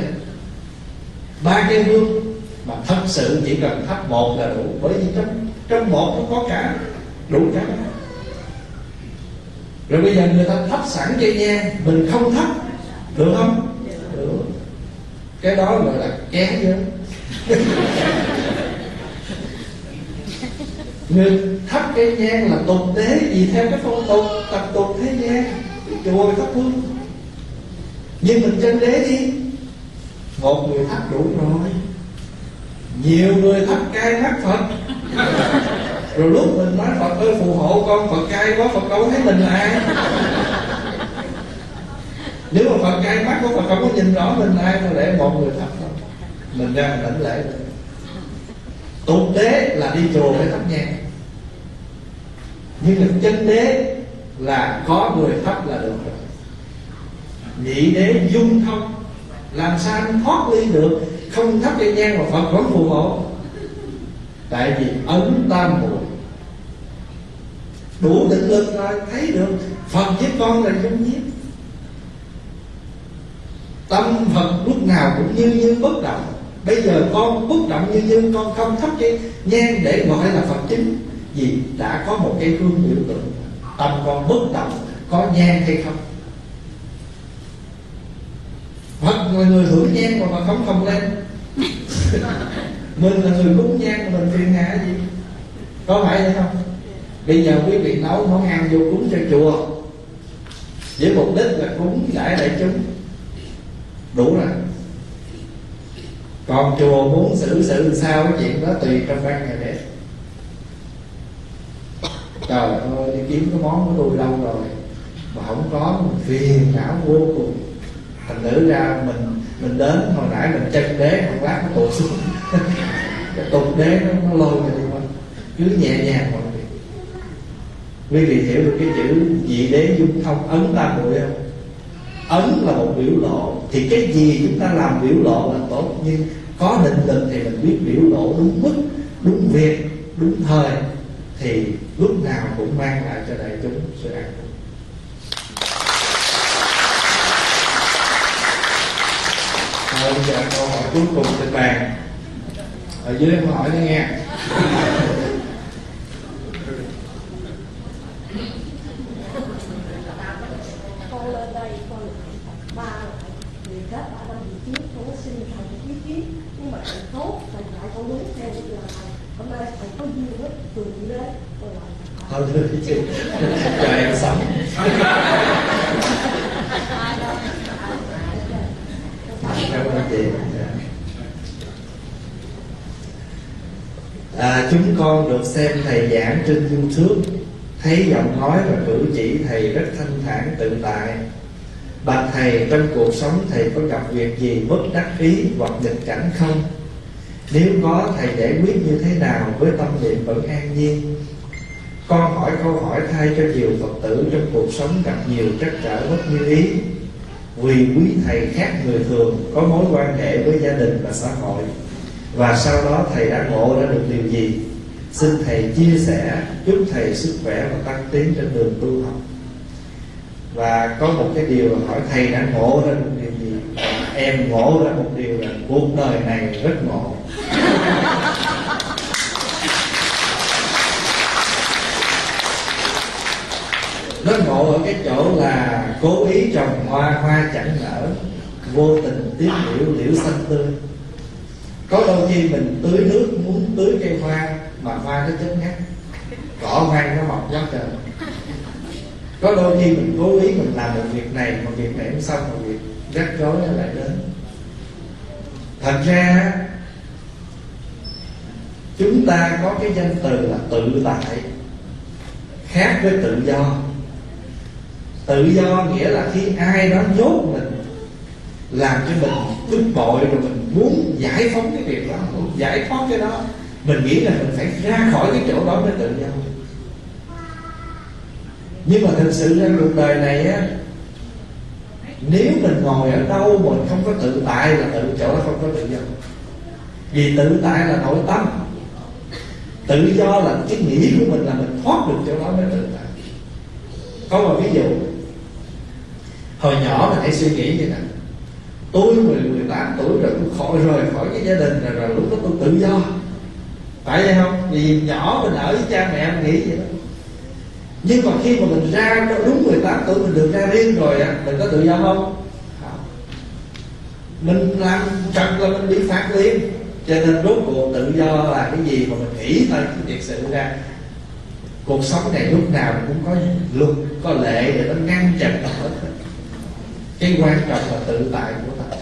Speaker 1: Ba cái hương mà thật sự chỉ cần thắp một là đủ. Bởi vì trong trong một nó có cả đủ cả. Rồi bây giờ người ta thắp sẵn cây nhang, mình không thắp, được không? Được. Cái đó gọi là ké giới người thắp cây nhang là tục tế gì theo cái phong tục tập tục thế gian. Chùa thắp hương nhưng mình chân đế đi một người thắp đủ rồi. Nhiều người thắp cay mắt phật. Rồi lúc mình nói phật ơi phù hộ con phật cay quá phật đâu thấy mình là ai nếu mà phật cay mắt của phật không có nhìn rõ mình là ai thôi để một người thắp thôi. Mình ra mình lãnh lễ tục đế là đi chùa để thắp nhang nhưng mà chân đế là có người thắp là được rồi. Nhị đế dung thông, làm sao anh thoát ly được? Không thắp cây nhang mà phật vẫn phù hộ. Tại vì ấn tam muội. Đủ định lực rồi thấy được, phật với con là dung nhiếp. Tâm phật lúc nào cũng như như bất động bây giờ con bất động như dương con không thắp cái nhang để gọi là phật chính. Vì đã có một cái hương biểu tượng, tâm con bất động, có nhang hay không? Hoặc là người hưởng nhang mà mà không không lên. Mình là người cúng nhang mình phiền hà gì? Có phải vậy không? Bây giờ quý vị nấu món ăn vô cúng cho chùa, Với mục đích là cúng giải đại chúng. Đủ rồi. Còn chùa muốn xử sự sao cái chuyện đó tùy trong ban ngày đẹp. Trời ơi đi kiếm cái món của tôi lâu rồi Mà không có mình phiền não vô cùng. Thành nữ ra mình mình đến hồi nãy mình chân đế một lát nó tụt xuống. Cái tụt đế nó, nó lôi mình đi qua cứ nhẹ nhàng mọi việc. Quý vị hiểu được cái chữ dị đế dung thông ấn tam muội không? Ấn là một biểu lộ. Thì cái gì chúng ta làm biểu lộ là tốt. Nhưng có định lực thì mình biết biểu lộ đúng mức, đúng việc, đúng thời. Thì lúc nào cũng mang lại cho đại chúng sự an vui bây giờ câu hỏi cuối cùng trên bàn. Ở dưới câu hỏi nữa nghe
Speaker 7: con lên đây con được ba lại thì kết đã năm vị trước con có xin thầy một ý kiến nhưng mà thầy tốt thầy lại con muốn theo như là thầy hôm nay thầy có duyên với từ vị đế
Speaker 1: Thôi thưa chị Cho em sống Cảm ơn chị à, Chúng con được xem thầy giảng trên Youtube Thấy giọng nói và cử chỉ thầy rất thanh thản tự tại Bạch thầy trong cuộc sống thầy có gặp việc gì bất đắc ý hoặc nghịch cảnh không? Nếu có, thầy giải quyết như thế nào với tâm niệm vẫn an nhiên? Con hỏi câu hỏi thay cho nhiều Phật tử trong cuộc sống gặp nhiều trắc trở bất như ý. Vì quý thầy khác người thường có mối quan hệ với gia đình và xã hội, Và sau đó thầy đã ngộ đã được điều gì? Xin thầy chia sẻ, chúc thầy sức khỏe và tăng tiến trên đường tu học. Và có một cái điều là hỏi thầy đã ngộ ra được điều gì? Em ngộ ra một điều là cuộc đời này rất ngộ. Nó ngộ ở cái chỗ là cố ý trồng hoa hoa chẳng nở, vô tình tiếc liễu liễu xanh tươi. Có đôi khi mình tưới nước, muốn tưới cây hoa mà hoa nó chết ngắt. Cỏ hoang nó mọc quá trời. Có đôi khi mình cố ý mình làm một việc này một việc này cũng xong một việc rắc rối nó lại đến thật ra chúng ta có cái danh từ là tự tại, khác với tự do. Tự do nghĩa là khi ai đó nhốt mình, làm cho mình bức bội rồi mình muốn giải phóng cái việc đó, muốn giải thoát cái đó, mình nghĩ là mình phải ra khỏi cái chỗ đó mới tự do. Nhưng mà thực sự ra cuộc đời này á nếu mình ngồi ở đâu mình không có tự tại là tự chỗ đó không có tự do. Vì tự tại là nội tâm. Tự do là cái nghĩ của mình là mình thoát được chỗ đó mới tự tại. Có một ví dụ. Hồi nhỏ mình hãy suy nghĩ như này. Tôi 10, 18 tuổi rồi tôi khỏi rời khỏi cái gia đình rồi, rồi lúc đó tôi tự do. Phải vậy không? Vì nhỏ mình ở với cha mẹ mình nghĩ vậy đó nhưng mà khi mà mình ra đúng 18 tuổi mình được ra riêng rồi á, mình có tự do không? Mình làm trật là mình bị phạt liền. Cho nên rốt cuộc tự do là cái gì mà mình nghĩ thôi, cái thiệt sự ra. Cuộc sống này lúc nào cũng có luật, có lệ để nó ngăn chặn. Ở cái quan trọng là tự tại của ta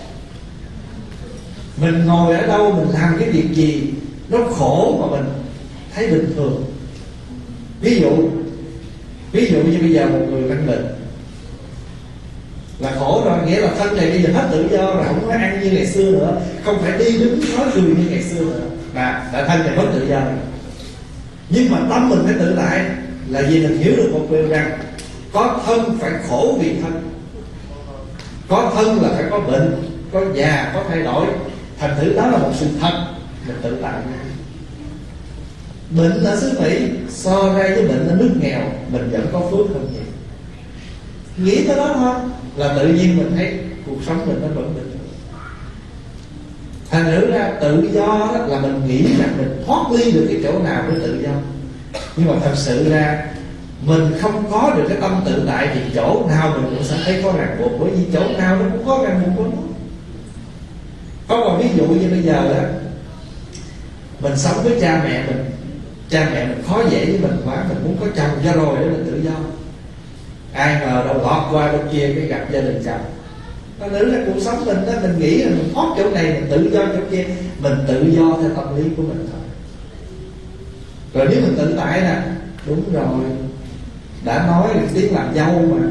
Speaker 1: mình ngồi ở đâu, mình làm cái việc gì, nó khổ mà mình thấy bình thường. Ví dụ ví dụ như bây giờ một người căn bệnh là khổ rồi, nghĩa là thân này bây giờ hết tự do rồi, không có ăn như ngày xưa nữa, không phải đi đứng nói cười như ngày xưa nữa. Mà là thân này mất tự do rồi. Nhưng mà tâm mình phải tự tại là vì mình hiểu được một điều rằng có thân phải khổ vì thân. Có thân là phải có bệnh, có già, có thay đổi. Thành thử đó là một sự thật, mình tự tại bệnh ở xứ mỹ, so ra với bệnh ở nước nghèo, mình vẫn có phước hơn nhiều. Nghĩ tới đó thôi, là tự nhiên mình thấy cuộc sống mình nó vẫn bình thường. Thành thử ra, tự do đó là mình nghĩ rằng mình thoát ly được cái chỗ nào với tự do. Nhưng mà thật sự ra, mình không có được cái tâm tự tại thì chỗ nào mình cũng sẽ thấy có ràng buộc, bởi vì chỗ nào nó cũng có ràng buộc của nó có một ví dụ như bây giờ đó mình sống với cha mẹ mình cha mẹ mình khó dễ với mình quá, mình muốn có chồng. Ra rồi để mình tự do. Ai ngờ đâu lọt qua bên kia cái gặp gia đình chồng. Nó nữ là cuộc sống mình đó, mình nghĩ là mình thoát chỗ này, mình tự do chỗ kia. Mình tự do theo tâm lý của mình thôi. Rồi nếu mình tự tại nè, đúng rồi. Đã nói là tiếng làm dâu mà.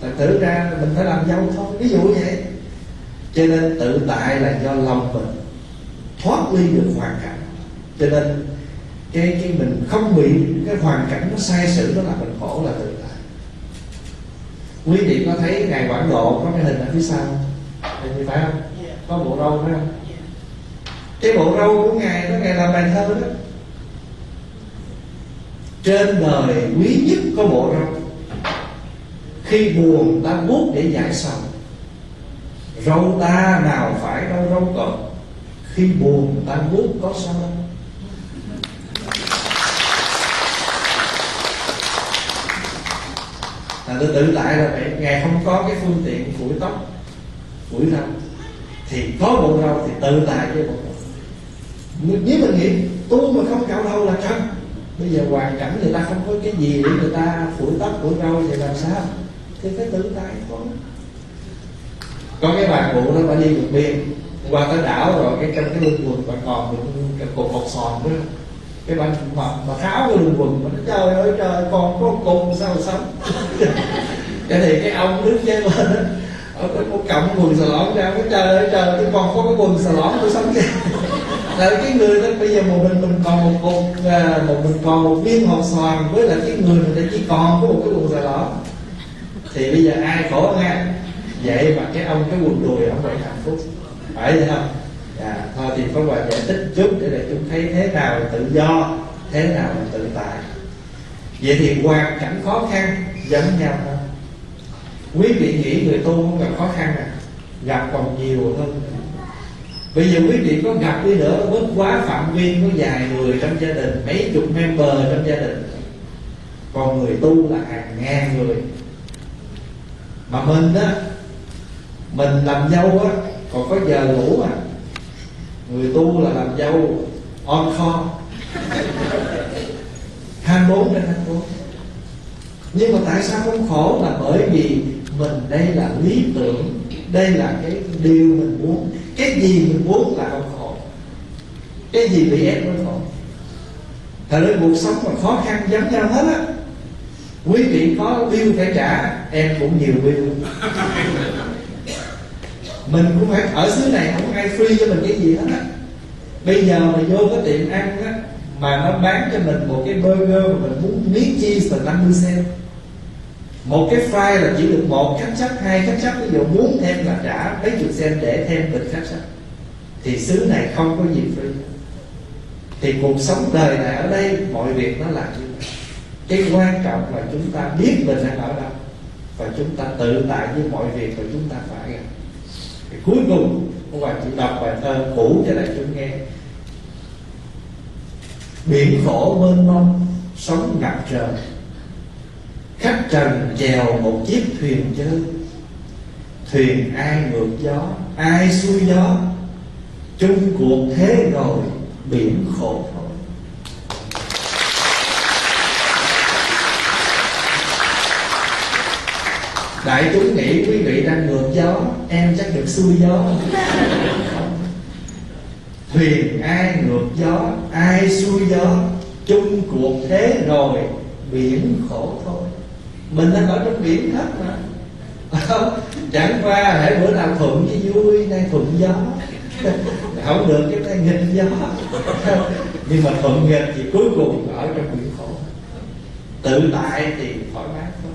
Speaker 1: Thật tử ra mình phải làm dâu thôi, ví dụ vậy. Cho nên tự tại là do lòng mình thoát ly được hoàn cảnh. Cho nên cái cái mình không bị cái hoàn cảnh nó sai sự đó là mình khổ là tự tại. Quý vị có thấy ngài quảng độ có cái hình ở phía sau thì phải không? Có bộ râu phải không? Cái bộ râu của ngài đó ngài làm bài thơ đó. Trên đời quý nhất có bộ râu. Khi buồn ta vuốt để giải sầu. Râu ta nào phải đâu râu cọp khi buồn ta vuốt có sao đâu là tôi tự tại là vậy ngài không có cái phương tiện phủi tóc phủi râu thì có bộ râu thì tự tại với bộ râu nếu mình nghĩ tu mà không cạo râu là trần bây giờ hoàn cảnh người ta không có cái gì để người ta phủi tóc, phủi râu thì làm sao? Thì phải tự tại thôi. Có cái bà cụ nó bà đi vượt biên, qua tới đảo rồi, cái trong cái lưng quần bà còn được cái cột bột sòn nữa cái bà mà mà tháo cái đường quần mà nó trời ơi trời con có cùng sao sống? Cái thì cái ông đứng trên lên đó. Ở cái một cọng quần xà lõn ra. Cái trời ơi trời tôi còn có cái quần xà lõn tôi sống vậy là cái người đó bây giờ một mình mình còn một cục à, một mình còn một viên hột xoàn với là cái người mình chỉ còn có một cái quần xà lõn thì bây giờ ai khổ nghe vậy mà cái ông cái quần đùi ông phải hạnh phúc. Phải vậy không? Thì Pháp Hòa giải thích chút để để chúng thấy thế nào là tự do, thế nào là tự tại. Vậy thì hoàn cảnh khó khăn giống nhau thôi. Quý vị nghĩ người tu không gặp khó khăn à? Gặp còn nhiều hơn. Bây giờ quý vị có gặp đi nữa bất quá phạm vi, có vài người trong gia đình, mấy chục member trong gia đình. Còn người tu là hàng ngàn người. Mà mình á, mình làm dâu á, còn có giờ ngủ à người tu là làm dâu, on call. 24 trên 24 nhưng mà tại sao không khổ? Là bởi vì mình đây là lý tưởng, đây là cái điều mình muốn. Cái gì mình muốn là không khổ. Cái gì bị ép mới khổ. Thật ra cuộc sống mà khó khăn giống nhau hết á. Quý vị có bill phải trả, em cũng nhiều bill mình cũng phải ở xứ này, không ai free cho mình cái gì hết á. Bây giờ mà vô cái tiệm ăn á, mà nó bán cho mình một cái burger mà mình muốn miếng cheese là 50 cent. Một cái fry là chỉ được một cách chấp hai cách chấp ví dụ muốn thêm là trả mấy chục cent để thêm bịch cách chấp thì xứ này không có gì free. Thì cuộc sống đời này ở đây, mọi việc nó là như vậy. Cái quan trọng là chúng ta biết mình đang ở đâu, và chúng ta tự tại với mọi việc và chúng ta phải gặp thì cuối cùng ông bà chỉ đọc bài thơ cũ cho đại chúng nghe. Biển khổ mênh mông, sóng ngập trời. Khách trần chèo một chiếc thuyền chơi. Thuyền ai ngược gió, ai xuôi gió. Chung cuộc thế rồi, biển khổ thôi. Đại chúng nghĩ gió em chắc được xuôi gió thuyền ai ngược gió, ai xuôi gió, chung cuộc thế rồi, biển khổ thôi. Mình đang ở trong biển hết mà. Chẳng qua hãy bữa nào thuận với vui, nay thuận gió. Không được cái tay nghịch gió. Nhưng mà thuận nghịch thì cuối cùng ở trong biển khổ. Tự tại thì thoải mái thôi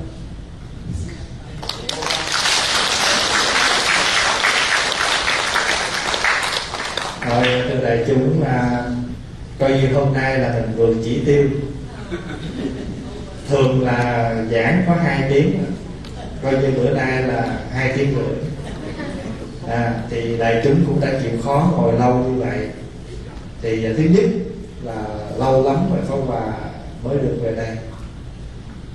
Speaker 1: rồi từ đại chúng mà coi như hôm nay là mình vượt chỉ tiêu. Thường là giảng có hai tiếng coi như bữa nay là hai tiếng rưỡi. À, thì đại chúng cũng đã chịu khó ngồi lâu như vậy. Thì à, thứ nhất là lâu lắm rồi Pháp Hòa mới được về đây.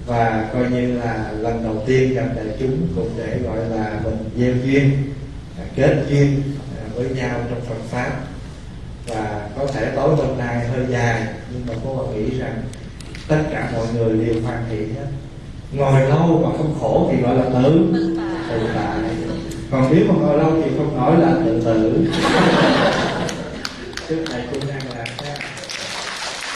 Speaker 1: Và coi như là lần đầu tiên gặp đại chúng cũng để gọi là mình gieo duyên à, kết duyên với nhau trong Phật pháp. Và có thể tối hôm nay hơi dài nhưng mà cô nghĩ rằng tất cả mọi người đều hoàn thiện hết. Ngồi lâu mà không khổ thì gọi là tự tự tại còn nếu mà ngồi lâu thì không nói là tự tử. Trước này